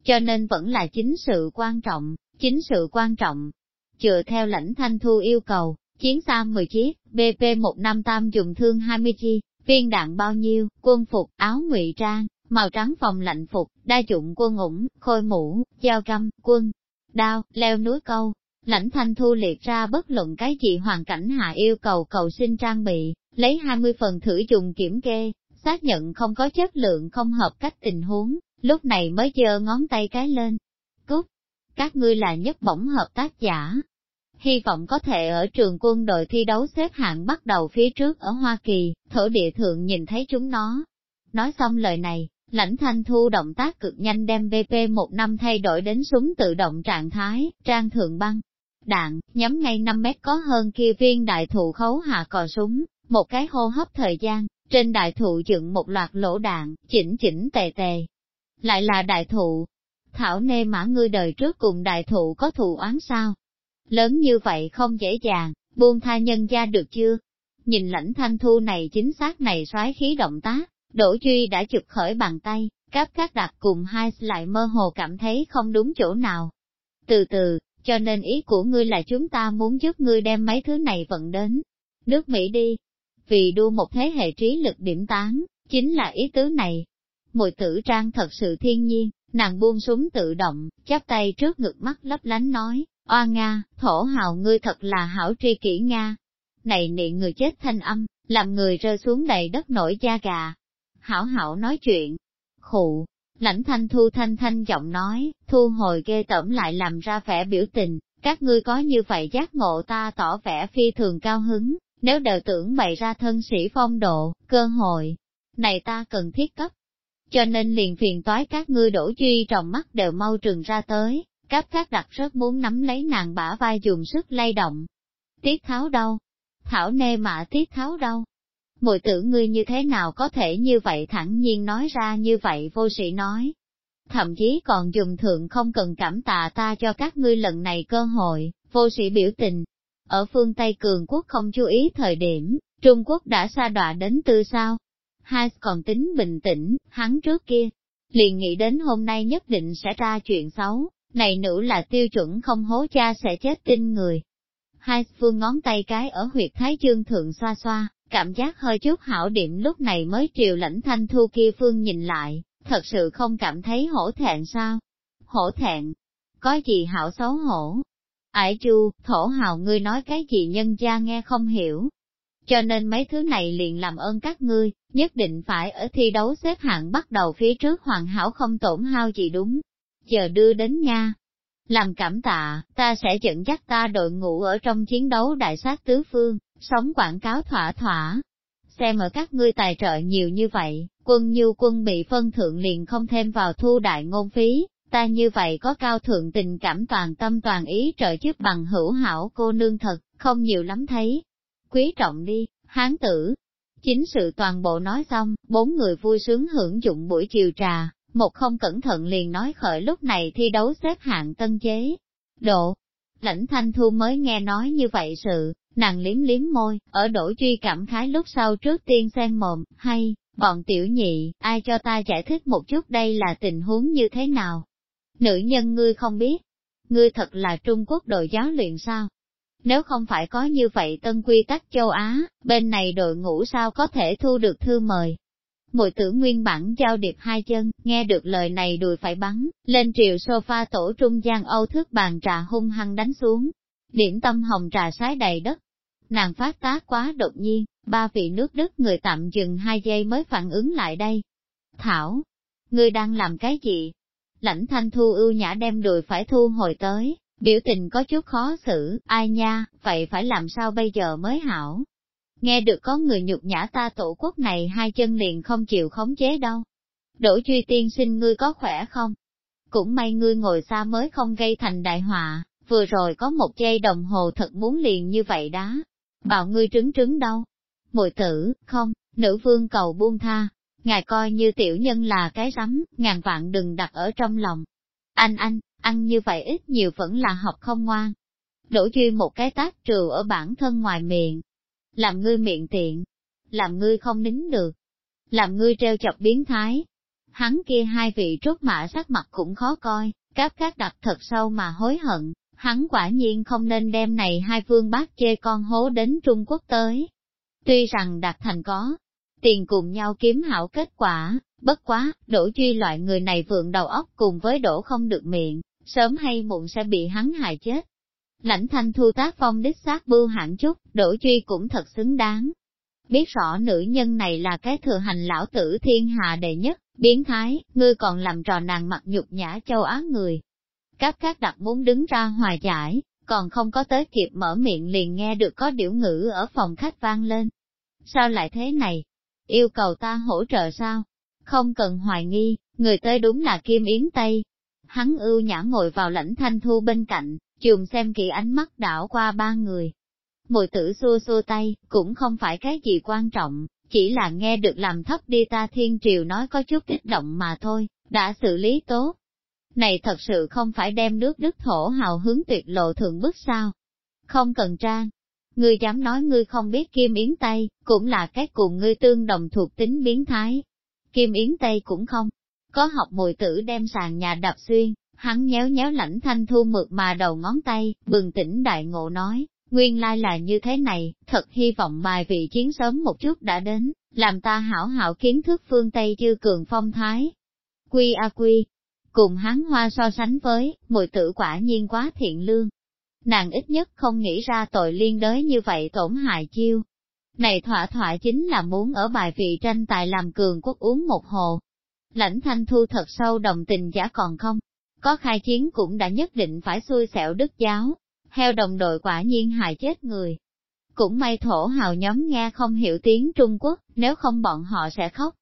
Cho nên vẫn là chính sự quan trọng, chính sự quan trọng. Chựa theo lãnh thanh thu yêu cầu, chiến xa 10 chiếc, BP158 dùng thương 20 chi, Viên đạn bao nhiêu, quân phục, áo ngụy trang, màu trắng phòng lạnh phục, đa dụng quân ủng, khôi mũ, dao găm, quân, đao, leo núi câu. Lãnh thanh thu liệt ra bất luận cái gì hoàn cảnh hạ yêu cầu cầu xin trang bị, lấy 20 phần thử dùng kiểm kê, xác nhận không có chất lượng không hợp cách tình huống, lúc này mới giơ ngón tay cái lên. Cúc, Các ngươi là nhất bổng hợp tác giả, hy vọng có thể ở trường quân đội thi đấu xếp hạng bắt đầu phía trước ở Hoa Kỳ, thổ địa thượng nhìn thấy chúng nó. Nói xong lời này, lãnh thanh thu động tác cực nhanh đem BP một năm thay đổi đến súng tự động trạng thái, trang thượng băng. Đạn, nhắm ngay 5 mét có hơn kia viên đại thụ khấu hạ cò súng, một cái hô hấp thời gian, trên đại thụ dựng một loạt lỗ đạn, chỉnh chỉnh tề tề. Lại là đại thụ. Thảo nê mã ngươi đời trước cùng đại thụ có thù oán sao? Lớn như vậy không dễ dàng, buông tha nhân gia được chưa? Nhìn lãnh thanh thu này chính xác này xoáy khí động tác, Đỗ Duy đã chụp khởi bàn tay, cáp các đặt cùng hai lại mơ hồ cảm thấy không đúng chỗ nào. Từ từ, cho nên ý của ngươi là chúng ta muốn giúp ngươi đem mấy thứ này vận đến nước Mỹ đi. Vì đua một thế hệ trí lực điểm tán, chính là ý tứ này. Mùi tử trang thật sự thiên nhiên, nàng buông súng tự động, chắp tay trước ngực mắt lấp lánh nói, Oa Nga, thổ hào ngươi thật là hảo tri kỷ Nga. này nị người chết thanh âm, làm người rơi xuống đầy đất nổi da gà. Hảo hảo nói chuyện, khụ, lãnh thanh thu thanh thanh giọng nói, thu hồi ghê tẩm lại làm ra vẻ biểu tình, các ngươi có như vậy giác ngộ ta tỏ vẻ phi thường cao hứng, nếu đều tưởng bày ra thân sĩ phong độ, cơ hội, này ta cần thiết cấp. Cho nên liền phiền toái các ngươi đổ duy trong mắt đều mau trừng ra tới, cáp các đặt rất muốn nắm lấy nàng bả vai dùng sức lay động. Tiết tháo đâu? Thảo nê mạ tiết tháo đâu? Mùi tử ngươi như thế nào có thể như vậy thẳng nhiên nói ra như vậy vô sĩ nói. Thậm chí còn dùng thượng không cần cảm tạ ta cho các ngươi lần này cơ hội, vô sĩ biểu tình. Ở phương Tây Cường Quốc không chú ý thời điểm, Trung Quốc đã xa đọa đến tư sao. Hai còn tính bình tĩnh, hắn trước kia, liền nghĩ đến hôm nay nhất định sẽ ra chuyện xấu, này nữ là tiêu chuẩn không hố cha sẽ chết tin người. Hai phương ngón tay cái ở huyệt thái dương thượng xoa xoa, cảm giác hơi chút hảo điểm lúc này mới triều lãnh thanh thu kia phương nhìn lại, thật sự không cảm thấy hổ thẹn sao? Hổ thẹn? Có gì hảo xấu hổ? Ải chu, thổ hào ngươi nói cái gì nhân gia nghe không hiểu. Cho nên mấy thứ này liền làm ơn các ngươi, nhất định phải ở thi đấu xếp hạng bắt đầu phía trước hoàn hảo không tổn hao gì đúng. Chờ đưa đến nha. Làm cảm tạ, ta sẽ dẫn dắt ta đội ngũ ở trong chiến đấu đại sát tứ phương, sống quảng cáo thỏa thỏa. Xem ở các ngươi tài trợ nhiều như vậy, quân như quân bị phân thượng liền không thêm vào thu đại ngôn phí, ta như vậy có cao thượng tình cảm toàn tâm toàn ý trợ giúp bằng hữu hảo cô nương thật, không nhiều lắm thấy. Quý trọng đi, hán tử. Chính sự toàn bộ nói xong, bốn người vui sướng hưởng dụng buổi chiều trà, một không cẩn thận liền nói khởi lúc này thi đấu xếp hạng tân chế. Độ, lãnh thanh thu mới nghe nói như vậy sự, nàng liếm liếm môi, ở đổ truy cảm khái lúc sau trước tiên xen mồm, hay, bọn tiểu nhị, ai cho ta giải thích một chút đây là tình huống như thế nào? Nữ nhân ngươi không biết, ngươi thật là Trung Quốc đội giáo luyện sao? Nếu không phải có như vậy tân quy tắc châu Á, bên này đội ngũ sao có thể thu được thư mời? Mùi tử nguyên bản giao điệp hai chân, nghe được lời này đùi phải bắn, lên triều sofa tổ trung gian âu thước bàn trà hung hăng đánh xuống. Điểm tâm hồng trà sái đầy đất. Nàng phát tác quá đột nhiên, ba vị nước Đức người tạm dừng hai giây mới phản ứng lại đây. Thảo, ngươi đang làm cái gì? Lãnh thanh thu ưu nhã đem đùi phải thu hồi tới, biểu tình có chút khó xử, ai nha, vậy phải làm sao bây giờ mới hảo? Nghe được có người nhục nhã ta tổ quốc này hai chân liền không chịu khống chế đâu. Đỗ truy tiên sinh ngươi có khỏe không? Cũng may ngươi ngồi xa mới không gây thành đại họa, vừa rồi có một giây đồng hồ thật muốn liền như vậy đó. Bảo ngươi trứng trứng đâu? Mùi tử, không, nữ vương cầu buông tha. Ngài coi như tiểu nhân là cái rắm, ngàn vạn đừng đặt ở trong lòng. Anh anh, ăn như vậy ít nhiều vẫn là học không ngoan. Đỗ duy một cái tác trừ ở bản thân ngoài miệng, làm ngươi miệng tiện, làm ngươi không nín được, làm ngươi treo chọc biến thái. Hắn kia hai vị trốt mã sắc mặt cũng khó coi, cáp các đặt thật sâu mà hối hận, hắn quả nhiên không nên đem này hai phương bác chê con hố đến Trung Quốc tới. Tuy rằng đạt thành có, tiền cùng nhau kiếm hảo kết quả, bất quá, đổ duy loại người này vượng đầu óc cùng với đổ không được miệng, sớm hay muộn sẽ bị hắn hại chết. Lãnh thanh thu tác phong đích xác bưu hạng chút, đổ truy cũng thật xứng đáng. Biết rõ nữ nhân này là cái thừa hành lão tử thiên hạ đệ nhất, biến thái, ngươi còn làm trò nàng mặt nhục nhã châu Á người. Các các đặc muốn đứng ra hòa giải, còn không có tới kịp mở miệng liền nghe được có điểu ngữ ở phòng khách vang lên. Sao lại thế này? Yêu cầu ta hỗ trợ sao? Không cần hoài nghi, người tới đúng là Kim Yến Tây. Hắn ưu nhã ngồi vào lãnh thanh thu bên cạnh, chùm xem kỹ ánh mắt đảo qua ba người. Mùi tử xua xua tay, cũng không phải cái gì quan trọng, chỉ là nghe được làm thấp đi ta thiên triều nói có chút kích động mà thôi, đã xử lý tốt. Này thật sự không phải đem nước đức thổ hào hứng tuyệt lộ thượng bức sao. Không cần trang. Ngươi dám nói ngươi không biết Kim Yến Tây, cũng là cái cùng ngươi tương đồng thuộc tính biến thái. Kim Yến Tây cũng không. Có học mùi tử đem sàn nhà đập xuyên, Hắn nhéo nhéo lãnh thanh thu mượt mà đầu ngón tay, bừng tỉnh đại ngộ nói, nguyên lai là như thế này, thật hy vọng bài vị chiến sớm một chút đã đến, làm ta hảo hảo kiến thức phương Tây chư cường phong thái. Quy a quy, cùng hắn hoa so sánh với, mùi tử quả nhiên quá thiện lương. nàng ít nhất không nghĩ ra tội liên đới như vậy tổn hại chiêu. Này thỏa thỏa chính là muốn ở bài vị tranh tài làm cường quốc uống một hồ. Lãnh thanh thu thật sâu đồng tình giả còn không, có khai chiến cũng đã nhất định phải xui xẻo đức giáo, heo đồng đội quả nhiên hại chết người. Cũng may thổ hào nhóm nghe không hiểu tiếng Trung Quốc, nếu không bọn họ sẽ khóc.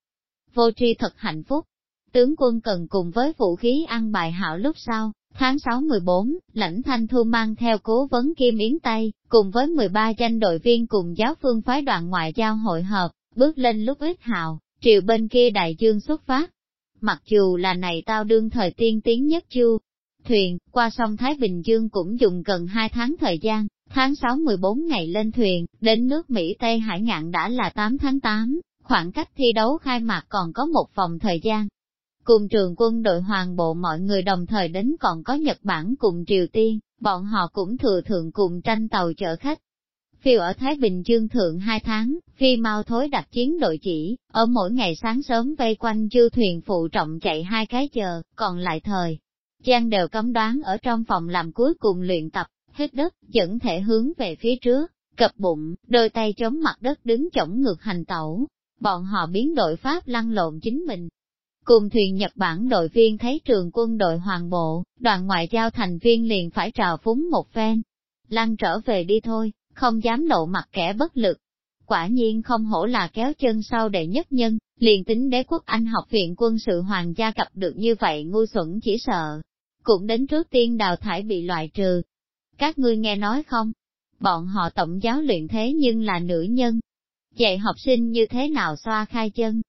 Vô tri thật hạnh phúc. Tướng quân cần cùng với vũ khí ăn bài hảo lúc sau, tháng 6-14, lãnh thanh thu mang theo cố vấn Kim Yến Tây, cùng với 13 danh đội viên cùng giáo phương phái đoàn ngoại giao hội hợp, bước lên lúc ít hào, triều bên kia đại dương xuất phát. Mặc dù là này tao đương thời tiên tiến nhất chu, thuyền, qua sông Thái Bình Dương cũng dùng gần 2 tháng thời gian, tháng 6-14 ngày lên thuyền, đến nước Mỹ Tây Hải ngạn đã là 8 tháng 8, khoảng cách thi đấu khai mạc còn có một vòng thời gian. Cùng trường quân đội hoàng bộ mọi người đồng thời đến còn có Nhật Bản cùng Triều Tiên, bọn họ cũng thừa thượng cùng tranh tàu chở khách. Phiêu ở Thái Bình Dương thượng hai tháng, phi mau thối đặt chiến đội chỉ, ở mỗi ngày sáng sớm vây quanh chư thuyền phụ trọng chạy hai cái chờ, còn lại thời. Giang đều cấm đoán ở trong phòng làm cuối cùng luyện tập, hết đất, dẫn thể hướng về phía trước, cập bụng, đôi tay chống mặt đất đứng chổng ngược hành tẩu. Bọn họ biến đội Pháp lăn lộn chính mình. Cùng thuyền Nhật Bản đội viên thấy trường quân đội hoàng bộ, đoàn ngoại giao thành viên liền phải trào phúng một phen. Lăn trở về đi thôi, không dám lộ mặt kẻ bất lực. Quả nhiên không hổ là kéo chân sau đệ nhất nhân, liền tính đế quốc Anh học viện quân sự hoàng gia gặp được như vậy ngu xuẩn chỉ sợ. Cũng đến trước tiên đào thải bị loại trừ, các ngươi nghe nói không? Bọn họ tổng giáo luyện thế nhưng là nữ nhân. Dạy học sinh như thế nào xoa khai chân?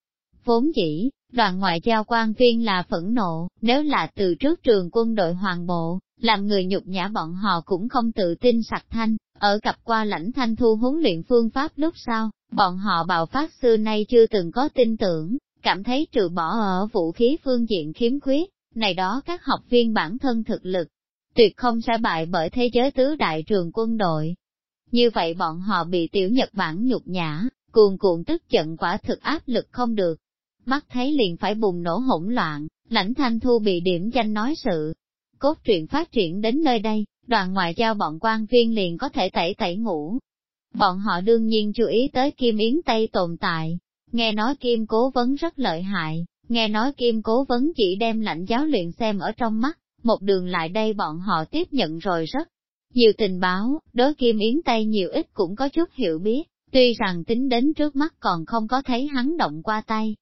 Vốn dĩ, đoàn ngoại giao quan viên là phẫn nộ, nếu là từ trước trường quân đội hoàng bộ, làm người nhục nhã bọn họ cũng không tự tin sặc thanh, ở cặp qua lãnh thanh thu huấn luyện phương pháp lúc sau, bọn họ bạo phát xưa nay chưa từng có tin tưởng, cảm thấy trừ bỏ ở vũ khí phương diện khiếm khuyết, này đó các học viên bản thân thực lực, tuyệt không sẽ bại bởi thế giới tứ đại trường quân đội. Như vậy bọn họ bị tiểu Nhật Bản nhục nhã, cuồn cuộn tức giận quả thực áp lực không được. Mắt thấy liền phải bùng nổ hỗn loạn, lãnh thanh thu bị điểm danh nói sự. Cốt truyện phát triển đến nơi đây, đoàn ngoại giao bọn quan viên liền có thể tẩy tẩy ngủ. Bọn họ đương nhiên chú ý tới Kim Yến Tây tồn tại, nghe nói Kim cố vấn rất lợi hại, nghe nói Kim cố vấn chỉ đem lãnh giáo luyện xem ở trong mắt, một đường lại đây bọn họ tiếp nhận rồi rất nhiều tình báo, đối Kim Yến Tây nhiều ít cũng có chút hiểu biết, tuy rằng tính đến trước mắt còn không có thấy hắn động qua tay.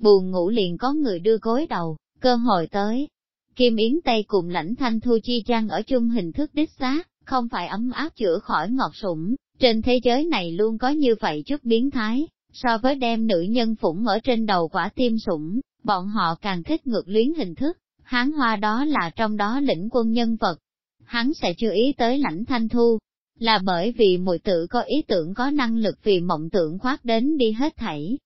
Buồn ngủ liền có người đưa gối đầu, cơ hội tới. Kim Yến Tây cùng lãnh thanh thu chi trang ở chung hình thức đích xác, không phải ấm áp chữa khỏi ngọt sủng, trên thế giới này luôn có như vậy chút biến thái, so với đem nữ nhân phủng ở trên đầu quả tim sủng, bọn họ càng thích ngược luyến hình thức, hán hoa đó là trong đó lĩnh quân nhân vật. Hắn sẽ chưa ý tới lãnh thanh thu, là bởi vì mùi tử có ý tưởng có năng lực vì mộng tưởng khoát đến đi hết thảy.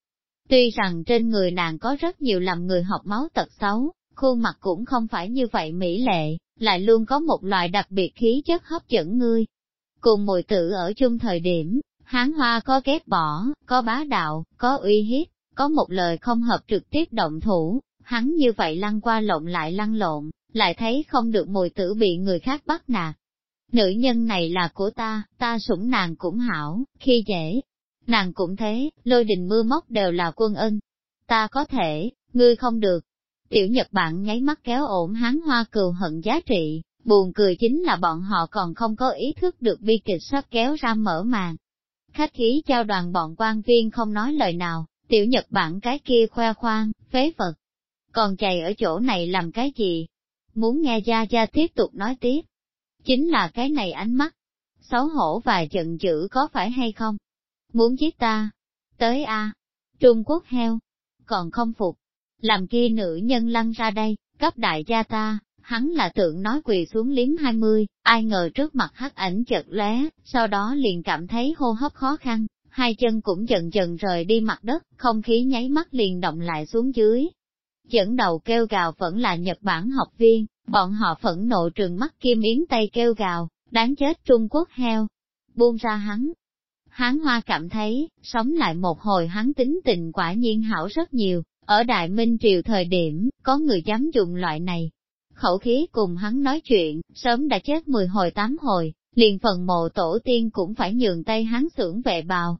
Tuy rằng trên người nàng có rất nhiều làm người học máu tật xấu, khuôn mặt cũng không phải như vậy mỹ lệ, lại luôn có một loại đặc biệt khí chất hấp dẫn ngươi. Cùng mùi tử ở chung thời điểm, hán hoa có ghét bỏ, có bá đạo, có uy hiếp, có một lời không hợp trực tiếp động thủ, hắn như vậy lăn qua lộn lại lăn lộn, lại thấy không được mùi tử bị người khác bắt nạt. Nữ nhân này là của ta, ta sủng nàng cũng hảo, khi dễ. Nàng cũng thế, lôi đình mưa móc đều là quân ân. Ta có thể, ngươi không được. Tiểu Nhật Bản nháy mắt kéo ổn hắn hoa cừu hận giá trị, buồn cười chính là bọn họ còn không có ý thức được bi kịch sắp kéo ra mở màn. Khách khí trao đoàn bọn quan viên không nói lời nào, tiểu Nhật Bản cái kia khoe khoang, phế vật, còn chạy ở chỗ này làm cái gì? Muốn nghe Gia Gia tiếp tục nói tiếp. Chính là cái này ánh mắt. Xấu hổ và giận dữ có phải hay không? Muốn giết ta? Tới a Trung Quốc heo. Còn không phục. Làm kia nữ nhân lăn ra đây, cấp đại gia ta, hắn là tượng nói quỳ xuống liếm hai mươi, ai ngờ trước mặt hắc ảnh chợt lóe, sau đó liền cảm thấy hô hấp khó khăn, hai chân cũng dần dần rời đi mặt đất, không khí nháy mắt liền động lại xuống dưới, Dẫn đầu kêu gào vẫn là Nhật Bản học viên, bọn họ phẫn nộ trừng mắt Kim Yến Tây kêu gào, đáng chết Trung Quốc heo. Buông ra hắn. Hán Hoa cảm thấy, sống lại một hồi hắn tính tình quả nhiên hảo rất nhiều, ở Đại Minh Triều thời điểm, có người dám dùng loại này. Khẩu khí cùng hắn nói chuyện, sớm đã chết 10 hồi 8 hồi, liền phần mộ tổ tiên cũng phải nhường tay hắn xưởng vệ bào.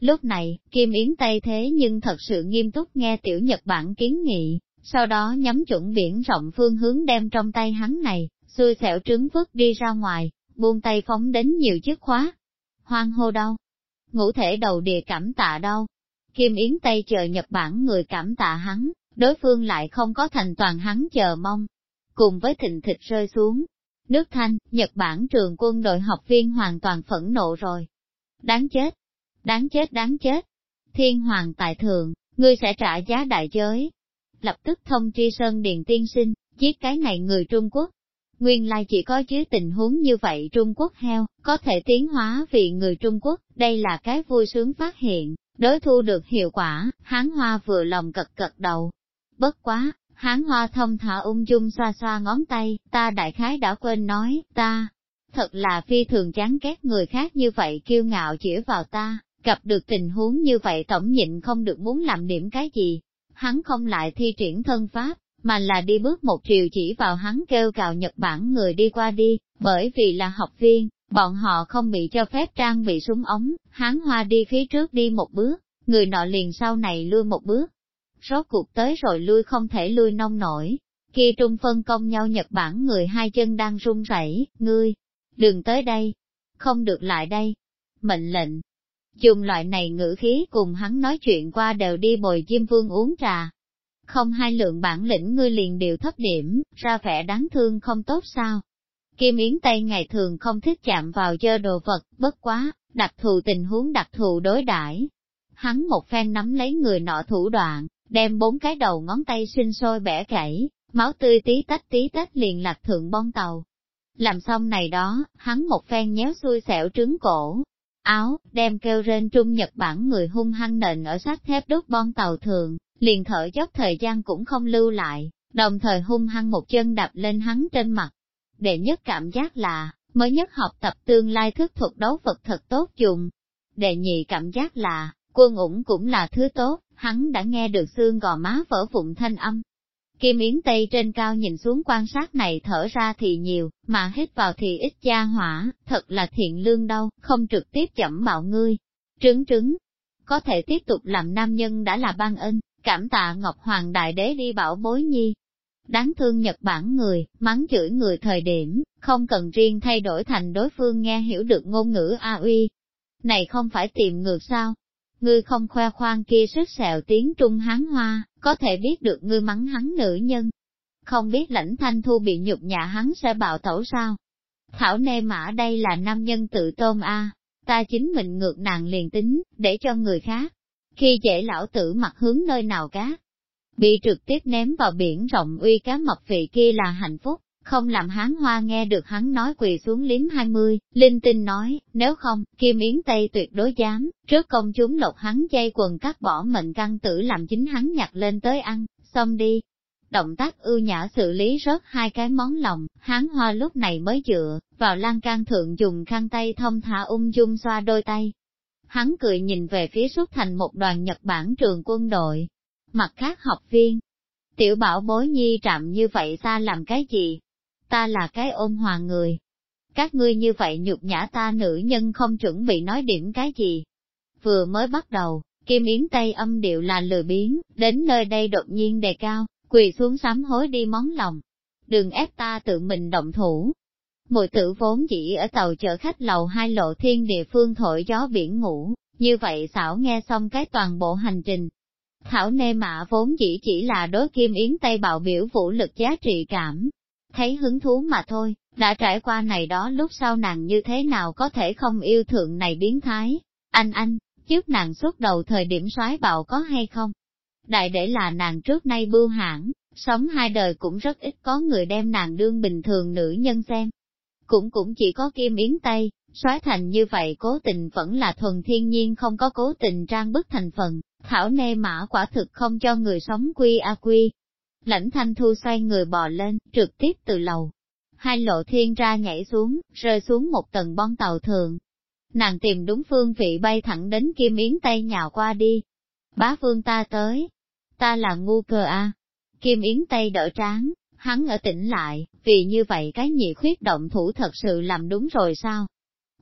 Lúc này, Kim Yến Tây thế nhưng thật sự nghiêm túc nghe tiểu Nhật Bản kiến nghị, sau đó nhắm chuẩn biển rộng phương hướng đem trong tay hắn này, xui xẻo trứng vứt đi ra ngoài, buông tay phóng đến nhiều chiếc khóa. Hoang hô đâu? Ngũ thể đầu địa cảm tạ đâu? Kim Yến Tây chờ Nhật Bản người cảm tạ hắn, đối phương lại không có thành toàn hắn chờ mong. Cùng với thịnh thịt rơi xuống, nước thanh, Nhật Bản trường quân đội học viên hoàn toàn phẫn nộ rồi. Đáng chết! Đáng chết đáng chết! Thiên hoàng tại thượng, ngươi sẽ trả giá đại giới. Lập tức thông tri Sơn Điền Tiên Sinh, giết cái này người Trung Quốc. Nguyên lai chỉ có chứ tình huống như vậy Trung Quốc heo, có thể tiến hóa vì người Trung Quốc, đây là cái vui sướng phát hiện, đối thu được hiệu quả, hán hoa vừa lòng cật cật đầu. Bất quá, hán hoa thông thả ung dung xoa xoa ngón tay, ta đại khái đã quên nói, ta, thật là phi thường chán ghét người khác như vậy kiêu ngạo chỉ vào ta, gặp được tình huống như vậy tổng nhịn không được muốn làm điểm cái gì. Hắn không lại thi triển thân pháp, mà là đi bước một chiều chỉ vào hắn kêu cào Nhật Bản người đi qua đi, bởi vì là học viên, bọn họ không bị cho phép trang bị súng ống, hắn hoa đi phía trước đi một bước, người nọ liền sau này lui một bước. Rốt cuộc tới rồi lui không thể lui nông nổi, khi trung phân công nhau Nhật Bản người hai chân đang run rẩy, ngươi, đừng tới đây, không được lại đây. Mệnh lệnh, dùng loại này ngữ khí cùng hắn nói chuyện qua đều đi bồi chim Vương uống trà, không hai lượng bản lĩnh ngươi liền đều thấp điểm, ra vẻ đáng thương không tốt sao. Kim Yến Tây ngày thường không thích chạm vào dơ đồ vật, bất quá, đặc thù tình huống đặc thù đối đãi. Hắn một phen nắm lấy người nọ thủ đoạn, đem bốn cái đầu ngón tay sinh sôi bẻ gãy, máu tươi tí tách tí tách liền lạc thượng bon tàu. Làm xong này đó, hắn một phen nhéo xui xẻo trứng cổ, áo, đem kêu rên trung Nhật Bản người hung hăng nền ở sát thép đốt bon tàu thường, liền thở dốc thời gian cũng không lưu lại, đồng thời hung hăng một chân đạp lên hắn trên mặt. Đệ nhất cảm giác là, mới nhất học tập tương lai thức thuật đấu vật thật tốt dùng. Đệ nhị cảm giác là, quân ủng cũng là thứ tốt, hắn đã nghe được xương gò má vỡ vụn thanh âm. Kim Yến Tây trên cao nhìn xuống quan sát này thở ra thì nhiều, mà hít vào thì ít gia hỏa, thật là thiện lương đâu, không trực tiếp chậm bạo ngươi. Trứng trứng, có thể tiếp tục làm nam nhân đã là ban ân, cảm tạ Ngọc Hoàng Đại Đế đi bảo bối nhi. Đáng thương Nhật Bản người, mắng chửi người thời điểm, không cần riêng thay đổi thành đối phương nghe hiểu được ngôn ngữ A uy. Này không phải tìm ngược sao? Ngươi không khoe khoang kia sức sẹo tiếng Trung Hán Hoa, có thể biết được ngươi mắng hắn nữ nhân. Không biết lãnh thanh thu bị nhục nhã hắn sẽ bạo tẩu sao? Thảo nê mã đây là nam nhân tự tôn A, ta chính mình ngược nàng liền tính, để cho người khác khi dễ lão tử mặt hướng nơi nào cá, bị trực tiếp ném vào biển rộng uy cá mập vị kia là hạnh phúc, không làm hán hoa nghe được hắn nói quỳ xuống liếm hai mươi, linh tinh nói, nếu không, Kim Yến Tây tuyệt đối dám, trước công chúng lột hắn dây quần cắt bỏ mệnh căn tử làm chính hắn nhặt lên tới ăn, xong đi. Động tác ưu nhã xử lý rớt hai cái món lòng, hán hoa lúc này mới dựa, vào lan can thượng dùng khăn tay thông thả ung dung xoa đôi tay, Hắn cười nhìn về phía xuất thành một đoàn Nhật Bản trường quân đội. Mặt khác học viên. Tiểu bảo bối nhi trạm như vậy ta làm cái gì? Ta là cái ôn hòa người. Các ngươi như vậy nhục nhã ta nữ nhân không chuẩn bị nói điểm cái gì. Vừa mới bắt đầu, Kim Yến Tây âm điệu là lười biến, đến nơi đây đột nhiên đề cao, quỳ xuống sám hối đi món lòng. Đừng ép ta tự mình động thủ, Mùi tử vốn chỉ ở tàu chở khách lầu hai lộ thiên địa phương thổi gió biển ngủ, như vậy xảo nghe xong cái toàn bộ hành trình. Thảo nê mạ vốn chỉ chỉ là đối kim yến tây bạo biểu vũ lực giá trị cảm. Thấy hứng thú mà thôi, đã trải qua này đó lúc sau nàng như thế nào có thể không yêu thượng này biến thái. Anh anh, trước nàng xuất đầu thời điểm soái bạo có hay không? Đại để là nàng trước nay bưu hãng, sống hai đời cũng rất ít có người đem nàng đương bình thường nữ nhân xem cũng cũng chỉ có kim yến tây, soái thành như vậy cố tình vẫn là thuần thiên nhiên không có cố tình trang bức thành phần, thảo nê mã quả thực không cho người sống quy a quy. Lãnh thanh thu xoay người bò lên, trực tiếp từ lầu. Hai lộ thiên ra nhảy xuống, rơi xuống một tầng bon tàu thường. Nàng tìm đúng phương vị bay thẳng đến kim yến tây nhào qua đi. Bá phương ta tới. Ta là ngu cơ a. Kim yến tây đỡ tráng, Hắn ở tỉnh lại, vì như vậy cái nhị khuyết động thủ thật sự làm đúng rồi sao?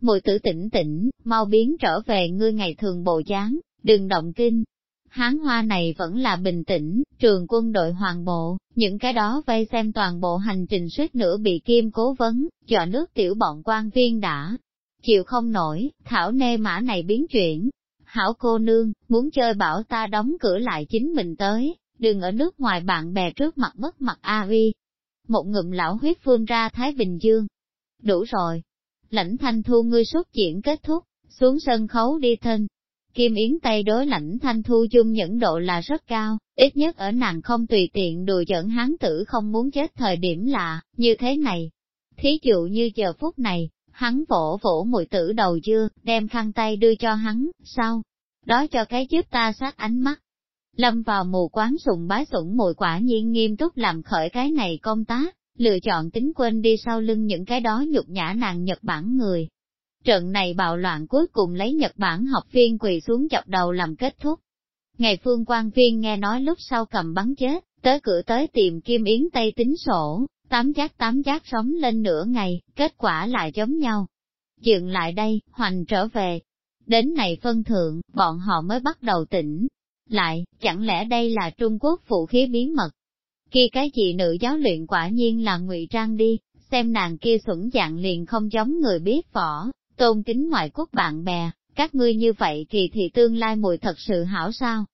Mùi tử tỉnh tỉnh, mau biến trở về ngươi ngày thường bộ dáng, đừng động kinh. Hán hoa này vẫn là bình tĩnh, trường quân đội hoàng bộ, những cái đó vây xem toàn bộ hành trình suýt nữa bị kim cố vấn, dọa nước tiểu bọn quan viên đã. Chịu không nổi, thảo nê mã này biến chuyển. Hảo cô nương, muốn chơi bảo ta đóng cửa lại chính mình tới, đừng ở nước ngoài bạn bè trước mặt mất mặt a vi. Một ngụm lão huyết phương ra Thái Bình Dương. Đủ rồi. Lãnh thanh thu ngươi xuất diễn kết thúc, xuống sân khấu đi thân. Kim Yến Tây đối lãnh thanh thu dung nhẫn độ là rất cao, ít nhất ở nàng không tùy tiện đùa giỡn hán tử không muốn chết thời điểm lạ, như thế này. Thí dụ như giờ phút này, hắn vỗ vỗ mùi tử đầu dưa, đem khăn tay đưa cho hắn, sau đó cho cái giúp ta sát ánh mắt. Lâm vào mù quán sùng bái sủng mùi quả nhiên nghiêm túc làm khởi cái này công tác, lựa chọn tính quên đi sau lưng những cái đó nhục nhã nàng Nhật Bản người. Trận này bạo loạn cuối cùng lấy Nhật Bản học viên quỳ xuống chọc đầu làm kết thúc. Ngày phương quan viên nghe nói lúc sau cầm bắn chết, tới cửa tới tìm Kim Yến Tây tính sổ, tám giác tám giác sống lên nửa ngày, kết quả lại giống nhau. Dừng lại đây, hoành trở về. Đến này phân thượng, bọn họ mới bắt đầu tỉnh. Lại, chẳng lẽ đây là Trung Quốc phụ khí bí mật? Kia cái gì nữ giáo luyện quả nhiên là ngụy trang đi, xem nàng kia xuẩn dạng liền không giống người biết võ, tôn kính ngoại quốc bạn bè, các ngươi như vậy kỳ thì tương lai mùi thật sự hảo sao?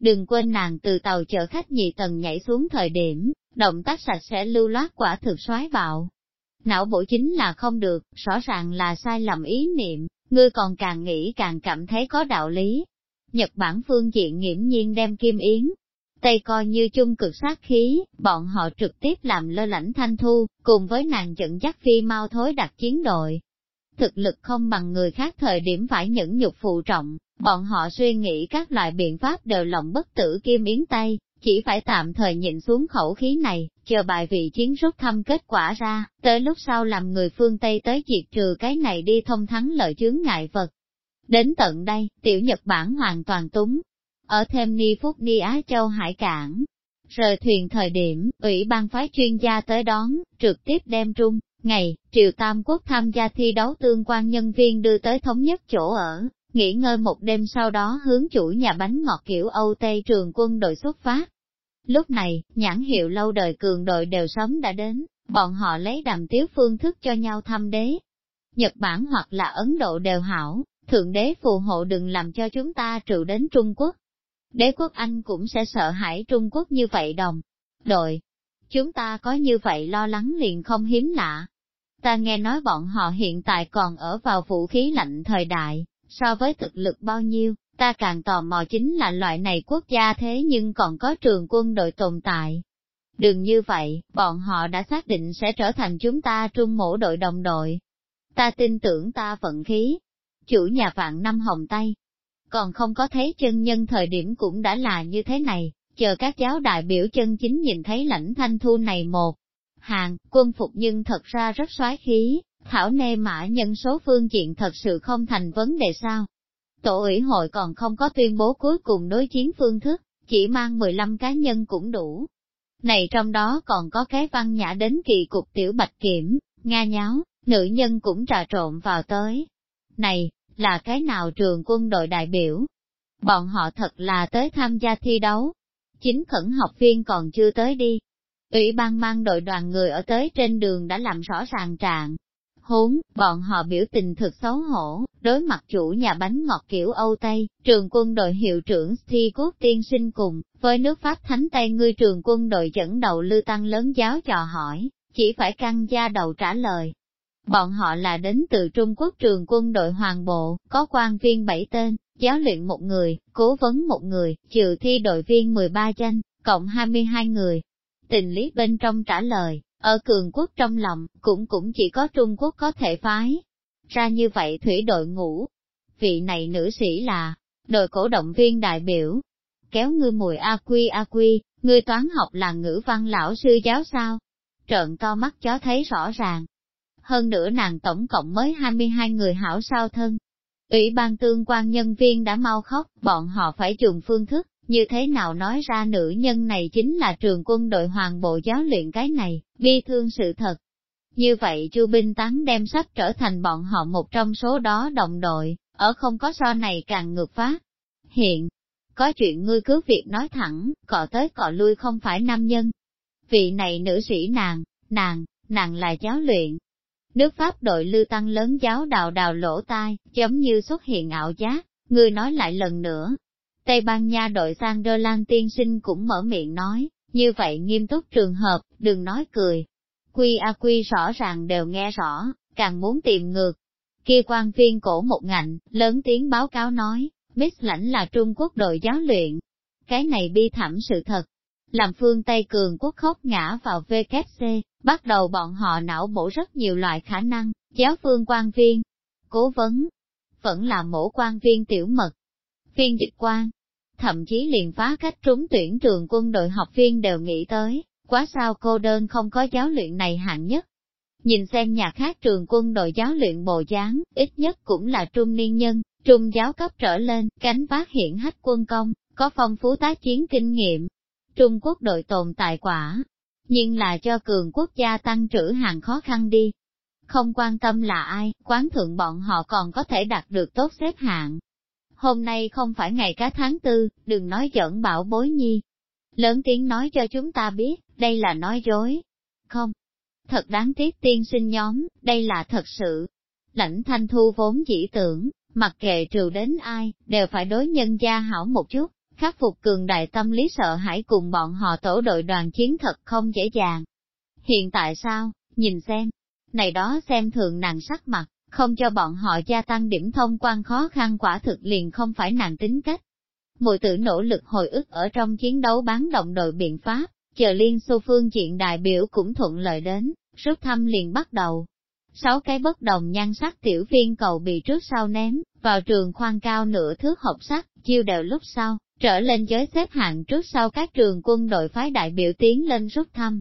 Đừng quên nàng từ tàu chở khách nhị tầng nhảy xuống thời điểm, động tác sạch sẽ lưu loát quả thực xoái bạo. Não bộ chính là không được, rõ ràng là sai lầm ý niệm, ngươi còn càng nghĩ càng cảm thấy có đạo lý. Nhật Bản phương diện nghiễm nhiên đem Kim Yến, Tây coi như chung cực sát khí, bọn họ trực tiếp làm lơ lãnh thanh thu, cùng với nàng dẫn dắt phi mau thối đặt chiến đội. Thực lực không bằng người khác thời điểm phải nhẫn nhục phụ trọng, bọn họ suy nghĩ các loại biện pháp đều lòng bất tử kim yến Tây, chỉ phải tạm thời nhịn xuống khẩu khí này, chờ bài vị chiến rút thăm kết quả ra, tới lúc sau làm người phương Tây tới diệt trừ cái này đi thông thắng lợi chướng ngại vật. Đến tận đây, tiểu Nhật Bản hoàn toàn túng, ở thêm ni phúc ni Á Châu Hải Cảng. Rời thuyền thời điểm, ủy ban phái chuyên gia tới đón, trực tiếp đem trung, ngày, Triều Tam Quốc tham gia thi đấu tương quan nhân viên đưa tới thống nhất chỗ ở, nghỉ ngơi một đêm sau đó hướng chủ nhà bánh ngọt kiểu Âu Tây trường quân đội xuất phát. Lúc này, nhãn hiệu lâu đời cường đội đều sớm đã đến, bọn họ lấy đàm tiếu phương thức cho nhau thăm đế. Nhật Bản hoặc là Ấn Độ đều hảo, Thượng đế phù hộ đừng làm cho chúng ta trụ đến Trung Quốc đế quốc Anh cũng sẽ sợ hãi Trung Quốc như vậy đồng. Đội, chúng ta có như vậy lo lắng liền không hiếm lạ. Ta nghe nói bọn họ hiện tại còn ở vào vũ khí lạnh thời đại, so với thực lực bao nhiêu, ta càng tò mò chính là loại này quốc gia thế nhưng còn có trường quân đội tồn tại. Đừng như vậy, bọn họ đã xác định sẽ trở thành chúng ta trung mổ đội đồng đội. Ta tin tưởng ta vận khí. Chủ nhà vạn năm hồng tay, còn không có thấy chân nhân thời điểm cũng đã là như thế này, chờ các giáo đại biểu chân chính nhìn thấy lãnh thanh thu này một. Hàng, quân phục nhưng thật ra rất soái khí, thảo nê mã nhân số phương diện thật sự không thành vấn đề sao. Tổ ủy hội còn không có tuyên bố cuối cùng đối chiến phương thức, chỉ mang 15 cá nhân cũng đủ. Này trong đó còn có cái văn nhã đến kỳ cục tiểu bạch kiểm, nga nháo, nữ nhân cũng trà trộn vào tới. Này, là cái nào trường quân đội đại biểu. Bọn họ thật là tới tham gia thi đấu. Chính khẩn học viên còn chưa tới đi. Ủy ban mang đội đoàn người ở tới trên đường đã làm rõ ràng trạng. Hốn, bọn họ biểu tình thực xấu hổ, đối mặt chủ nhà bánh ngọt kiểu Âu Tây, trường quân đội hiệu trưởng Thi Quốc Tiên sinh cùng, với nước Pháp Thánh Tây ngươi trường quân đội dẫn đầu lưu tăng lớn giáo trò hỏi, chỉ phải căng da đầu trả lời, Bọn họ là đến từ Trung Quốc trường quân đội hoàng bộ, có quan viên 7 tên, giáo luyện một người, cố vấn một người, trừ thi đội viên 13 danh, cộng 22 người. Tình lý bên trong trả lời, ở cường quốc trong lòng, cũng cũng chỉ có Trung Quốc có thể phái. Ra như vậy thủy đội ngũ, vị này nữ sĩ là, đội cổ động viên đại biểu. Kéo ngư mùi A quy A quy, ngươi toán học là ngữ văn lão sư giáo sao? Trợn to mắt chó thấy rõ ràng, hơn nữa nàng tổng cộng mới 22 người hảo sao thân. Ủy ban tương quan nhân viên đã mau khóc, bọn họ phải dùng phương thức, Như thế nào nói ra nữ nhân này chính là trường quân đội hoàng bộ giáo luyện cái này, bi thương sự thật. Như vậy Chu Binh Tán đem sắp trở thành bọn họ một trong số đó đồng đội, ở không có so này càng ngược phát. Hiện, có chuyện ngươi cứ việc nói thẳng, cọ tới cọ lui không phải nam nhân. Vị này nữ sĩ nàng, nàng, nàng là giáo luyện. Nước Pháp đội lưu tăng lớn giáo đào đào lỗ tai, giống như xuất hiện ảo giác, người nói lại lần nữa. Tây Ban Nha đội sang Đơ Lan tiên sinh cũng mở miệng nói, như vậy nghiêm túc trường hợp, đừng nói cười. Quy a quy rõ ràng đều nghe rõ, càng muốn tìm ngược. Kia quan viên cổ một ngạnh, lớn tiếng báo cáo nói, Miss lãnh là Trung Quốc đội giáo luyện. Cái này bi thảm sự thật. Làm phương Tây cường quốc khóc ngã vào VKC, bắt đầu bọn họ não bổ rất nhiều loại khả năng, giáo phương quan viên, cố vấn, vẫn là mổ quan viên tiểu mật, phiên dịch quan, thậm chí liền phá cách trúng tuyển trường quân đội học viên đều nghĩ tới, quá sao cô đơn không có giáo luyện này hạng nhất. Nhìn xem nhà khác trường quân đội giáo luyện bồ dáng, ít nhất cũng là trung niên nhân, trung giáo cấp trở lên, cánh vác hiện hách quân công, có phong phú tá chiến kinh nghiệm. Trung Quốc đội tồn tại quả, nhưng là cho cường quốc gia tăng trữ hàng khó khăn đi. Không quan tâm là ai, quán thượng bọn họ còn có thể đạt được tốt xếp hạng. Hôm nay không phải ngày cá tháng tư, đừng nói giỡn bảo bối nhi. Lớn tiếng nói cho chúng ta biết, đây là nói dối. Không, thật đáng tiếc tiên sinh nhóm, đây là thật sự. Lãnh thanh thu vốn chỉ tưởng, mặc kệ trừ đến ai, đều phải đối nhân gia hảo một chút, khắc phục cường đại tâm lý sợ hãi cùng bọn họ tổ đội đoàn chiến thật không dễ dàng. Hiện tại sao, nhìn xem, này đó xem thường nàng sắc mặt, không cho bọn họ gia tăng điểm thông quan khó khăn quả thực liền không phải nàng tính cách. Mùi tử nỗ lực hồi ức ở trong chiến đấu bán động đội biện pháp, chờ liên xô phương diện đại biểu cũng thuận lợi đến, rút thăm liền bắt đầu. Sáu cái bất đồng nhan sắc tiểu viên cầu bị trước sau ném, vào trường khoan cao nửa thước học sắc, chiêu đều lúc sau, trở lên giới xếp hạng trước sau các trường quân đội phái đại biểu tiến lên rút thăm.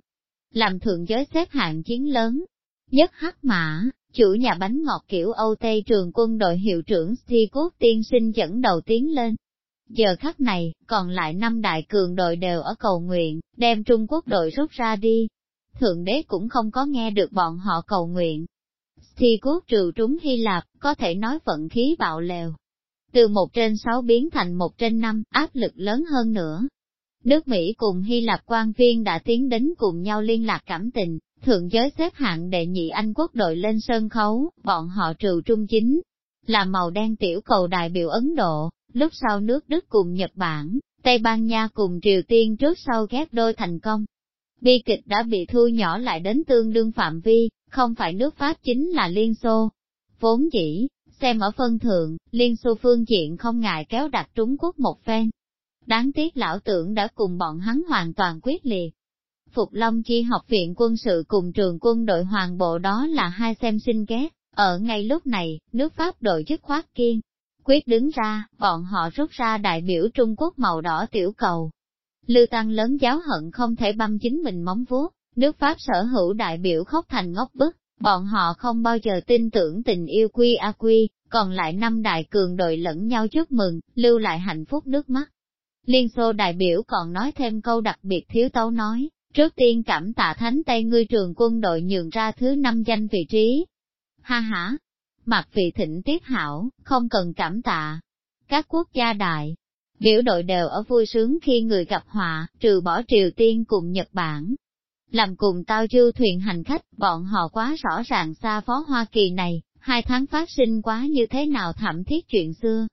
Làm thượng giới xếp hạng chiến lớn, nhất hắc mã, chủ nhà bánh ngọt kiểu Âu Tây trường quân đội hiệu trưởng Thi Quốc tiên sinh dẫn đầu tiến lên. Giờ khắc này, còn lại năm đại cường đội đều ở cầu nguyện, đem Trung Quốc đội rút ra đi. Thượng đế cũng không có nghe được bọn họ cầu nguyện. Thi Quốc trừ trúng Hy Lạp, có thể nói vận khí bạo lèo. Từ một trên sáu biến thành một trên năm, áp lực lớn hơn nữa. Nước Mỹ cùng Hy Lạp quan viên đã tiến đến cùng nhau liên lạc cảm tình, thượng giới xếp hạng đệ nhị Anh quốc đội lên sân khấu, bọn họ trừ trung chính, là màu đen tiểu cầu đại biểu Ấn Độ, lúc sau nước Đức cùng Nhật Bản, Tây Ban Nha cùng Triều Tiên trước sau ghép đôi thành công. Bi kịch đã bị thu nhỏ lại đến tương đương phạm vi, không phải nước Pháp chính là Liên Xô. Vốn dĩ, xem ở phân thượng, Liên Xô phương diện không ngại kéo đặt Trung Quốc một phen. Đáng tiếc lão tưởng đã cùng bọn hắn hoàn toàn quyết liệt, Phục Long Chi học viện quân sự cùng trường quân đội hoàng bộ đó là hai xem sinh ghét. Ở ngay lúc này, nước Pháp đội chức khoát kiên, quyết đứng ra, bọn họ rút ra đại biểu Trung Quốc màu đỏ tiểu cầu. Lưu Tăng lớn giáo hận không thể băm chính mình móng vuốt, nước Pháp sở hữu đại biểu khóc thành ngốc bức, bọn họ không bao giờ tin tưởng tình yêu quy a quy, còn lại năm đại cường đội lẫn nhau chúc mừng, lưu lại hạnh phúc nước mắt. Liên Xô đại biểu còn nói thêm câu đặc biệt thiếu tấu nói, Trước tiên cảm tạ thánh Tây ngươi trường quân đội nhường ra thứ năm danh vị trí. Ha ha! Mặc vị thịnh tiết hảo, không cần cảm tạ. Các quốc gia đại, biểu đội đều ở vui sướng khi người gặp họa, trừ bỏ Triều Tiên cùng Nhật Bản. Làm cùng tao du thuyền hành khách, bọn họ quá rõ ràng xa phó Hoa Kỳ này, hai tháng phát sinh quá như thế nào thảm thiết chuyện xưa.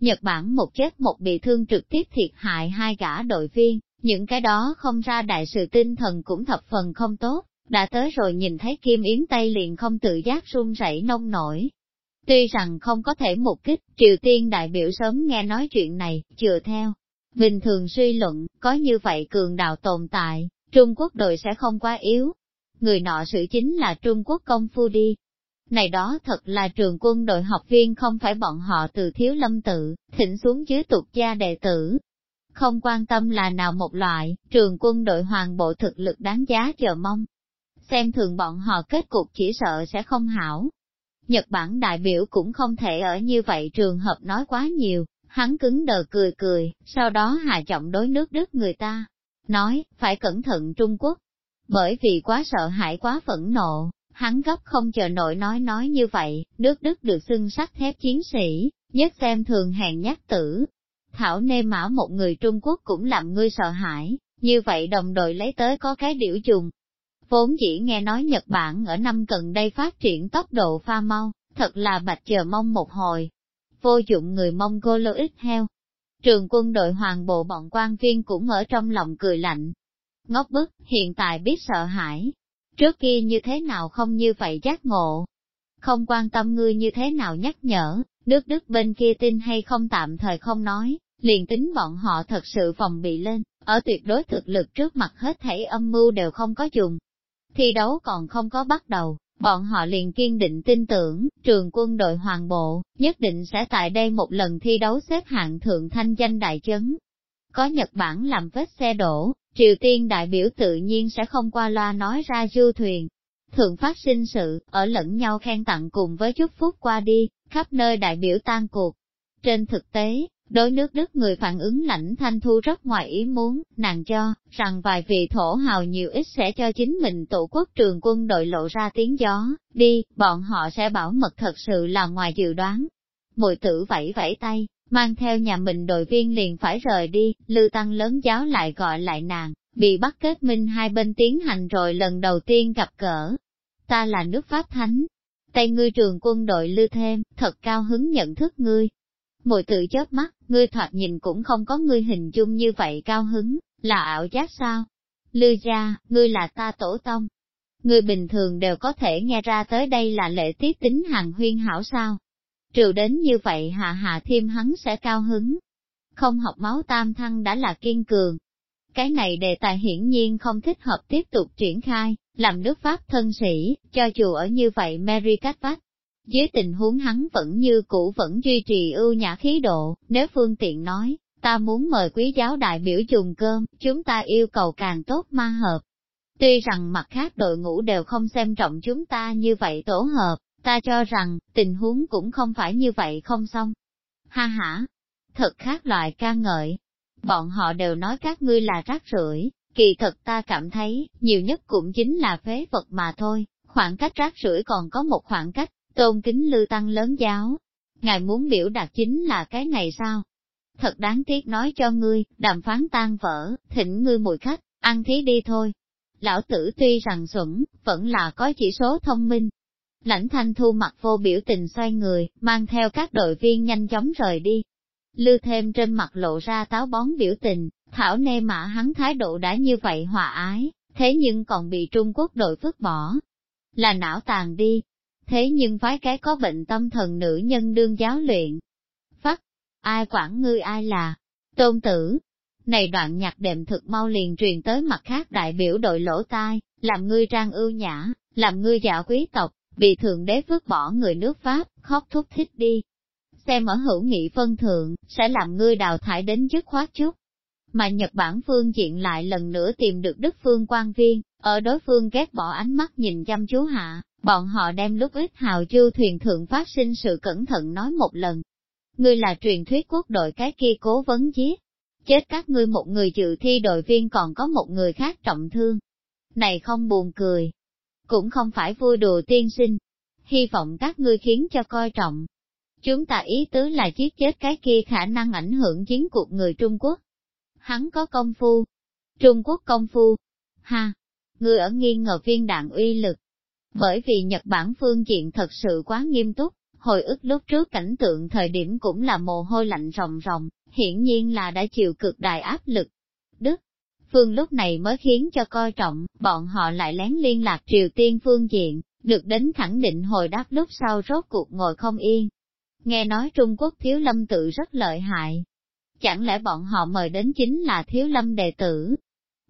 Nhật Bản một chết một bị thương trực tiếp thiệt hại hai gã đội viên, những cái đó không ra đại sự tinh thần cũng thập phần không tốt, đã tới rồi nhìn thấy Kim Yến Tây liền không tự giác run rẩy nông nổi. Tuy rằng không có thể mục kích, Triều Tiên đại biểu sớm nghe nói chuyện này, chừa theo. Bình thường suy luận, có như vậy cường đạo tồn tại, Trung Quốc đội sẽ không quá yếu. Người nọ sự chính là Trung Quốc công phu đi. Này đó thật là trường quân đội học viên không phải bọn họ từ thiếu lâm tự, thỉnh xuống dưới tục gia đệ tử, không quan tâm là nào một loại, trường quân đội hoàng bộ thực lực đáng giá chờ mong. Xem thường bọn họ kết cục chỉ sợ sẽ không hảo. Nhật Bản đại biểu cũng không thể ở như vậy trường hợp nói quá nhiều, Hắn cứng đờ cười cười, sau đó hạ trọng đối nước Đức người ta, nói, phải cẩn thận Trung Quốc. Bởi vì quá sợ hãi quá phẫn nộ, hắn gấp không chờ nổi nói nói như vậy, nước Đức được xưng sắt thép chiến sĩ, nhất xem thường hèn nhát tử. Thảo nê mã một người Trung Quốc cũng làm ngươi sợ hãi, như vậy đồng đội lấy tới có cái điểu dùng. Vốn chỉ nghe nói Nhật Bản ở năm gần đây phát triển tốc độ pha mau, thật là bạch chờ mong một hồi. Vô dụng người mong cô lô ít heo. Trường quân đội hoàng bộ bọn quan viên cũng ở trong lòng cười lạnh. Ngốc bức, hiện tại biết sợ hãi. Trước kia như thế nào không như vậy giác ngộ. Không quan tâm ngươi như thế nào nhắc nhở, nước Đức bên kia tin hay không tạm thời không nói, liền tính bọn họ thật sự phòng bị lên, ở tuyệt đối thực lực trước mặt hết thảy âm mưu đều không có dùng. Thi đấu còn không có bắt đầu, bọn họ liền kiên định tin tưởng, trường quân đội hoàng bộ, nhất định sẽ tại đây một lần thi đấu xếp hạng thượng thanh danh đại chấn. Có Nhật Bản làm vết xe đổ, Triều Tiên đại biểu tự nhiên sẽ không qua loa nói ra du thuyền. thượng phát sinh sự, ở lẫn nhau khen tặng cùng với chúc phúc qua đi, khắp nơi đại biểu tan cuộc. Trên thực tế, Đối nước Đức người phản ứng lãnh thanh thu rất ngoài ý muốn, nàng cho, rằng vài vị thổ hào nhiều ít sẽ cho chính mình tổ quốc trường quân đội lộ ra tiếng gió, đi, bọn họ sẽ bảo mật thật sự là ngoài dự đoán. Mùi tử vẫy vẫy tay, mang theo nhà mình đội viên liền phải rời đi, lư tăng lớn giáo lại gọi lại nàng, bị bắt kết minh hai bên tiến hành rồi lần đầu tiên gặp cỡ. Ta là nước Pháp Thánh, tay ngươi trường quân đội lư thêm, thật cao hứng nhận thức ngươi, Mùi tự chớp mắt, ngươi thoạt nhìn cũng không có ngươi hình dung như vậy cao hứng, là ảo giác sao? Lư gia, ngươi là ta tổ tông. Ngươi bình thường đều có thể nghe ra tới đây là lễ tiết tính hàng huyên hảo sao? Trừ đến như vậy hạ hạ thêm hắn sẽ cao hứng. Không học máu tam thăng đã là kiên cường. Cái này đề tài hiển nhiên không thích hợp tiếp tục triển khai, làm nước Pháp thân sĩ, cho dù ở như vậy Mary cách vách, dưới tình huống hắn vẫn như cũ vẫn duy trì ưu nhã khí độ, nếu phương tiện nói, ta muốn mời quý giáo đại biểu dùng cơm, chúng ta yêu cầu càng tốt ma hợp. Tuy rằng mặt khác đội ngũ đều không xem trọng chúng ta như vậy tổ hợp, ta cho rằng, tình huống cũng không phải như vậy không xong. Ha ha, thật khác loại ca ngợi. Bọn họ đều nói các ngươi là rác rưởi, kỳ thật ta cảm thấy, nhiều nhất cũng chính là phế vật mà thôi, khoảng cách rác rưởi còn có một khoảng cách, Tôn kính lư tăng lớn giáo. Ngài muốn biểu đạt chính là cái này sao? Thật đáng tiếc nói cho ngươi, đàm phán tan vỡ, thỉnh ngươi mùi khách, ăn thí đi thôi. Lão tử tuy rằng xuẩn, vẫn là có chỉ số thông minh. Lãnh thanh thu mặt vô biểu tình xoay người, mang theo các đội viên nhanh chóng rời đi. Lư thêm trên mặt lộ ra táo bón biểu tình, thảo nê mã hắn thái độ đã như vậy hòa ái, thế nhưng còn bị Trung Quốc đội vứt bỏ. Là não tàn đi, thế nhưng phái cái có bệnh tâm thần nữ nhân đương giáo luyện. Phát, ai quản ngươi ai là, tôn tử. Này đoạn nhạc đệm thực mau liền truyền tới mặt khác đại biểu đội lỗ tai, làm ngươi trang ưu nhã, làm ngươi dạo quý tộc, bị thượng đế vứt bỏ người nước Pháp, khóc thúc thích đi. Xem ở hữu nghị phân thượng, sẽ làm ngươi đào thải đến dứt khoát chút. Mà Nhật Bản phương diện lại lần nữa tìm được Đức phương quan viên, ở đối phương ghét bỏ ánh mắt nhìn chăm chú hạ, Bọn họ đem lúc ít hào chư thuyền thượng phát sinh sự cẩn thận nói một lần. Ngươi là truyền thuyết quốc đội cái kia cố vấn giết. Chết các ngươi một người dự thi đội viên còn có một người khác trọng thương. Này không buồn cười. Cũng không phải vui đùa tiên sinh. Hy vọng các ngươi khiến cho coi trọng. Chúng ta ý tứ là giết chết cái kia khả năng ảnh hưởng chiến cuộc người Trung Quốc. Hắn có công phu. Trung Quốc công phu. Ha! Ngươi ở nghi ngờ viên đạn uy lực, bởi vì Nhật Bản phương diện thật sự quá nghiêm túc, hồi ức lúc trước cảnh tượng thời điểm cũng là mồ hôi lạnh ròng ròng, hiển nhiên là đã chịu cực đại áp lực. Đức, phương lúc này mới khiến cho coi trọng, bọn họ lại lén liên lạc Triều Tiên phương diện, được đến khẳng định hồi đáp lúc sau rốt cuộc ngồi không yên. Nghe nói Trung Quốc thiếu lâm tự rất lợi hại. Chẳng lẽ bọn họ mời đến chính là thiếu lâm đệ tử?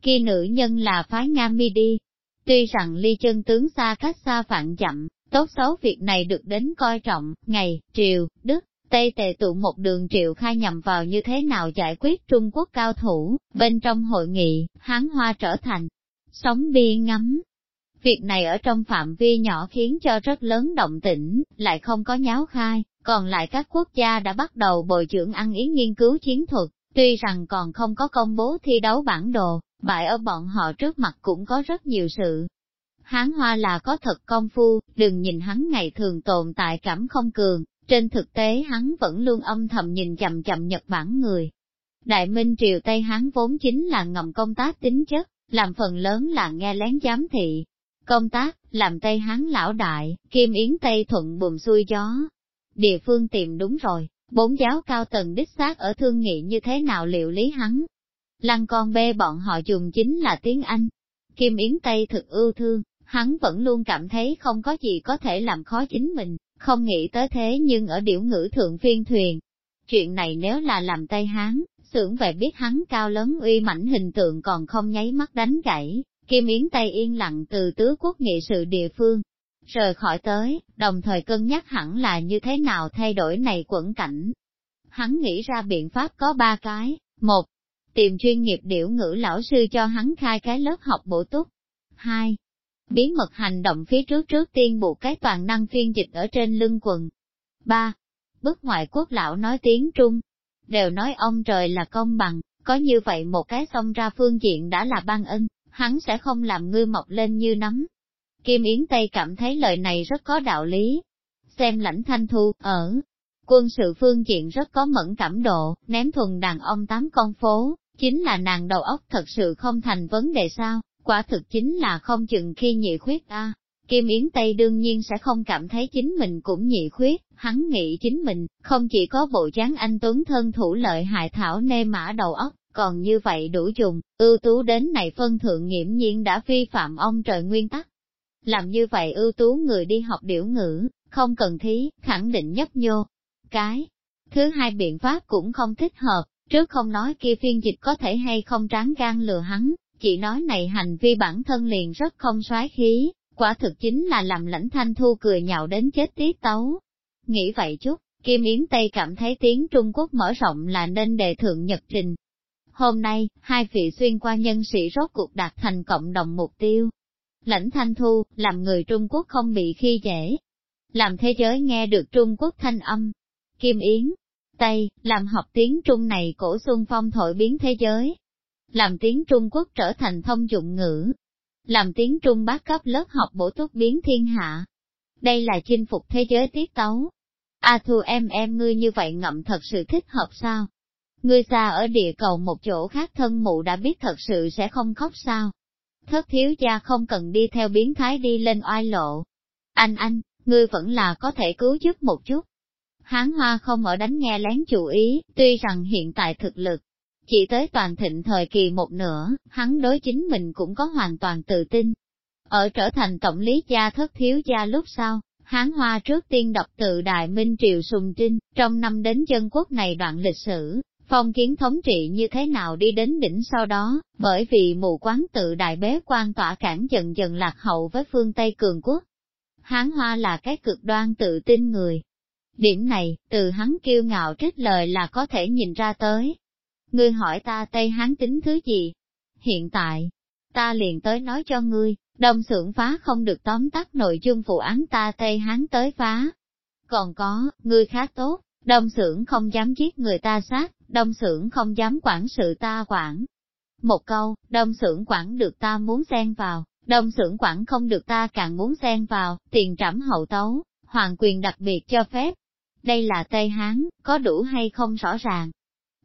Kia nữ nhân là phái Nga Mi đi, Tuy rằng ly chân tướng xa cách xa vạn chậm, tốt xấu việc này được đến coi trọng, ngày, triều, đức, Tây tề tụ một đường triệu khai nhằm vào như thế nào giải quyết Trung Quốc cao thủ, bên trong hội nghị, hán hoa trở thành, sóng bi ngắm. Việc này ở trong phạm vi nhỏ khiến cho rất lớn động tĩnh, lại không có nháo khai, còn lại các quốc gia đã bắt đầu bồi dưỡng ăn ý nghiên cứu chiến thuật, tuy rằng còn không có công bố thi đấu bản đồ, bại ở bọn họ trước mặt cũng có rất nhiều sự. Hán hoa là có thật công phu, đừng nhìn hắn ngày thường tồn tại cảm không cường, trên thực tế hắn vẫn luôn âm thầm nhìn chậm chậm Nhật Bản người. Đại Minh Triều Tây Hán vốn chính là ngầm công tác tính chất, làm phần lớn là nghe lén giám thị. Công tác, làm Tây Hán lão đại, Kim Yến Tây thuận bùm xuôi gió. Địa phương tìm đúng rồi, bốn giáo cao tầng đích xác ở thương nghị như thế nào liệu lý hắn. Lăng con bê bọn họ dùng chính là tiếng Anh. Kim Yến Tây thực ưu thương, hắn vẫn luôn cảm thấy không có gì có thể làm khó chính mình, không nghĩ tới thế nhưng ở điểu ngữ thượng phiên thuyền. Chuyện này nếu là làm Tây Hán, xưởng về biết hắn cao lớn uy mảnh hình tượng còn không nháy mắt đánh gãy, Kim Yến Tây yên lặng từ tứ quốc nghị sự địa phương, rời khỏi tới, đồng thời cân nhắc hẳn là như thế nào thay đổi này quẩn cảnh. Hắn nghĩ ra biện pháp có ba cái, một, tìm chuyên nghiệp điểu ngữ lão sư cho hắn khai cái lớp học bổ túc. Hai, bí mật hành động phía trước trước tiên buộc cái toàn năng phiên dịch ở trên lưng quần. ba, bức ngoại quốc lão nói tiếng Trung, đều nói ông trời là công bằng, có như vậy một cái xông ra phương diện đã là ban ân, hắn sẽ không làm ngươi mọc lên như nấm. Kim Yến Tây cảm thấy lời này rất có đạo lý. Xem lãnh thanh thu, ở quân sự phương diện rất có mẫn cảm độ, ném thuần đàn ông tám con phố, chính là nàng đầu óc thật sự không thành vấn đề sao, quả thực chính là không chừng khi nhị khuyết a. Kim Yến Tây đương nhiên sẽ không cảm thấy chính mình cũng nhị khuyết, hắn nghĩ chính mình, không chỉ có bộ dáng anh Tuấn thân thủ lợi hại thảo nê mã đầu óc, còn như vậy đủ dùng, ưu tú đến này phân thượng nghiễm nhiên đã vi phạm ông trời nguyên tắc. Làm như vậy ưu tú người đi học điểu ngữ, không cần thí, khẳng định nhấp nhô. Cái thứ hai biện pháp cũng không thích hợp, trước không nói kia phiên dịch có thể hay không tráng gan lừa hắn, chỉ nói này hành vi bản thân liền rất không soái khí, quả thực chính là làm lãnh thanh thu cười nhạo đến chết tiết tấu. Nghĩ vậy chút, Kim Yến Tây cảm thấy tiếng Trung Quốc mở rộng là nên đề thượng nhật trình. Hôm nay, hai vị xuyên qua nhân sĩ rốt cuộc đạt thành cộng đồng mục tiêu. Lãnh thanh thu, làm người Trung Quốc không bị khi dễ. Làm thế giới nghe được Trung Quốc thanh âm. Kim Yến, Tây, làm học tiếng Trung này cổ xuân phong thổi biến thế giới. Làm tiếng Trung Quốc trở thành thông dụng ngữ, làm tiếng Trung bác cấp lớp học bổ túc biến thiên hạ. Đây là chinh phục thế giới tiết tấu. A thu em em ngươi như vậy ngậm thật sự thích hợp sao? Ngươi xa ở địa cầu một chỗ khác thân mụ đã biết thật sự sẽ không khóc sao? Thất thiếu gia không cần đi theo biến thái đi lên oai lộ. Anh anh, ngươi vẫn là có thể cứu giúp một chút. Hán hoa không ở đánh nghe lén chủ ý, tuy rằng hiện tại thực lực, chỉ tới toàn thịnh thời kỳ một nửa, hắn đối chính mình cũng có hoàn toàn tự tin. Ở trở thành tổng lý gia thất thiếu gia lúc sau, Hán Hoa trước tiên đọc tự Đại Minh Triều Sùng Trinh, trong năm đến dân quốc này đoạn lịch sử, phong kiến thống trị như thế nào đi đến đỉnh sau đó, bởi vì mù quán tự đại bế quan tỏa cản dần dần lạc hậu với phương Tây Cường Quốc. Hán Hoa là cái cực đoan tự tin người. Điểm này, từ hắn kiêu ngạo trích lời là có thể nhìn ra tới, Ngươi hỏi ta Tây Hán tính thứ gì? Hiện tại, ta liền tới nói cho ngươi, đông xưởng phá không được tóm tắt nội dung vụ án ta Tây Hán tới phá. Còn có, ngươi khá tốt, đông xưởng không dám giết người ta sát, đông xưởng không dám quản sự ta quản. Một câu, đông xưởng quản được ta muốn xen vào, đông xưởng quản không được ta càng muốn xen vào, tiền trảm hậu tấu, hoàng quyền đặc biệt cho phép. Đây là Tây Hán, có đủ hay không rõ ràng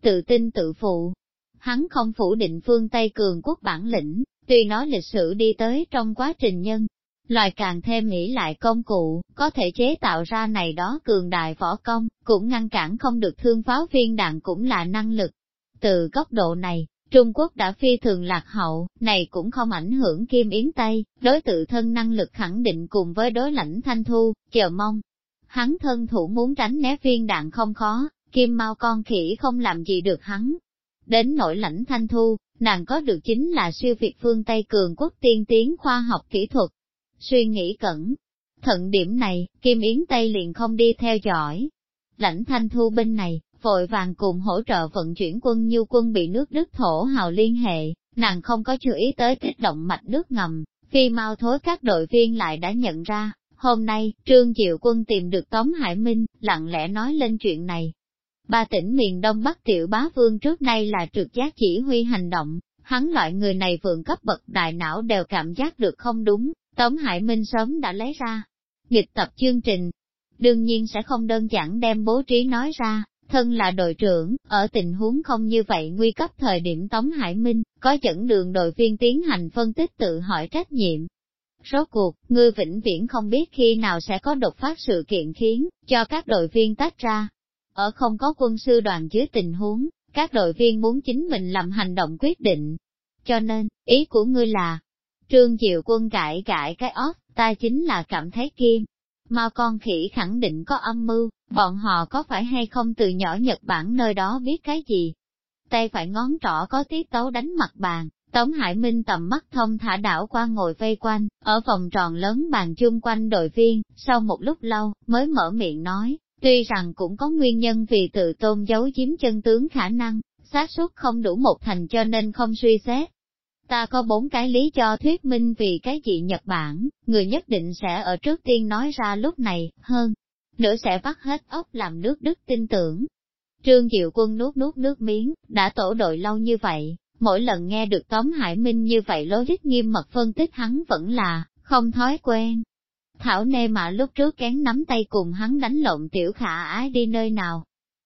tự tin tự phụ. Hắn không phủ định phương Tây cường quốc bản lĩnh, tuy nói lịch sử đi tới trong quá trình nhân. Loài càng thêm nghĩ lại công cụ, có thể chế tạo ra này đó cường đại võ công, cũng ngăn cản không được thương pháo viên đạn cũng là năng lực. Từ góc độ này, Trung Quốc đã phi thường lạc hậu, này cũng không ảnh hưởng Kim Yến Tây, đối tự thân năng lực khẳng định cùng với đối lãnh thanh thu, chờ mong. Hắn thân thủ muốn tránh né viên đạn không khó, Kim mau con khỉ không làm gì được hắn. Đến nỗi lãnh thanh thu, nàng có được chính là siêu việt phương Tây cường quốc tiên tiến khoa học kỹ thuật. Suy nghĩ cẩn thận điểm này, Kim Yến Tây liền không đi theo dõi. Lãnh thanh thu bên này, vội vàng cùng hỗ trợ vận chuyển quân như quân bị nước Đức thổ hào liên hệ, nàng không có chú ý tới kích động mạch nước ngầm, Phi mau thối các đội viên lại đã nhận ra, hôm nay, Trương Diệu Quân tìm được Tống Hải Minh, lặng lẽ nói lên chuyện này. Ba tỉnh miền Đông Bắc Tiểu Bá Vương trước nay là trực giác chỉ huy hành động, hắn loại người này vượng cấp bậc đại não đều cảm giác được không đúng, Tống Hải Minh sớm đã lấy ra. Nghịch tập chương trình, đương nhiên sẽ không đơn giản đem bố trí nói ra, thân là đội trưởng, ở tình huống không như vậy nguy cấp thời điểm Tống Hải Minh, có dẫn đường đội viên tiến hành phân tích tự hỏi trách nhiệm. Rốt cuộc, ngươi vĩnh viễn không biết khi nào sẽ có đột phát sự kiện khiến cho các đội viên tách ra. Ở không có quân sư đoàn dưới tình huống, các đội viên muốn chính mình làm hành động quyết định. Cho nên, ý của ngươi là, Trương Diệu Quân cãi cãi cái óc, ta chính là cảm thấy kim. Mao con khỉ khẳng định có âm mưu, bọn họ có phải hay không từ nhỏ Nhật Bản nơi đó biết cái gì? Tay phải ngón trỏ có tiết tấu đánh mặt bàn, Tống Hải Minh tầm mắt thông thả đảo qua ngồi vây quanh, ở vòng tròn lớn bàn chung quanh đội viên, sau một lúc lâu, mới mở miệng nói, tuy rằng cũng có nguyên nhân vì tự tôn giấu chiếm chân tướng khả năng, xác suất không đủ một thành cho nên không suy xét, Ta có bốn cái lý cho thuyết minh vì cái gì Nhật Bản, người nhất định sẽ ở trước tiên nói ra lúc này, hơn, nữa sẽ vắt hết ốc làm nước Đức tin tưởng. Trương Diệu Quân nuốt nuốt nước miếng, đã tổ đội lâu như vậy, mỗi lần nghe được Tống Hải Minh như vậy lối nghiêm mật phân tích hắn vẫn là, không thói quen. Thảo nê mà lúc trước kén nắm tay cùng hắn đánh lộn tiểu khả ái đi nơi nào.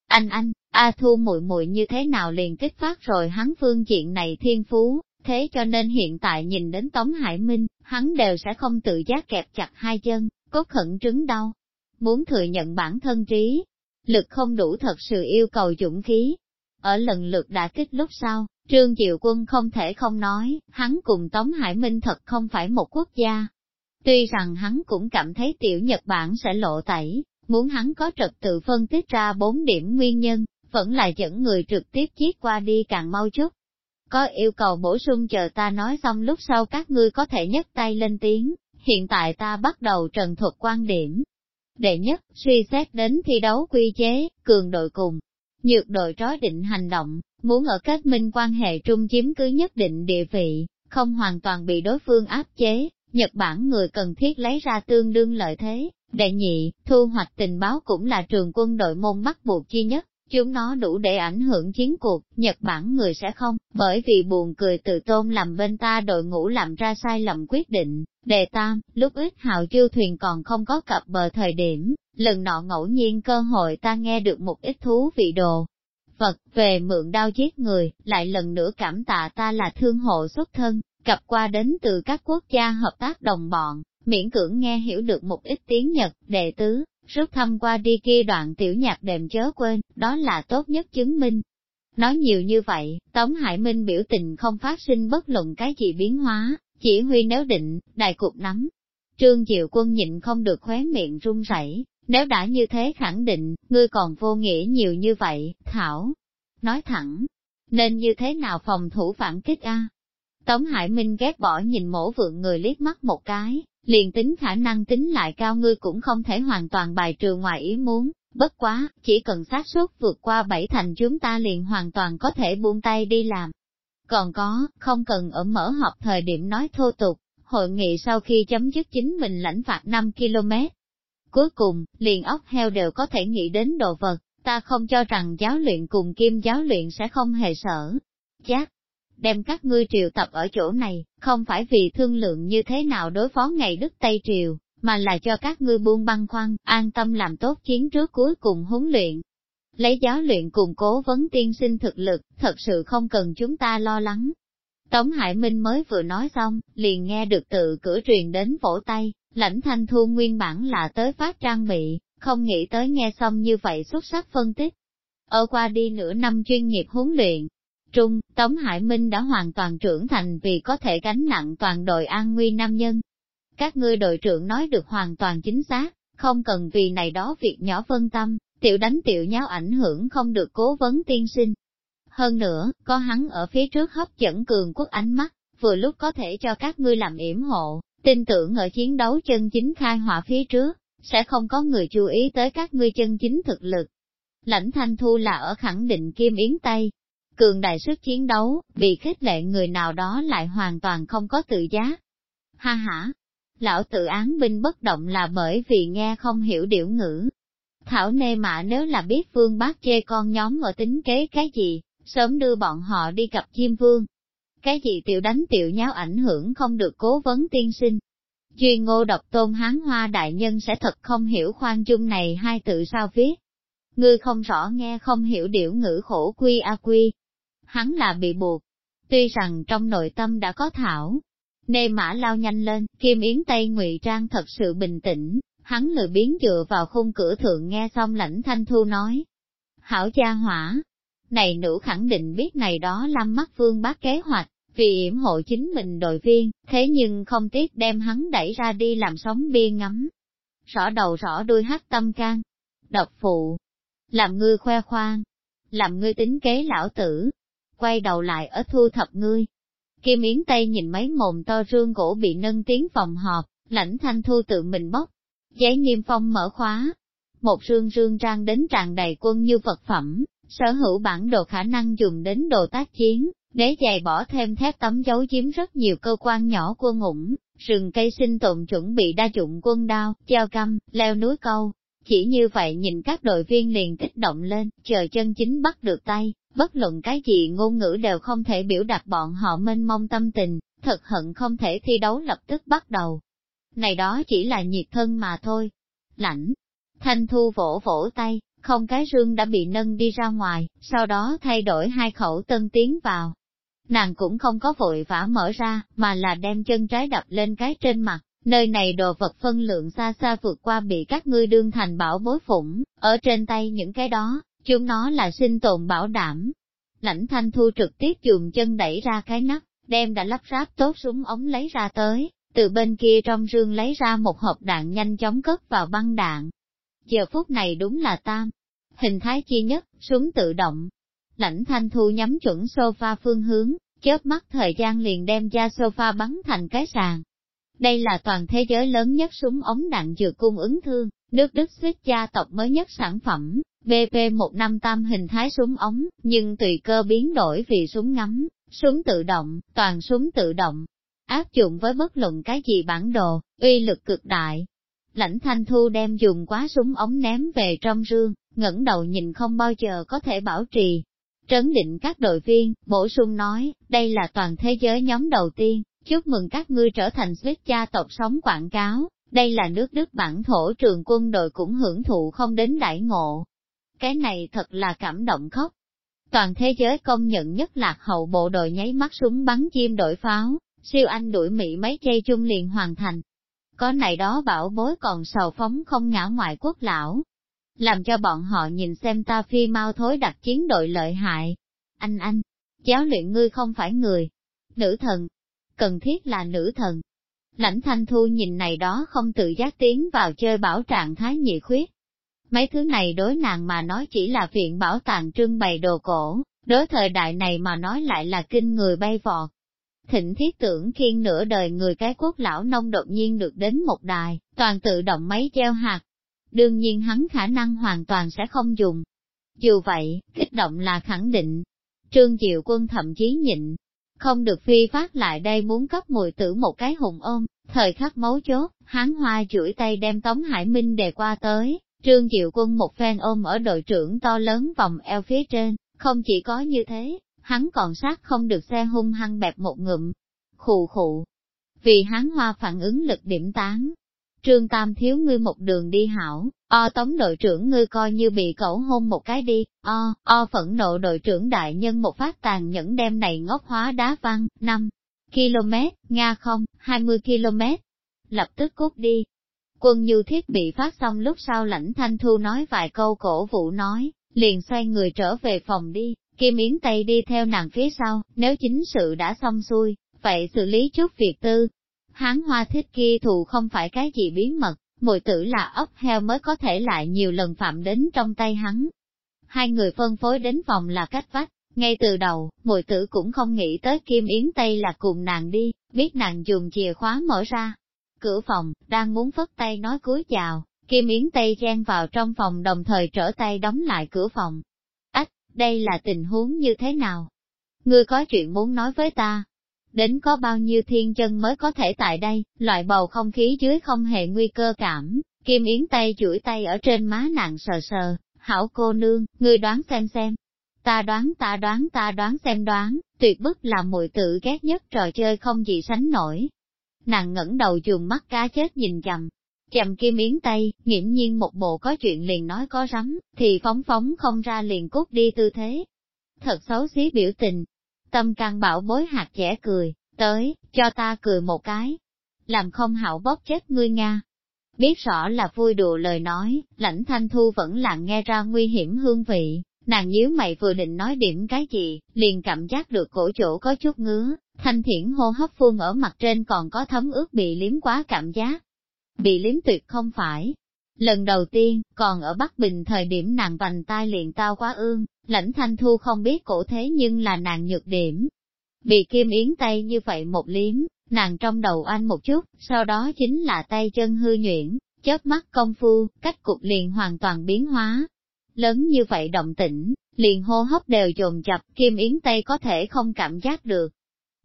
Anh anh, A Thu muội muội như thế nào liền kích phát rồi hắn phương diện này thiên phú, thế cho nên hiện tại nhìn đến Tống Hải Minh, hắn đều sẽ không tự giác kẹp chặt hai chân, cốt khẩn trứng đau. Muốn thừa nhận bản thân trí, lực không đủ thật sự yêu cầu dũng khí. Ở lần lượt đã kích lúc sau, Trương Diệu Quân không thể không nói, hắn cùng Tống Hải Minh thật không phải một quốc gia. Tuy rằng hắn cũng cảm thấy tiểu Nhật Bản sẽ lộ tẩy, muốn hắn có trật tự phân tích ra bốn điểm nguyên nhân, vẫn là dẫn người trực tiếp chiết qua đi càng mau chút có yêu cầu bổ sung chờ ta nói xong lúc sau các ngươi có thể nhấc tay lên tiếng, hiện tại ta bắt đầu trần thuật quan điểm. Đệ nhất, suy xét đến thi đấu quy chế, cường đội cùng, nhược đội trói định hành động, muốn ở kết minh quan hệ trung chiếm cứ nhất định địa vị, không hoàn toàn bị đối phương áp chế, Nhật Bản người cần thiết lấy ra tương đương lợi thế. Đệ nhị, thu hoạch tình báo cũng là trường quân đội môn bắt buộc chi nhất, Chúng nó đủ để ảnh hưởng chiến cuộc, Nhật Bản người sẽ không, bởi vì buồn cười tự tôn làm bên ta đội ngũ làm ra sai lầm quyết định. Đề tam, lúc ít hào chiêu thuyền còn không có cập bờ thời điểm, lần nọ ngẫu nhiên cơ hội ta nghe được một ít thú vị đồ. Phật về mượn đao giết người, lại lần nữa cảm tạ ta là thương hộ xuất thân, cập qua đến từ các quốc gia hợp tác đồng bọn, miễn cưỡng nghe hiểu được một ít tiếng Nhật, đệ tứ, rút thăm qua đi kia đoạn tiểu nhạc đềm chớ quên, đó là tốt nhất chứng minh. Nói nhiều như vậy, Tống Hải Minh biểu tình không phát sinh bất luận cái gì biến hóa, chỉ huy nếu định, đại cục nắm. Trương Diệu Quân nhịn không được khóe miệng run rẩy nếu đã như thế khẳng định, ngươi còn vô nghĩa nhiều như vậy, Thảo. Nói thẳng, nên như thế nào phòng thủ phản kích a? Tống Hải Minh ghét bỏ nhìn mổ vượng người liếc mắt một cái, liền tính khả năng tính lại cao ngươi cũng không thể hoàn toàn bài trừ ngoài ý muốn, bất quá, chỉ cần xác suất vượt qua bảy thành chúng ta liền hoàn toàn có thể buông tay đi làm. Còn có, không cần ở mở họp thời điểm nói thô tục, hội nghị sau khi chấm dứt chính mình lãnh phạt 5 km. Cuối cùng, liền ốc heo đều có thể nghĩ đến đồ vật, ta không cho rằng giáo luyện cùng kim giáo luyện sẽ không hề sở. Chắc, đem các ngươi triều tập ở chỗ này, không phải vì thương lượng như thế nào đối phó ngày Đức Tây Triều, mà là cho các ngươi buông băng khoăn, an tâm làm tốt chiến trước cuối cùng huấn luyện. Lấy giáo luyện cùng cố vấn tiên sinh thực lực, thật sự không cần chúng ta lo lắng. Tống Hải Minh mới vừa nói xong, liền nghe được tự cửa truyền đến vỗ tay, lãnh thanh thu nguyên bản là tới phát trang bị, không nghĩ tới nghe xong như vậy xuất sắc phân tích. Ở qua đi nửa năm chuyên nghiệp huấn luyện, Trung, Tống Hải Minh đã hoàn toàn trưởng thành vì có thể gánh nặng toàn đội an nguy nam nhân. Các ngươi đội trưởng nói được hoàn toàn chính xác, không cần vì này đó việc nhỏ phân tâm, tiểu đánh tiểu nháo ảnh hưởng không được cố vấn tiên sinh. Hơn nữa, có hắn ở phía trước hấp dẫn cường quốc ánh mắt, vừa lúc có thể cho các ngươi làm yểm hộ, tin tưởng ở chiến đấu chân chính khai hỏa phía trước, sẽ không có người chú ý tới các ngươi chân chính thực lực. Lãnh Thanh Thu là ở khẳng định Kim Yến Tây, cường đại sức chiến đấu, bị khích lệ người nào đó lại hoàn toàn không có tự giá. Ha ha! Lão tự án binh bất động là bởi vì nghe không hiểu điểu ngữ. Thảo nê mạ nếu là biết vương bác chê con nhóm ở tính kế cái gì, sớm đưa bọn họ đi gặp chim vương. Cái gì tiểu đánh tiểu nháo ảnh hưởng không được cố vấn tiên sinh. Duy ngô độc tôn hán hoa đại nhân sẽ thật không hiểu khoan dung này hai tự sao viết. Ngươi không rõ nghe không hiểu điểu ngữ khổ quy a quy. Hắn là bị buộc. Tuy rằng trong nội tâm đã có thảo, nê mã lao nhanh lên, kim yến tây ngụy trang thật sự bình tĩnh, hắn lười biến dựa vào khung cửa thượng nghe xong lãnh thanh thu nói. Hảo gia hỏa, này nữ khẳng định biết này đó lâm mắt vương bác kế hoạch, vì yểm hộ chính mình đội viên, thế nhưng không tiếc đem hắn đẩy ra đi làm sóng bia ngắm. Rõ đầu rõ đuôi hát tâm can, độc phụ, làm ngươi khoe khoang, làm ngươi tính kế lão tử, quay đầu lại ở thu thập ngươi. Kim Yến Tây nhìn mấy mồm to rương gỗ bị nâng tiếng phòng họp, lãnh thanh thu tự mình bóc, giấy niêm phong mở khóa. Một rương rương trang đến tràn đầy quân như vật phẩm, sở hữu bản đồ khả năng dùng đến đồ tác chiến, đế dày bỏ thêm thép tấm dấu chiếm rất nhiều cơ quan nhỏ quân ủng, rừng cây sinh tồn chuẩn bị đa dụng quân đao, treo căm, leo núi câu. Chỉ như vậy nhìn các đội viên liền kích động lên, chờ chân chính bắt được tay, bất luận cái gì ngôn ngữ đều không thể biểu đạt bọn họ mênh mông tâm tình, thật hận không thể thi đấu lập tức bắt đầu. Này đó chỉ là nhiệt thân mà thôi. Lãnh, thanh thu vỗ vỗ tay, không cái rương đã bị nâng đi ra ngoài, sau đó thay đổi hai khẩu tân tiến vào. Nàng cũng không có vội vã mở ra, mà là đem chân trái đập lên cái trên mặt, nơi này đồ vật phân lượng xa xa vượt qua bị các ngươi đương thành bảo bối phủng, ở trên tay những cái đó, chúng nó là sinh tồn bảo đảm. Lãnh thanh thu trực tiếp dùng chân đẩy ra cái nắp, đem đã lắp ráp tốt súng ống lấy ra tới, từ bên kia trong rương lấy ra một hộp đạn nhanh chóng cất vào băng đạn, giờ phút này đúng là tam. Hình thái chi nhất, súng tự động. Lãnh thanh thu nhắm chuẩn sofa phương hướng, chớp mắt thời gian liền đem ra sofa bắn thành cái sàn. Đây là toàn thế giới lớn nhất súng ống đạn dược cung ứng thương, nước Đức suýt gia tộc mới nhất sản phẩm, BP158 hình thái súng ống, nhưng tùy cơ biến đổi vì súng ngắm, súng tự động, toàn súng tự động. Áp dụng với bất luận cái gì bản đồ, uy lực cực đại, Lãnh thanh thu đem dùng quá súng ống ném về trong rương, ngẩng đầu nhìn không bao giờ có thể bảo trì. Trấn định các đội viên, bổ sung nói, đây là toàn thế giới nhóm đầu tiên, chúc mừng các ngươi trở thành suýt gia tộc sống quảng cáo, đây là nước Đức bản thổ trường quân đội cũng hưởng thụ không đến đại ngộ. Cái này thật là cảm động khóc. Toàn thế giới công nhận nhất lạc hậu bộ đội nháy mắt súng bắn chim đổi pháo, siêu anh đuổi Mỹ mấy giây chung liền hoàn thành có này đó bảo bối còn sầu phóng không ngã ngoại quốc lão. Làm cho bọn họ nhìn xem ta phi mau thối đặt chiến đội lợi hại. Anh anh, giáo luyện ngươi không phải người. Nữ thần, cần thiết là nữ thần. Lãnh thanh thu nhìn này đó không tự giác tiến vào chơi bảo trạng thái nhị khuyết. Mấy thứ này đối nàng mà nói chỉ là viện bảo tàng trưng bày đồ cổ, đối thời đại này mà nói lại là kinh người bay vọt. Thịnh thiết tưởng khiên nửa đời người cái quốc lão nông đột nhiên được đến một đài, toàn tự động máy treo hạt. Đương nhiên hắn khả năng hoàn toàn sẽ không dùng. Dù vậy, kích động là khẳng định. Trương Diệu Quân thậm chí nhịn, không được phi phát lại đây muốn cấp mùi tử một cái hùng ôm, thời khắc mấu chốt, hắn hoa chuỗi tay đem Tống Hải Minh đề qua tới, Trương Diệu Quân một phen ôm ở đội trưởng to lớn vòng eo phía trên, không chỉ có như thế, hắn còn sát không được xe hung hăng bẹp một ngụm. Khụ khụ. Vì hắn hoa phản ứng lực điểm tán. Trương Tam thiếu ngươi một đường đi hảo, o tống đội trưởng ngươi coi như bị cẩu hôn một cái đi, o, o phẫn nộ đội trưởng đại nhân một phát tàn nhẫn đem này ngốc hóa đá văng, 5 km, Nga không, 20 km. Lập tức cút đi. Quân như thiết bị phát xong lúc sau lãnh thanh thu nói vài câu cổ vũ nói, liền xoay người trở về phòng đi, Kim Yến Tây đi theo nàng phía sau, nếu chính sự đã xong xuôi, vậy xử lý chút việc tư. Hán hoa thích kia thù không phải cái gì bí mật, mùi tử là ốc heo mới có thể lại nhiều lần phạm đến trong tay hắn. Hai người phân phối đến phòng là cách vách, ngay từ đầu, mùi tử cũng không nghĩ tới Kim Yến Tây là cùng nàng đi, biết nàng dùng chìa khóa mở ra. Cửa phòng, đang muốn phất tay nói cúi chào, Kim Yến Tây chen vào trong phòng đồng thời trở tay đóng lại cửa phòng, đây là tình huống như thế nào? Ngươi có chuyện muốn nói với ta? Đến có bao nhiêu thiên chân mới có thể tại đây, loại bầu không khí dưới không hề nguy cơ cảm, Kim Yến tay chuỗi tay ở trên má nàng sờ sờ, hảo cô nương, ngươi đoán xem xem. Ta đoán ta đoán ta đoán xem đoán, tuyệt bức là mùi tự ghét nhất trò chơi không gì sánh nổi. Nàng ngẩng đầu dùng mắt cá chết nhìn chầm, chầm Kim Yến tay, nghiễm nhiên một bộ có chuyện liền nói có rắm, thì phóng phóng không ra liền cút đi tư thế. Thật xấu xí biểu tình. Tâm can bảo bối hạt trẻ cười, tới, cho ta cười một cái. Làm không hảo bóp chết ngươi Nga. Biết rõ là vui đùa lời nói, lãnh thanh thu vẫn lặng nghe ra nguy hiểm hương vị, nàng nhíu mày vừa định nói điểm cái gì, liền cảm giác được cổ chỗ có chút ngứa, thanh thiển hô hấp phun ở mặt trên còn có thấm ướt bị liếm quá cảm giác. Bị liếm tuyệt không phải. Lần đầu tiên, còn ở Bắc Bình thời điểm nàng vành tai liền tao quá ương, lãnh thanh thu không biết cổ thế nhưng là nàng nhược điểm. Bị kim yến tay như vậy một liếm, nàng trong đầu anh một chút, sau đó chính là tay chân hư nhuyễn, chớp mắt công phu, cách cục liền hoàn toàn biến hóa. Lớn như vậy động tĩnh, liền hô hấp đều dồn chập, kim yến tây có thể không cảm giác được.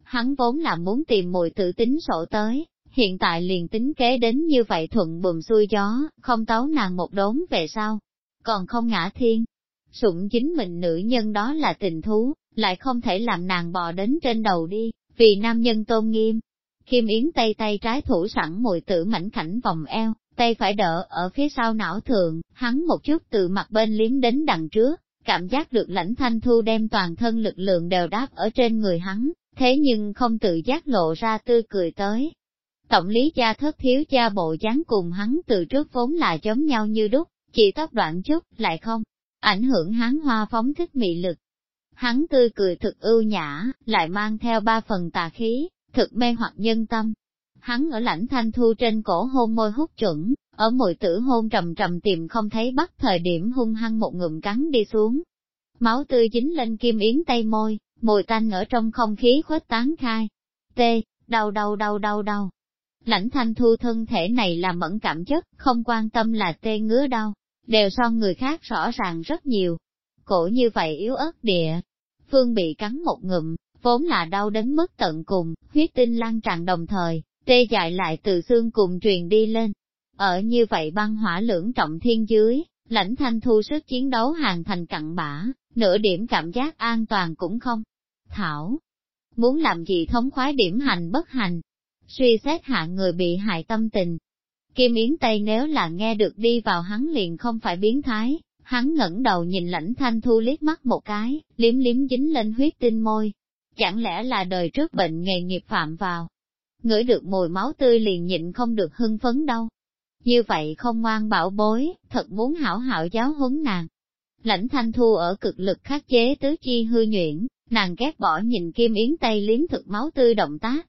Hắn vốn là muốn tìm mùi tự tính sổ tới, hiện tại liền tính kế đến như vậy thuận bùm xuôi gió, không tấu nàng một đốn về sau, còn không ngã thiên. Sụng chính mình nữ nhân đó là tình thú, lại không thể làm nàng bò đến trên đầu đi, vì nam nhân tôn nghiêm, Kim Yến tay tay trái thủ sẵn mùi tử mảnh khảnh vòng eo, tay phải đỡ ở phía sau não thượng, hắn một chút từ mặt bên liếm đến đằng trước, cảm giác được lãnh thanh thu đem toàn thân lực lượng đều đáp ở trên người hắn, thế nhưng không tự giác lộ ra tươi cười tới. Tổng lý cha thất thiếu cha bộ dáng cùng hắn từ trước vốn là giống nhau như đúc, chỉ tóc đoạn chút, lại không, ảnh hưởng hắn hoa phóng thích mị lực. Hắn tươi cười thực ưu nhã, lại mang theo ba phần tà khí, thực mê hoặc nhân tâm. Hắn ở lãnh thanh thu trên cổ hôn môi hút chuẩn, ở mùi tử hôn trầm trầm tìm không thấy bắt thời điểm hung hăng một ngụm cắn đi xuống. Máu tươi dính lên kim yến tay môi, mùi tanh ở trong không khí khuếch tán khai. Tê, đau đau đau đau đau. Lãnh thanh thu thân thể này là mẫn cảm chất, không quan tâm là tê ngứa đau, đều so người khác rõ ràng rất nhiều. Cổ như vậy yếu ớt địa, phương bị cắn một ngụm, vốn là đau đến mức tận cùng, huyết tinh lan tràn đồng thời, tê dại lại từ xương cùng truyền đi lên. Ở như vậy băng hỏa lưỡng trọng thiên dưới, lãnh thanh thu sức chiến đấu hàng thành cặn bã, nửa điểm cảm giác an toàn cũng không. Thảo, muốn làm gì thống khoái điểm hành bất hành, suy xét hạ người bị hại tâm tình. Kim Yến Tây nếu là nghe được đi vào hắn liền không phải biến thái, hắn ngẩng đầu nhìn lãnh thanh thu liếc mắt một cái, liếm liếm dính lên huyết tinh môi, chẳng lẽ là đời trước bệnh nghề nghiệp phạm vào. Ngửi được mùi máu tươi liền nhịn không được hưng phấn đâu. Như vậy không ngoan bảo bối, thật muốn hảo hảo giáo huấn nàng. Lãnh thanh thu ở cực lực khắc chế tứ chi hư nhuyễn, nàng ghét bỏ nhìn kim yến Tây liếm thực máu tươi động tác.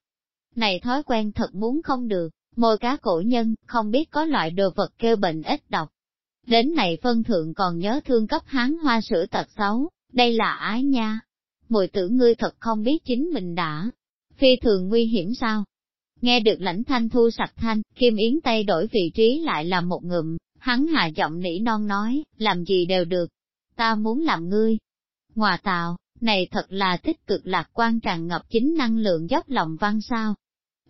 Này thói quen thật muốn không được, môi cá cổ nhân, không biết có loại đồ vật kêu bệnh ít độc. Đến này phân thượng còn nhớ thương cấp hán hoa sữa tật xấu, đây là ái nha, mùi tử ngươi thật không biết chính mình đã. Phi thường nguy hiểm sao? Nghe được lãnh thanh thu sạch thanh, Kim Yến tay đổi vị trí lại là một ngụm, hắn hạ giọng nỉ non nói, làm gì đều được. Ta muốn làm ngươi. Ngoà tạo, này thật là tích cực lạc quan tràn ngập chính năng lượng dốc lòng văn sao.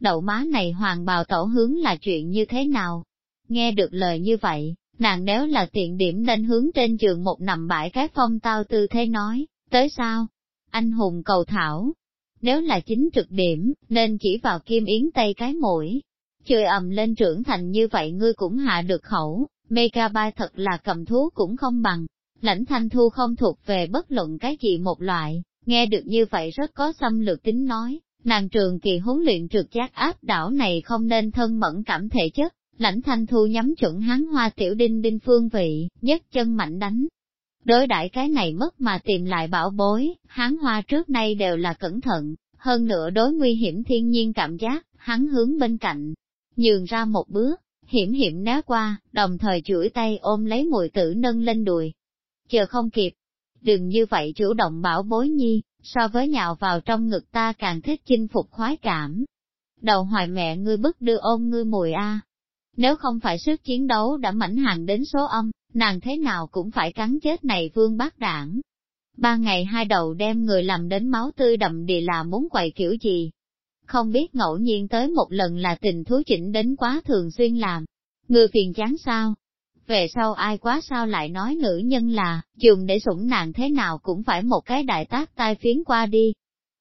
Đậu má này hoàng bào tổ hướng là chuyện như thế nào? Nghe được lời như vậy, nàng nếu là tiện điểm nên hướng trên trường một nằm bãi cái phong tao tư thế nói, tới sao? anh hùng cầu thảo. Nếu là chính trực điểm, nên chỉ vào kim yến tây cái mũi. Chơi ầm lên trưởng thành như vậy ngươi cũng hạ được khẩu, megabyte thật là cầm thú cũng không bằng. Lãnh thanh thu không thuộc về bất luận cái gì một loại, nghe được như vậy rất có xâm lược tính nói, nàng trường kỳ huấn luyện trượt giác áp đảo này không nên thân mẫn cảm thể chất, lãnh thanh thu nhắm chuẩn hắn hoa tiểu đinh đinh phương vị, nhất chân mạnh đánh, Đối đãi cái này mất mà tìm lại bảo bối, hắn hoa trước nay đều là cẩn thận, hơn nữa đối nguy hiểm thiên nhiên cảm giác, hắn hướng bên cạnh, nhường ra một bước, hiểm hiểm né qua, đồng thời chuỗi tay ôm lấy mùi tử nâng lên đùi. Chờ không kịp, đừng như vậy chủ động bảo bối nhi, so với nhạo vào trong ngực ta càng thích chinh phục khoái cảm. Đầu hoài mẹ ngươi bức đưa ôm ngươi mùi a. Nếu không phải sức chiến đấu đã mảnh hàng đến số âm, nàng thế nào cũng phải cắn chết này vương bác đảng. Ba ngày hai đầu đem người làm đến máu tươi đậm địa là muốn quậy kiểu gì. không biết ngẫu nhiên tới một lần là tình thú chỉnh đến quá thường xuyên làm. Người phiền chán sao? Về sau ai quá sao lại nói nữ nhân là, dùng để sủng nàng thế nào cũng phải một cái đại tác tai phiến qua đi.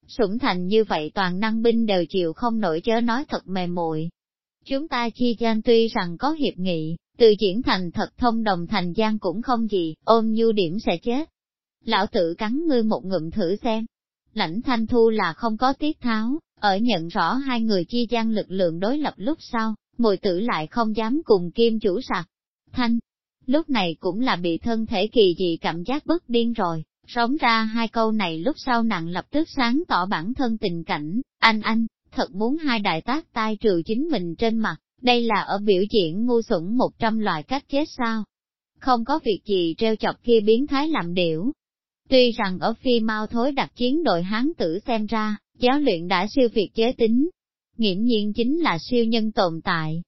Sủng thành như vậy toàn năng binh đều chịu không nổi chớ nói thật mềm muội. Chúng ta chi gian tuy rằng có hiệp nghị, từ diễn thành thật thông đồng thành gian cũng không gì, ôm nhu điểm sẽ chết. Lão tử cắn ngươi một ngụm thử xem. Lãnh thanh thu là không có tiết tháo, ở nhận rõ hai người chi gian lực lượng đối lập lúc sau, mùi tử lại không dám cùng kim chủ sạc. Thanh, lúc này cũng là bị thân thể kỳ dị cảm giác bất điên rồi, sống ra hai câu này lúc sau nặng lập tức sáng tỏ bản thân tình cảnh, anh anh, thật muốn hai đại tác tai trừ chính mình trên mặt, đây là ở biểu diễn ngu xuẩn một trăm loại cách chết sao. Không có việc gì treo chọc kia biến thái làm điểu. Tuy rằng ở phi mau thối đặc chiến đội hán tử xem ra, giáo luyện đã siêu việt chế tính, nghiễm nhiên chính là siêu nhân tồn tại.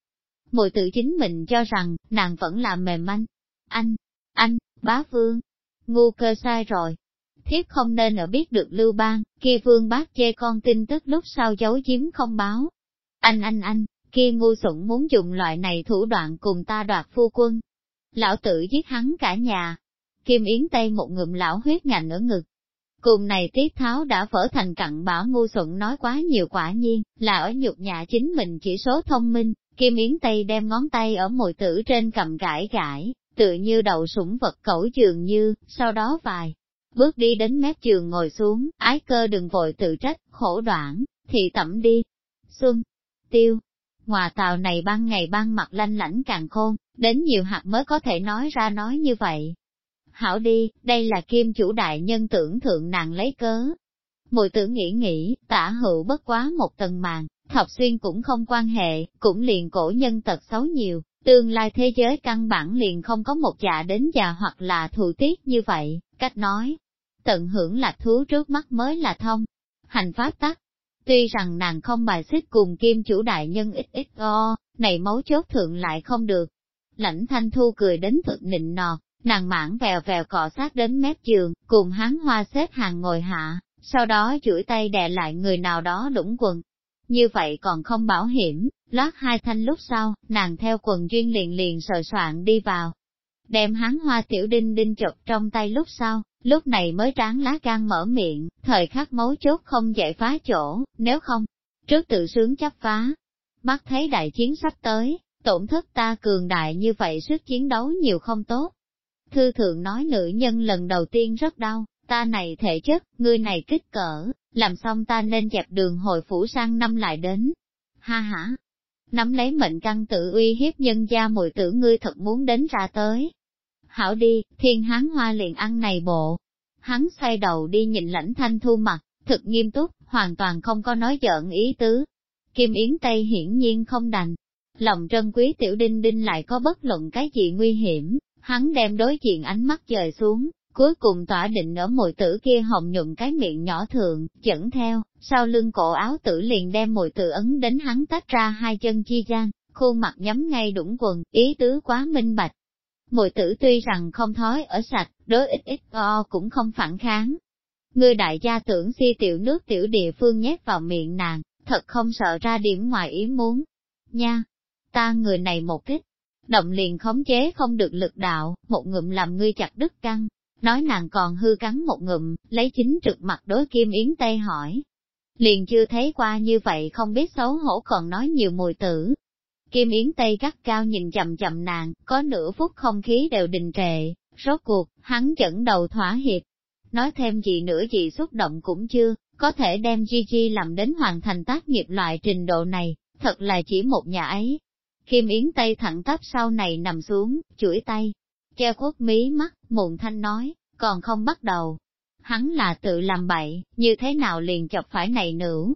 Mùi tự chính mình cho rằng, nàng vẫn là mềm manh. Anh, anh, bá vương, ngu cơ sai rồi. Thiếp không nên ở biết được lưu bang, kia vương bác chê con tin tức lúc sau giấu giếm không báo. Anh anh anh, kia ngu sủng muốn dùng loại này thủ đoạn cùng ta đoạt phu quân. Lão tử giết hắn cả nhà. Kim Yến Tây một ngụm lão huyết ngành ở ngực, Cùng này tiết tháo đã vỡ thành cặn bảo ngu xuẩn nói quá nhiều quả nhiên, là ở nhục nhà chính mình chỉ số thông minh, Kim Yến Tây đem ngón tay ở mồi tử trên cầm gãi gãi, tự như đầu sủng vật cẩu dường như, sau đó vài bước đi đến mép giường ngồi xuống, ái cơ đừng vội tự trách, khổ đoạn, thì tẩm đi. Xuân, tiêu, hòa tàu này ban ngày ban mặt lanh lãnh càng khôn, đến nhiều hạt mới có thể nói ra nói như vậy, hảo đi, đây là kim chủ đại nhân tưởng thượng nàng lấy cớ. Mùi tử nghĩ nghĩ, tả hữu bất quá một tầng màn, thọc xuyên cũng không quan hệ, cũng liền cổ nhân tật xấu nhiều, tương lai thế giới căn bản liền không có một dạ đến già hoặc là thù tiết như vậy, cách nói. Tận hưởng lạc thú trước mắt mới là thông, hành pháp tắc. Tuy rằng nàng không bài xích cùng kim chủ đại nhân ít ít o, này mấu chốt thượng lại không được. Lãnh thanh thu cười đến thực nịnh nọt, Nàng mãn vèo vèo cọ sát đến mép giường, cùng hắn hoa xếp hàng ngồi hạ, sau đó chuỗi tay đè lại người nào đó đũng quần. Như vậy còn không bảo hiểm, lót hai thanh lúc sau, nàng theo quần duyên liền liền sờ soạn đi vào. Đem hắn hoa tiểu đinh đinh chụp trong tay lúc sau, lúc này mới tráng lá gan mở miệng, thời khắc mấu chốt không dễ phá chỗ, nếu không, trước tự sướng chấp phá. Mắt thấy đại chiến sắp tới, tổn thất ta cường đại như vậy sức chiến đấu nhiều không tốt, Thư thượng nói nữ nhân lần đầu tiên rất đau, ta này thể chất, ngươi này kích cỡ, làm xong ta nên dẹp đường hồi phủ sang năm lại đến. Ha ha! Nắm lấy mệnh căn tự uy hiếp nhân gia mùi tử ngươi thật muốn đến ra tới. Hảo đi, thiên hán hoa liền ăn này bộ. Hắn xoay đầu đi nhìn lãnh thanh thu mặt, thực nghiêm túc, hoàn toàn không có nói giỡn ý tứ. Kim Yến Tây hiển nhiên không đành. Lòng trân quý tiểu đinh đinh lại có bất luận cái gì nguy hiểm, Hắn đem đối diện ánh mắt dời xuống, cuối cùng tỏa định ở mùi tử kia hồng nhuận cái miệng nhỏ thường, dẫn theo, sau lưng cổ áo tử liền đem mùi tử ấn đến hắn tách ra hai chân chi gian, khuôn mặt nhắm ngay đũng quần, ý tứ quá minh bạch. Mùi tử tuy rằng không thói ở sạch, đối ít ít o cũng không phản kháng. Người đại gia tưởng si tiểu nước tiểu địa phương nhét vào miệng nàng, thật không sợ ra điểm ngoài ý muốn. Nha! Ta người này một kích, động liền khống chế không được lực đạo, một ngụm làm ngươi chặt đứt căng. Nói nàng còn hư cắn một ngụm, lấy chính trực mặt đối Kim Yến Tây hỏi. Liền chưa thấy qua như vậy không biết xấu hổ còn nói nhiều mùi tử. Kim Yến Tây gắt cao nhìn chậm chậm nàng, có nửa phút không khí đều đình trệ, rốt cuộc, hắn dẫn đầu thỏa hiệp. Nói thêm gì nữa gì xúc động cũng chưa, có thể đem Gigi làm đến hoàn thành tác nghiệp loại trình độ này, thật là chỉ một nhà ấy, Kim Yến Tây thẳng tắp sau này nằm xuống, chuỗi tay, che khuất mí mắt, muộn thanh nói, còn không bắt đầu. Hắn là tự làm bậy, như thế nào liền chọc phải này nữ.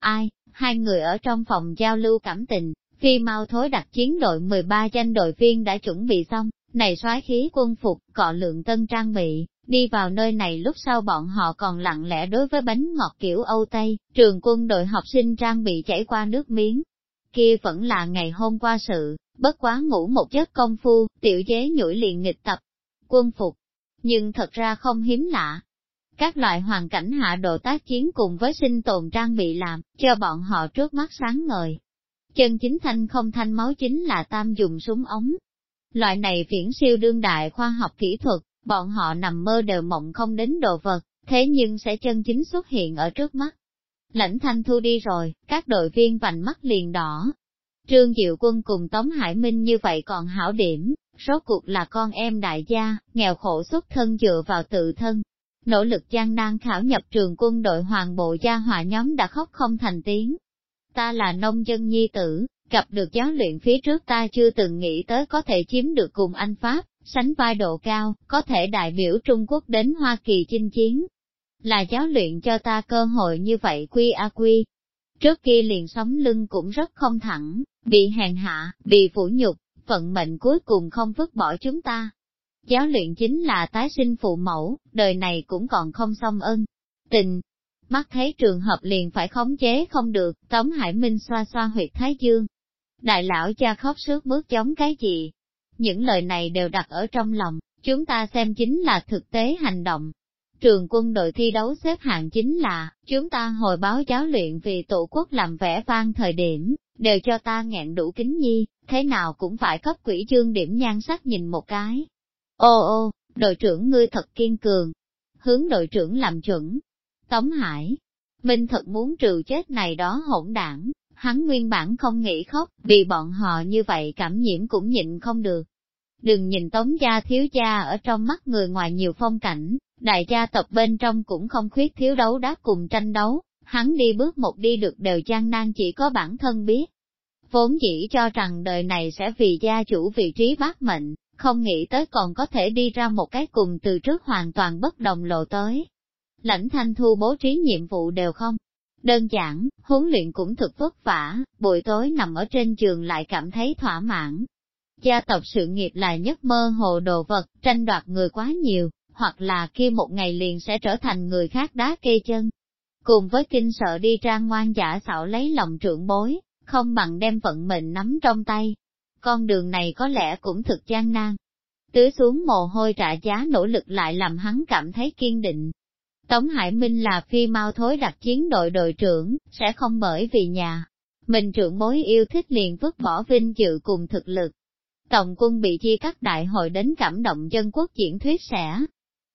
Ai, hai người ở trong phòng giao lưu cảm tình, phi mau thối đặt chiến đội 13 danh đội viên đã chuẩn bị xong, này soái khí quân phục, cọ lượng tân trang bị, đi vào nơi này lúc sau bọn họ còn lặng lẽ đối với bánh ngọt kiểu Âu Tây, trường quân đội học sinh trang bị chảy qua nước miếng, kia vẫn là ngày hôm qua sự, bất quá ngủ một giấc công phu, tiểu chế nhủi liền nghịch tập, quân phục. Nhưng thật ra không hiếm lạ. các loại hoàn cảnh hạ độ tác chiến cùng với sinh tồn trang bị làm, cho bọn họ trước mắt sáng ngời. Chân chính thanh không thanh máu chính là tam dùng súng ống. Loại này viễn siêu đương đại khoa học kỹ thuật, bọn họ nằm mơ đều mộng không đến đồ vật, thế nhưng sẽ chân chính xuất hiện ở trước mắt. Lãnh thanh thu đi rồi, các đội viên vành mắt liền đỏ. Trương Diệu Quân cùng Tống Hải Minh như vậy còn hảo điểm, rốt cuộc là con em đại gia, nghèo khổ xuất thân dựa vào tự thân. Nỗ lực gian nan khảo nhập trường quân đội hoàng bộ gia hòa nhóm đã khóc không thành tiếng. Ta là nông dân nhi tử, gặp được giáo luyện phía trước ta chưa từng nghĩ tới có thể chiếm được cùng anh Pháp, sánh vai độ cao, có thể đại biểu Trung Quốc đến Hoa Kỳ chinh chiến. Là giáo luyện cho ta cơ hội như vậy quy a quy. Trước kia liền sống lưng cũng rất không thẳng, bị hèn hạ, bị phủ nhục, phận mệnh cuối cùng không vứt bỏ chúng ta. Giáo luyện chính là tái sinh phụ mẫu, đời này cũng còn không xong ân. Tình, mắt thấy trường hợp liền phải khống chế không được, Tống Hải Minh xoa xoa huyệt Thái Dương. Đại lão cha khóc sướt bước chống cái gì? Những lời này đều đặt ở trong lòng, chúng ta xem chính là thực tế hành động. Trường quân đội thi đấu xếp hạng chính là, chúng ta hồi báo giáo luyện vì tổ quốc làm vẻ vang thời điểm, đều cho ta nghẹn đủ kính nhi, thế nào cũng phải cấp quỷ chương điểm nhan sắc nhìn một cái. Ô ô, đội trưởng ngươi thật kiên cường. Hướng đội trưởng làm chuẩn. Tống Hải, Minh thật muốn trừ chết này đó hỗn đảng, hắn nguyên bản không nghĩ khóc, vì bọn họ như vậy cảm nhiễm cũng nhịn không được. Đừng nhìn tống gia thiếu gia ở trong mắt người ngoài nhiều phong cảnh, đại gia tộc bên trong cũng không khuyết thiếu đấu đá cùng tranh đấu, hắn đi bước một đi được đều gian nan chỉ có bản thân biết. Vốn dĩ cho rằng đời này sẽ vì gia chủ vị trí bác mệnh, không nghĩ tới còn có thể đi ra một cái cùng từ trước hoàn toàn bất đồng lộ tới. Lãnh thanh thu bố trí nhiệm vụ đều không. Đơn giản, huấn luyện cũng thực vất vả, buổi tối nằm ở trên giường lại cảm thấy thỏa mãn. Gia tộc sự nghiệp là nhất mơ hồ đồ vật, tranh đoạt người quá nhiều, hoặc là kia một ngày liền sẽ trở thành người khác đá kê chân. Cùng với kinh sợ đi ra ngoan giả xạo lấy lòng trưởng bối, không bằng đem vận mệnh nắm trong tay. Con đường này có lẽ cũng thực gian nan. Tứ xuống mồ hôi trả giá nỗ lực lại làm hắn cảm thấy kiên định. Tống Hải Minh là phi mau thối đặc chiến đội đội trưởng, sẽ không bởi vì nhà. Mình trưởng bối yêu thích liền vứt bỏ vinh dự cùng thực lực. Tổng quân bị chia cắt đại hội đến cảm động dân quốc diễn thuyết sẽ.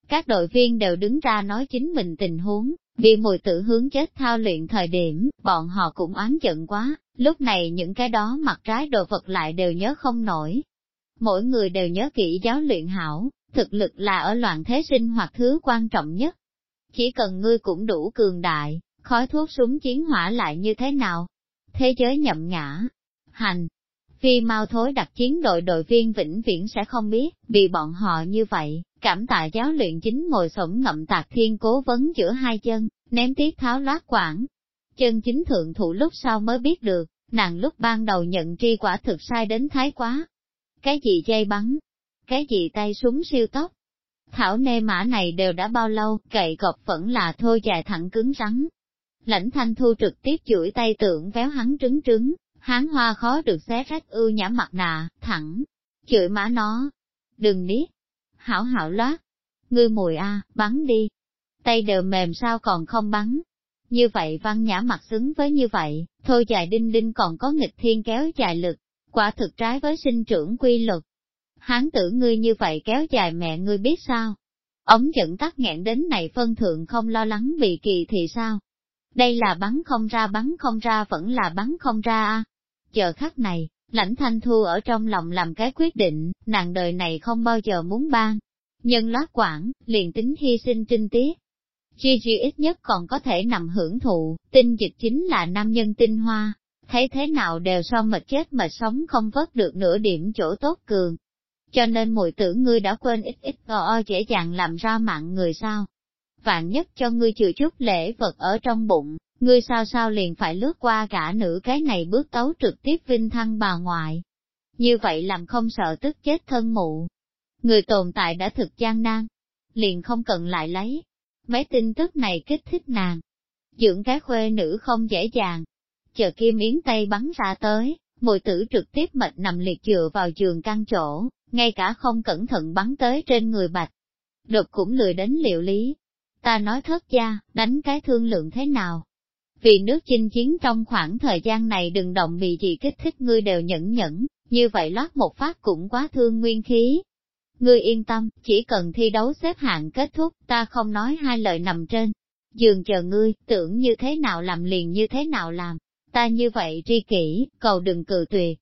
Các đội viên đều đứng ra nói chính mình tình huống, vì mùi tự hướng chết thao luyện thời điểm, bọn họ cũng oán giận quá, lúc này những cái đó mặt trái đồ vật lại đều nhớ không nổi. Mỗi người đều nhớ kỹ giáo luyện hảo, thực lực là ở loạn thế sinh hoạt thứ quan trọng nhất. Chỉ cần ngươi cũng đủ cường đại, khói thuốc súng chiến hỏa lại như thế nào? Thế giới nhậm ngã, hành, phi mau thối đặc chiến đội đội viên vĩnh viễn sẽ không biết, vì bọn họ như vậy, cảm tạ giáo luyện chính ngồi sổng ngậm tạc thiên cố vấn giữa hai chân, ném tiết tháo lát quảng. Chân chính thượng thủ lúc sau mới biết được, nàng lúc ban đầu nhận tri quả thực sai đến thái quá. Cái gì dây bắn, cái gì tay súng siêu tốc. Thảo nê mã này đều đã bao lâu, cậy cọc vẫn là thôi dài thẳng cứng rắn. Lãnh thanh thu trực tiếp chuỗi tay tượng véo hắn trứng trứng, hán hoa khó được xé rách ưu nhã mặt nạ, thẳng, chửi má nó. Đừng điếc, hảo hảo loát, ngươi mùi a, bắn đi. Tay đều mềm sao còn không bắn. Như vậy văn nhã mặt xứng với như vậy, thôi dài đinh đinh còn có nghịch thiên kéo dài lực, quả thực trái với sinh trưởng quy luật. Hán tử ngươi như vậy kéo dài mẹ ngươi biết sao? Ống dẫn tắt nghẹn đến này phân thượng không lo lắng bị kỳ thì sao? Đây là bắn không ra bắn không ra vẫn là bắn không ra a. Chờ khắc này, lãnh thanh thu ở trong lòng làm cái quyết định, nàng đời này không bao giờ muốn ban. Nhân loát quản, liền tính hy sinh trinh tiết. Gigi ít nhất còn có thể nằm hưởng thụ, tinh dịch chính là nam nhân tinh hoa, thấy thế nào đều so mệt chết mệt sống không vớt được nửa điểm chỗ tốt cường. Cho nên mùi tử ngươi đã quên ít ít o o dễ dàng làm ra mạng người sao. Vạn nhất cho ngươi chịu chút lễ vật ở trong bụng, ngươi sao sao liền phải lướt qua cả nữ cái này bước tấu trực tiếp vinh thăng bà ngoại. Như vậy làm không sợ tức chết thân mụ. Người tồn tại đã thực gian nan, liền không cần lại lấy. Mấy tin tức này kích thích nàng. Dưỡng cái khuê nữ không dễ dàng. Chờ kim yến tay bắn ra tới, mùi tử trực tiếp mệt nằm liệt dựa vào giường căn chỗ, ngay cả không cẩn thận bắn tới trên người bạch. Đột cũng lười đến liệu lý. ta nói thất gia, đánh cái thương lượng thế nào? Vì nước chinh chiến trong khoảng thời gian này đừng động bị gì kích thích ngươi đều nhẫn nhẫn, như vậy lót một phát cũng quá thương nguyên khí. Ngươi yên tâm, chỉ cần thi đấu xếp hạng kết thúc, ta không nói hai lời nằm trên. Dường chờ ngươi, tưởng như thế nào làm liền như thế nào làm. Ta như vậy tri kỷ, cầu đừng cự tuyệt.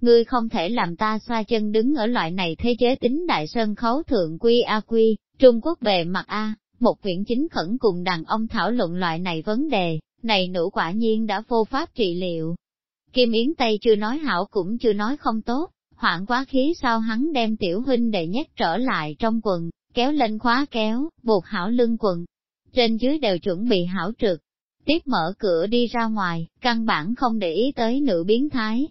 Ngươi không thể làm ta xoa chân đứng ở loại này thế giới tính đại sân khấu thượng quy a quy, Trung Quốc bề mặt A, một quyển chính khẩn cùng đàn ông thảo luận loại này vấn đề, này nữ quả nhiên đã vô pháp trị liệu. Kim Yến Tây chưa nói hảo cũng chưa nói không tốt, hoảng quá khí sau hắn đem tiểu huynh đệ nhét trở lại trong quần, kéo lên khóa kéo, buộc hảo lưng quần. Trên dưới đều chuẩn bị hảo trực. Tiếp mở cửa đi ra ngoài, căn bản không để ý tới nữ biến thái.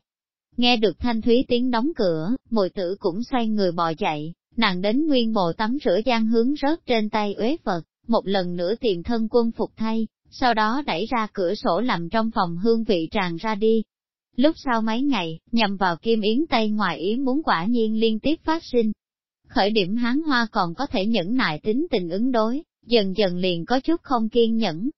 Nghe được thanh thúy tiếng đóng cửa, mùi tử cũng xoay người bò chạy, nàng đến nguyên bộ tắm rửa gian hướng rớt trên tay uế vật, một lần nữa tìm thân quân phục thay, sau đó đẩy ra cửa sổ làm trong phòng hương vị tràn ra đi. Lúc sau mấy ngày, nhằm vào kim yến tây ngoài ý muốn quả nhiên liên tiếp phát sinh. Khởi điểm hán hoa còn có thể nhẫn nại tính tình ứng đối, dần dần liền có chút không kiên nhẫn.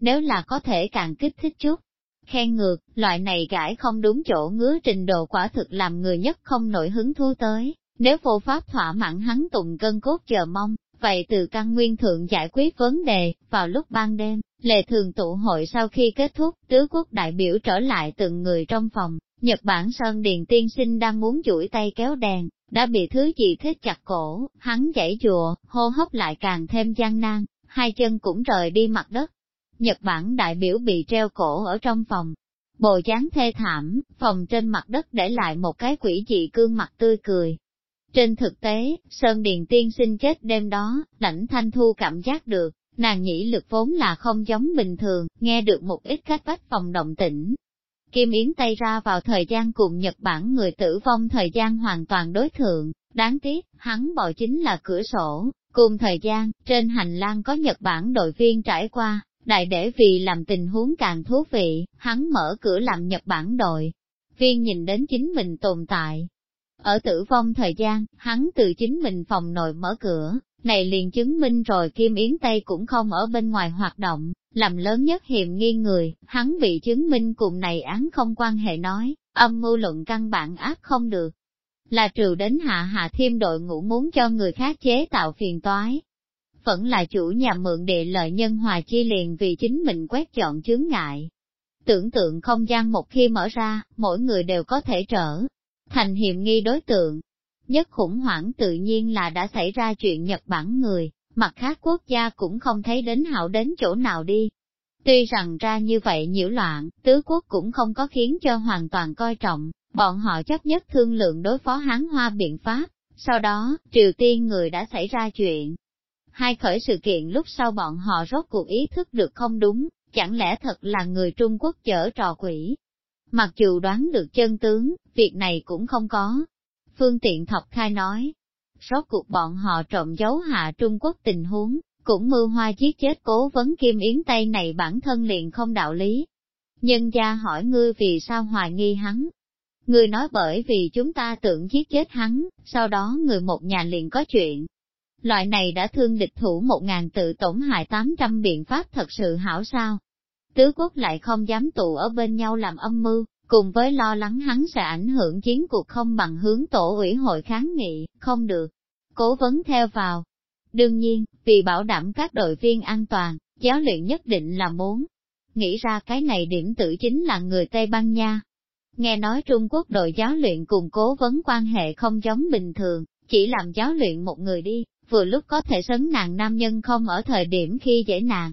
Nếu là có thể càng kích thích chút, khen ngược, loại này gãi không đúng chỗ ngứa trình độ quả thực làm người nhất không nổi hứng thu tới. Nếu vô pháp thỏa mãn hắn tùng cân cốt chờ mong, vậy từ căn nguyên thượng giải quyết vấn đề, vào lúc ban đêm, lệ thường tụ hội sau khi kết thúc, tứ quốc đại biểu trở lại từng người trong phòng, Nhật Bản Sơn Điền Tiên Sinh đang muốn chuỗi tay kéo đèn, đã bị thứ gì thích chặt cổ, hắn giãy chùa, hô hấp lại càng thêm gian nan, hai chân cũng rời đi mặt đất. Nhật Bản đại biểu bị treo cổ ở trong phòng, bồ dáng thê thảm, phòng trên mặt đất để lại một cái quỷ dị cương mặt tươi cười, trên thực tế, Sơn Điền tiên sinh chết đêm đó, lãnh thanh thu cảm giác được, nàng nhĩ lực vốn là không giống bình thường, nghe được một ít cách vách phòng động tĩnh. Kim Yến Tây ra vào thời gian cùng Nhật Bản người tử vong thời gian hoàn toàn đối thượng, đáng tiếc, hắn bò chính là cửa sổ, cùng thời gian, trên hành lang có Nhật Bản đội viên trải qua, đại để vì làm tình huống càng thú vị, hắn mở cửa làm Nhật Bản đội. Viên nhìn đến chính mình tồn tại, ở tử vong thời gian, hắn từ chính mình phòng nội mở cửa, này liền chứng minh rồi Kim Yến Tây cũng không ở bên ngoài hoạt động, làm lớn nhất hiểm nghi người, hắn bị chứng minh cùng này án không quan hệ nói, âm mưu luận căn bản áp không được. Là trừ đến hạ hạ thêm đội ngũ muốn cho người khác chế tạo phiền toái. Vẫn là chủ nhà mượn địa lợi nhân hòa chi liền vì chính mình quét chọn chướng ngại. Tưởng tượng không gian một khi mở ra, mỗi người đều có thể trở thành hiểm nghi đối tượng. Nhất khủng hoảng tự nhiên là đã xảy ra chuyện Nhật Bản người, mặt khác quốc gia cũng không thấy đến hảo đến chỗ nào đi. Tuy rằng ra như vậy nhiễu loạn, tứ quốc cũng không có khiến cho hoàn toàn coi trọng, bọn họ chấp nhất thương lượng đối phó Hán Hoa biện pháp, sau đó, Triều Tiên người đã xảy ra chuyện. Hai khởi sự kiện lúc sau bọn họ rốt cuộc ý thức được không đúng, chẳng lẽ thật là người Trung Quốc chở trò quỷ, Mặc dù đoán được chân tướng, việc này cũng không có. Phương tiện thọc khai nói, rốt cuộc bọn họ trộm giấu hạ Trung Quốc tình huống, cũng mưu hoa giết chết cố vấn Kim Yến Tây này bản thân liền không đạo lý. Nhân gia hỏi ngươi vì sao hoài nghi hắn. Ngươi nói bởi vì chúng ta tưởng giết chết hắn, sau đó người một nhà liền có chuyện. Loại này đã thương địch thủ một ngàn tự tổn hại tám trăm biện pháp thật sự hảo sao, tứ quốc lại không dám tụ ở bên nhau làm âm mưu, cùng với lo lắng hắn sẽ ảnh hưởng chiến cuộc không bằng hướng tổ ủy hội kháng nghị, không được. Cố vấn theo vào. Đương nhiên, vì bảo đảm các đội viên an toàn, giáo luyện nhất định là muốn. Nghĩ ra cái này điểm tự chính là người Tây Ban Nha. Nghe nói Trung Quốc đội giáo luyện cùng cố vấn quan hệ không giống bình thường, chỉ làm giáo luyện một người đi, vừa lúc có thể sấn nàng nam nhân không ở thời điểm khi dễ nàng,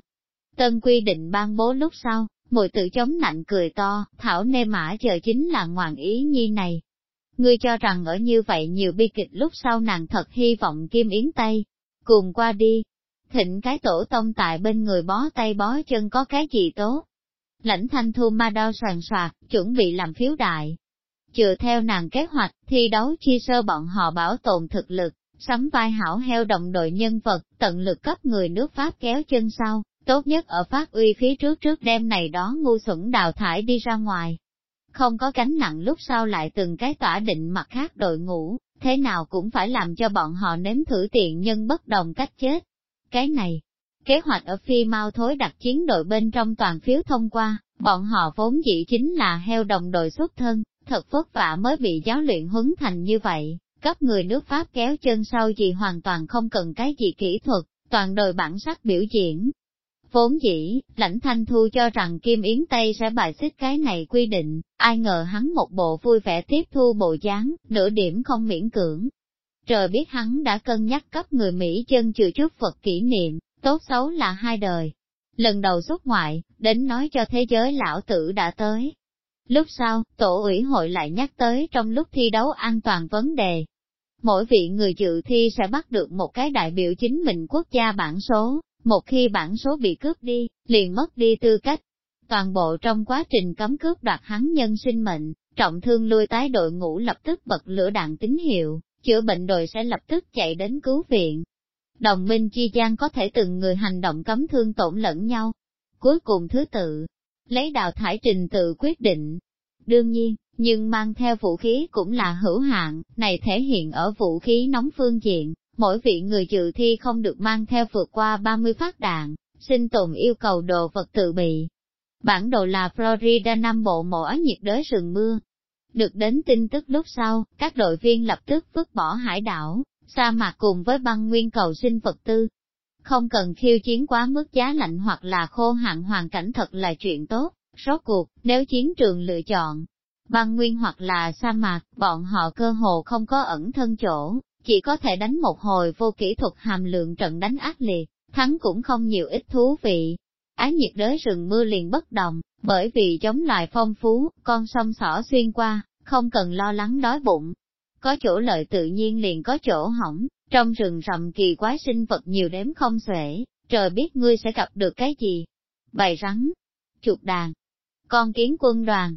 Tân quy định ban bố lúc sau, mùi tự chống nạnh cười to, thảo nê mã chờ chính là ngoạn ý nhi này. Ngươi cho rằng ở như vậy nhiều bi kịch lúc sau nàng thật hy vọng Kim Yến Tây, cùng qua đi, thịnh cái tổ tông tại bên người bó tay bó chân có cái gì tốt. Lãnh thanh thu ma đao soàn soạt, chuẩn bị làm phiếu đại. Chừa theo nàng kế hoạch, thi đấu chi sơ bọn họ bảo tồn thực lực, sắm vai hảo heo đồng đội nhân vật, tận lực cấp người nước Pháp kéo chân sau, tốt nhất ở phát uy phía trước trước đêm này đó ngu xuẩn đào thải đi ra ngoài. Không có cánh nặng lúc sau lại từng cái tỏa định mặt khác đội ngũ, thế nào cũng phải làm cho bọn họ nếm thử tiện nhân bất đồng cách chết. Cái này, Kế hoạch ở phi mau thối đặt chiến đội bên trong toàn phiếu thông qua, bọn họ vốn dĩ chính là heo đồng đội xuất thân, thật vất vả mới bị giáo luyện huấn thành như vậy, cấp người nước Pháp kéo chân sau gì hoàn toàn không cần cái gì kỹ thuật, toàn đời bản sắc biểu diễn. Vốn dĩ, lãnh thanh thu cho rằng Kim Yến Tây sẽ bài xích cái này quy định, ai ngờ hắn một bộ vui vẻ tiếp thu bộ dáng, nửa điểm không miễn cưỡng. Trời biết hắn đã cân nhắc cấp người Mỹ chân trừ chút Phật kỷ niệm, tốt xấu là hai đời. Lần đầu xuất ngoại, đến nói cho thế giới lão tử đã tới. Lúc sau, tổ ủy hội lại nhắc tới trong lúc thi đấu an toàn vấn đề. Mỗi vị người dự thi sẽ bắt được một cái đại biểu chính mình quốc gia bản số, một khi bản số bị cướp đi, liền mất đi tư cách. Toàn bộ trong quá trình cấm cướp đoạt hắn nhân sinh mệnh, trọng thương lui tái đội ngũ lập tức bật lửa đạn tín hiệu, chữa bệnh đội sẽ lập tức chạy đến cứu viện, Đồng minh chi gian có thể từng người hành động cấm thương tổn lẫn nhau. Cuối cùng thứ tự, lấy đào thải trình tự quyết định. Đương nhiên, nhưng mang theo vũ khí cũng là hữu hạn, này thể hiện ở vũ khí nóng phương diện, mỗi vị người dự thi không được mang theo vượt qua 30 phát đạn, sinh tồn yêu cầu đồ vật tự bị. Bản đồ là Florida Nam Bộ mỏ nhiệt đới rừng mưa. Được đến tin tức lúc sau, các đội viên lập tức vứt bỏ hải đảo, sa mạc cùng với băng nguyên cầu sinh vật tư. Không cần khiêu chiến quá mức giá lạnh hoặc là khô hạn hoàn cảnh thật là chuyện tốt, rốt cuộc, nếu chiến trường lựa chọn, băng nguyên hoặc là sa mạc, bọn họ cơ hồ không có ẩn thân chỗ, chỉ có thể đánh một hồi vô kỹ thuật hàm lượng trận đánh ác liệt, thắng cũng không nhiều ít thú vị. Ái nhiệt đới rừng mưa liền bất đồng, bởi vì giống loài phong phú, con sông sỏ xuyên qua, không cần lo lắng đói bụng, có chỗ lợi tự nhiên liền có chỗ hỏng, trong rừng rậm kỳ quái sinh vật nhiều đếm không xuể, trời biết ngươi sẽ gặp được cái gì. Bầy rắn, chuột đàn, con kiến quân đoàn,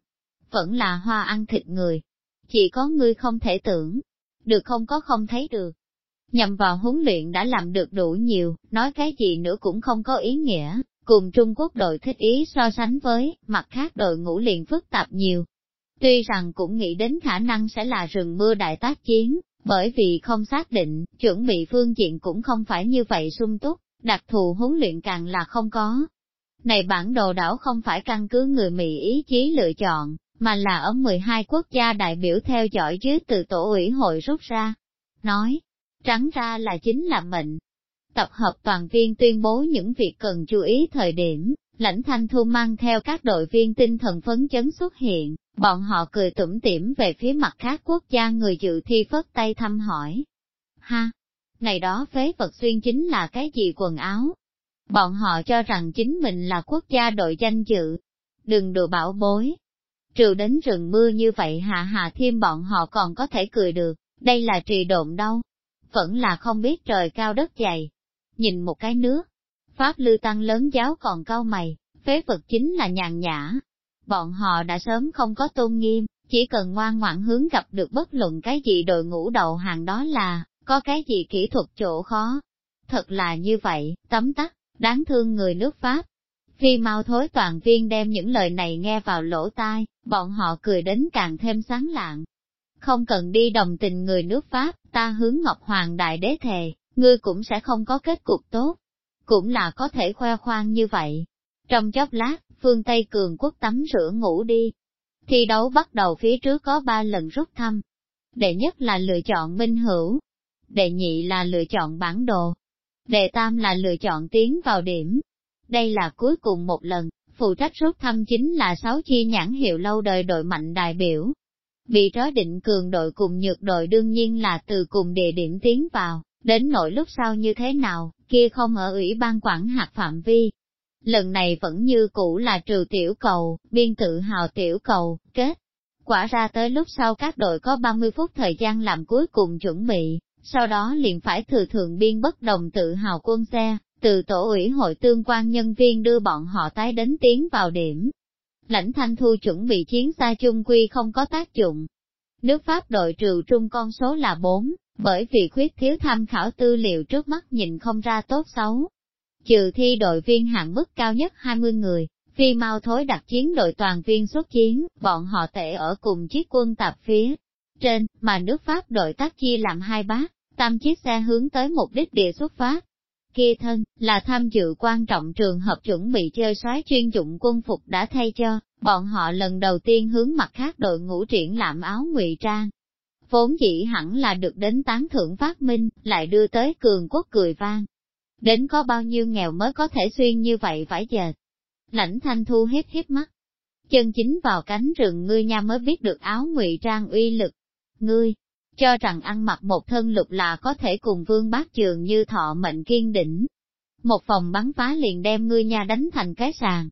vẫn là hoa ăn thịt người. Chỉ có ngươi không thể tưởng, được không có không thấy được. Nhằm vào huấn luyện đã làm được đủ nhiều, nói cái gì nữa cũng không có ý nghĩa, cùng Trung Quốc đội thích ý so sánh với, mặt khác đội ngũ liền phức tạp nhiều, Tuy rằng cũng nghĩ đến khả năng sẽ là rừng mưa đại tác chiến, bởi vì không xác định, chuẩn bị phương diện cũng không phải như vậy sung túc, đặc thù huấn luyện càng là không có. Này bản đồ đảo không phải căn cứ người Mỹ ý chí lựa chọn, mà là ở 12 quốc gia đại biểu theo dõi dưới từ tổ ủy hội rút ra. Nói, trắng ra là chính là mệnh. Tập hợp toàn viên tuyên bố những việc cần chú ý thời điểm, lãnh thanh thu mang theo các đội viên tinh thần phấn chấn xuất hiện, Bọn họ cười tủm tỉm về phía mặt khác quốc gia người dự thi phất tay thăm hỏi. Ha! Này đó phế vật xuyên chính là cái gì quần áo? Bọn họ cho rằng chính mình là quốc gia đội danh dự. Đừng đùa bảo bối. Trừ đến rừng mưa như vậy hạ hạ thêm bọn họ còn có thể cười được, đây là trì độn đâu. Vẫn là không biết trời cao đất dày. Nhìn một cái nước, Pháp lư tăng lớn giáo còn cao mày, phế vật chính là nhàn nhã, bọn họ đã sớm không có tôn nghiêm, chỉ cần ngoan ngoãn hướng gặp được bất luận cái gì đội ngũ đầu hàng đó là, có cái gì kỹ thuật chỗ khó. Thật là như vậy, tấm tắc, đáng thương người nước Pháp. Phi mau thối toàn viên đem những lời này nghe vào lỗ tai, bọn họ cười đến càng thêm sáng lạng. Không cần đi đồng tình người nước Pháp, ta hướng Ngọc Hoàng Đại Đế thề, ngươi cũng sẽ không có kết cục tốt. Cũng là có thể khoe khoang như vậy. Trong chốc lát, phương Tây Cường quốc tắm rửa ngủ đi. Thi đấu bắt đầu phía trước có ba lần rút thăm. Đệ nhất là lựa chọn minh hữu. Đệ nhị là lựa chọn bản đồ. Đệ tam là lựa chọn tiến vào điểm. Đây là cuối cùng một lần, phụ trách rút thăm chính là sáu chi nhãn hiệu lâu đời đội mạnh đại biểu. Bị trói định cường đội cùng nhược đội đương nhiên là từ cùng địa điểm tiến vào, đến nội lúc sau như thế nào, kia không ở ủy ban quản hạt phạm vi, lần này vẫn như cũ là trừ tiểu cầu, biên tự hào tiểu cầu, kết. Quả ra tới lúc sau các đội có 30 phút thời gian làm cuối cùng chuẩn bị, sau đó liền phải thừa thượng biên bất đồng tự hào quân xe, từ tổ ủy hội tương quan nhân viên đưa bọn họ tái đến tiến vào điểm. Lãnh thanh thu chuẩn bị chiến xa chung quy không có tác dụng. Nước Pháp đội trừ trung con số là 4, bởi vì khuyết thiếu tham khảo tư liệu trước mắt nhìn không ra tốt xấu, Trừ thi đội viên hạng mức cao nhất 20 người, phi mau thối đặt chiến đội toàn viên xuất chiến, bọn họ tệ ở cùng chiếc quân tạp phía trên, mà nước Pháp đội tác chia làm hai bát, tam chiếc xe hướng tới mục đích địa xuất phát kia thân, là tham dự quan trọng trường hợp chuẩn bị chơi soái chuyên dụng quân phục đã thay cho, bọn họ lần đầu tiên hướng mặt khác đội ngũ triển lãm áo ngụy trang. Vốn dĩ hẳn là được đến tán thưởng phát minh, lại đưa tới cường quốc cười vang. Đến có bao nhiêu nghèo mới có thể xuyên như vậy phải dệt. Lãnh thanh thu hiếp hiếp mắt. Chân chính vào cánh rừng ngươi nha mới biết được áo ngụy trang uy lực. Ngươi, cho rằng ăn mặc một thân lục là có thể cùng vương bác trường như thọ mệnh kiên đỉnh. Một phòng bắn phá liền đem ngươi nhà đánh thành cái sàn,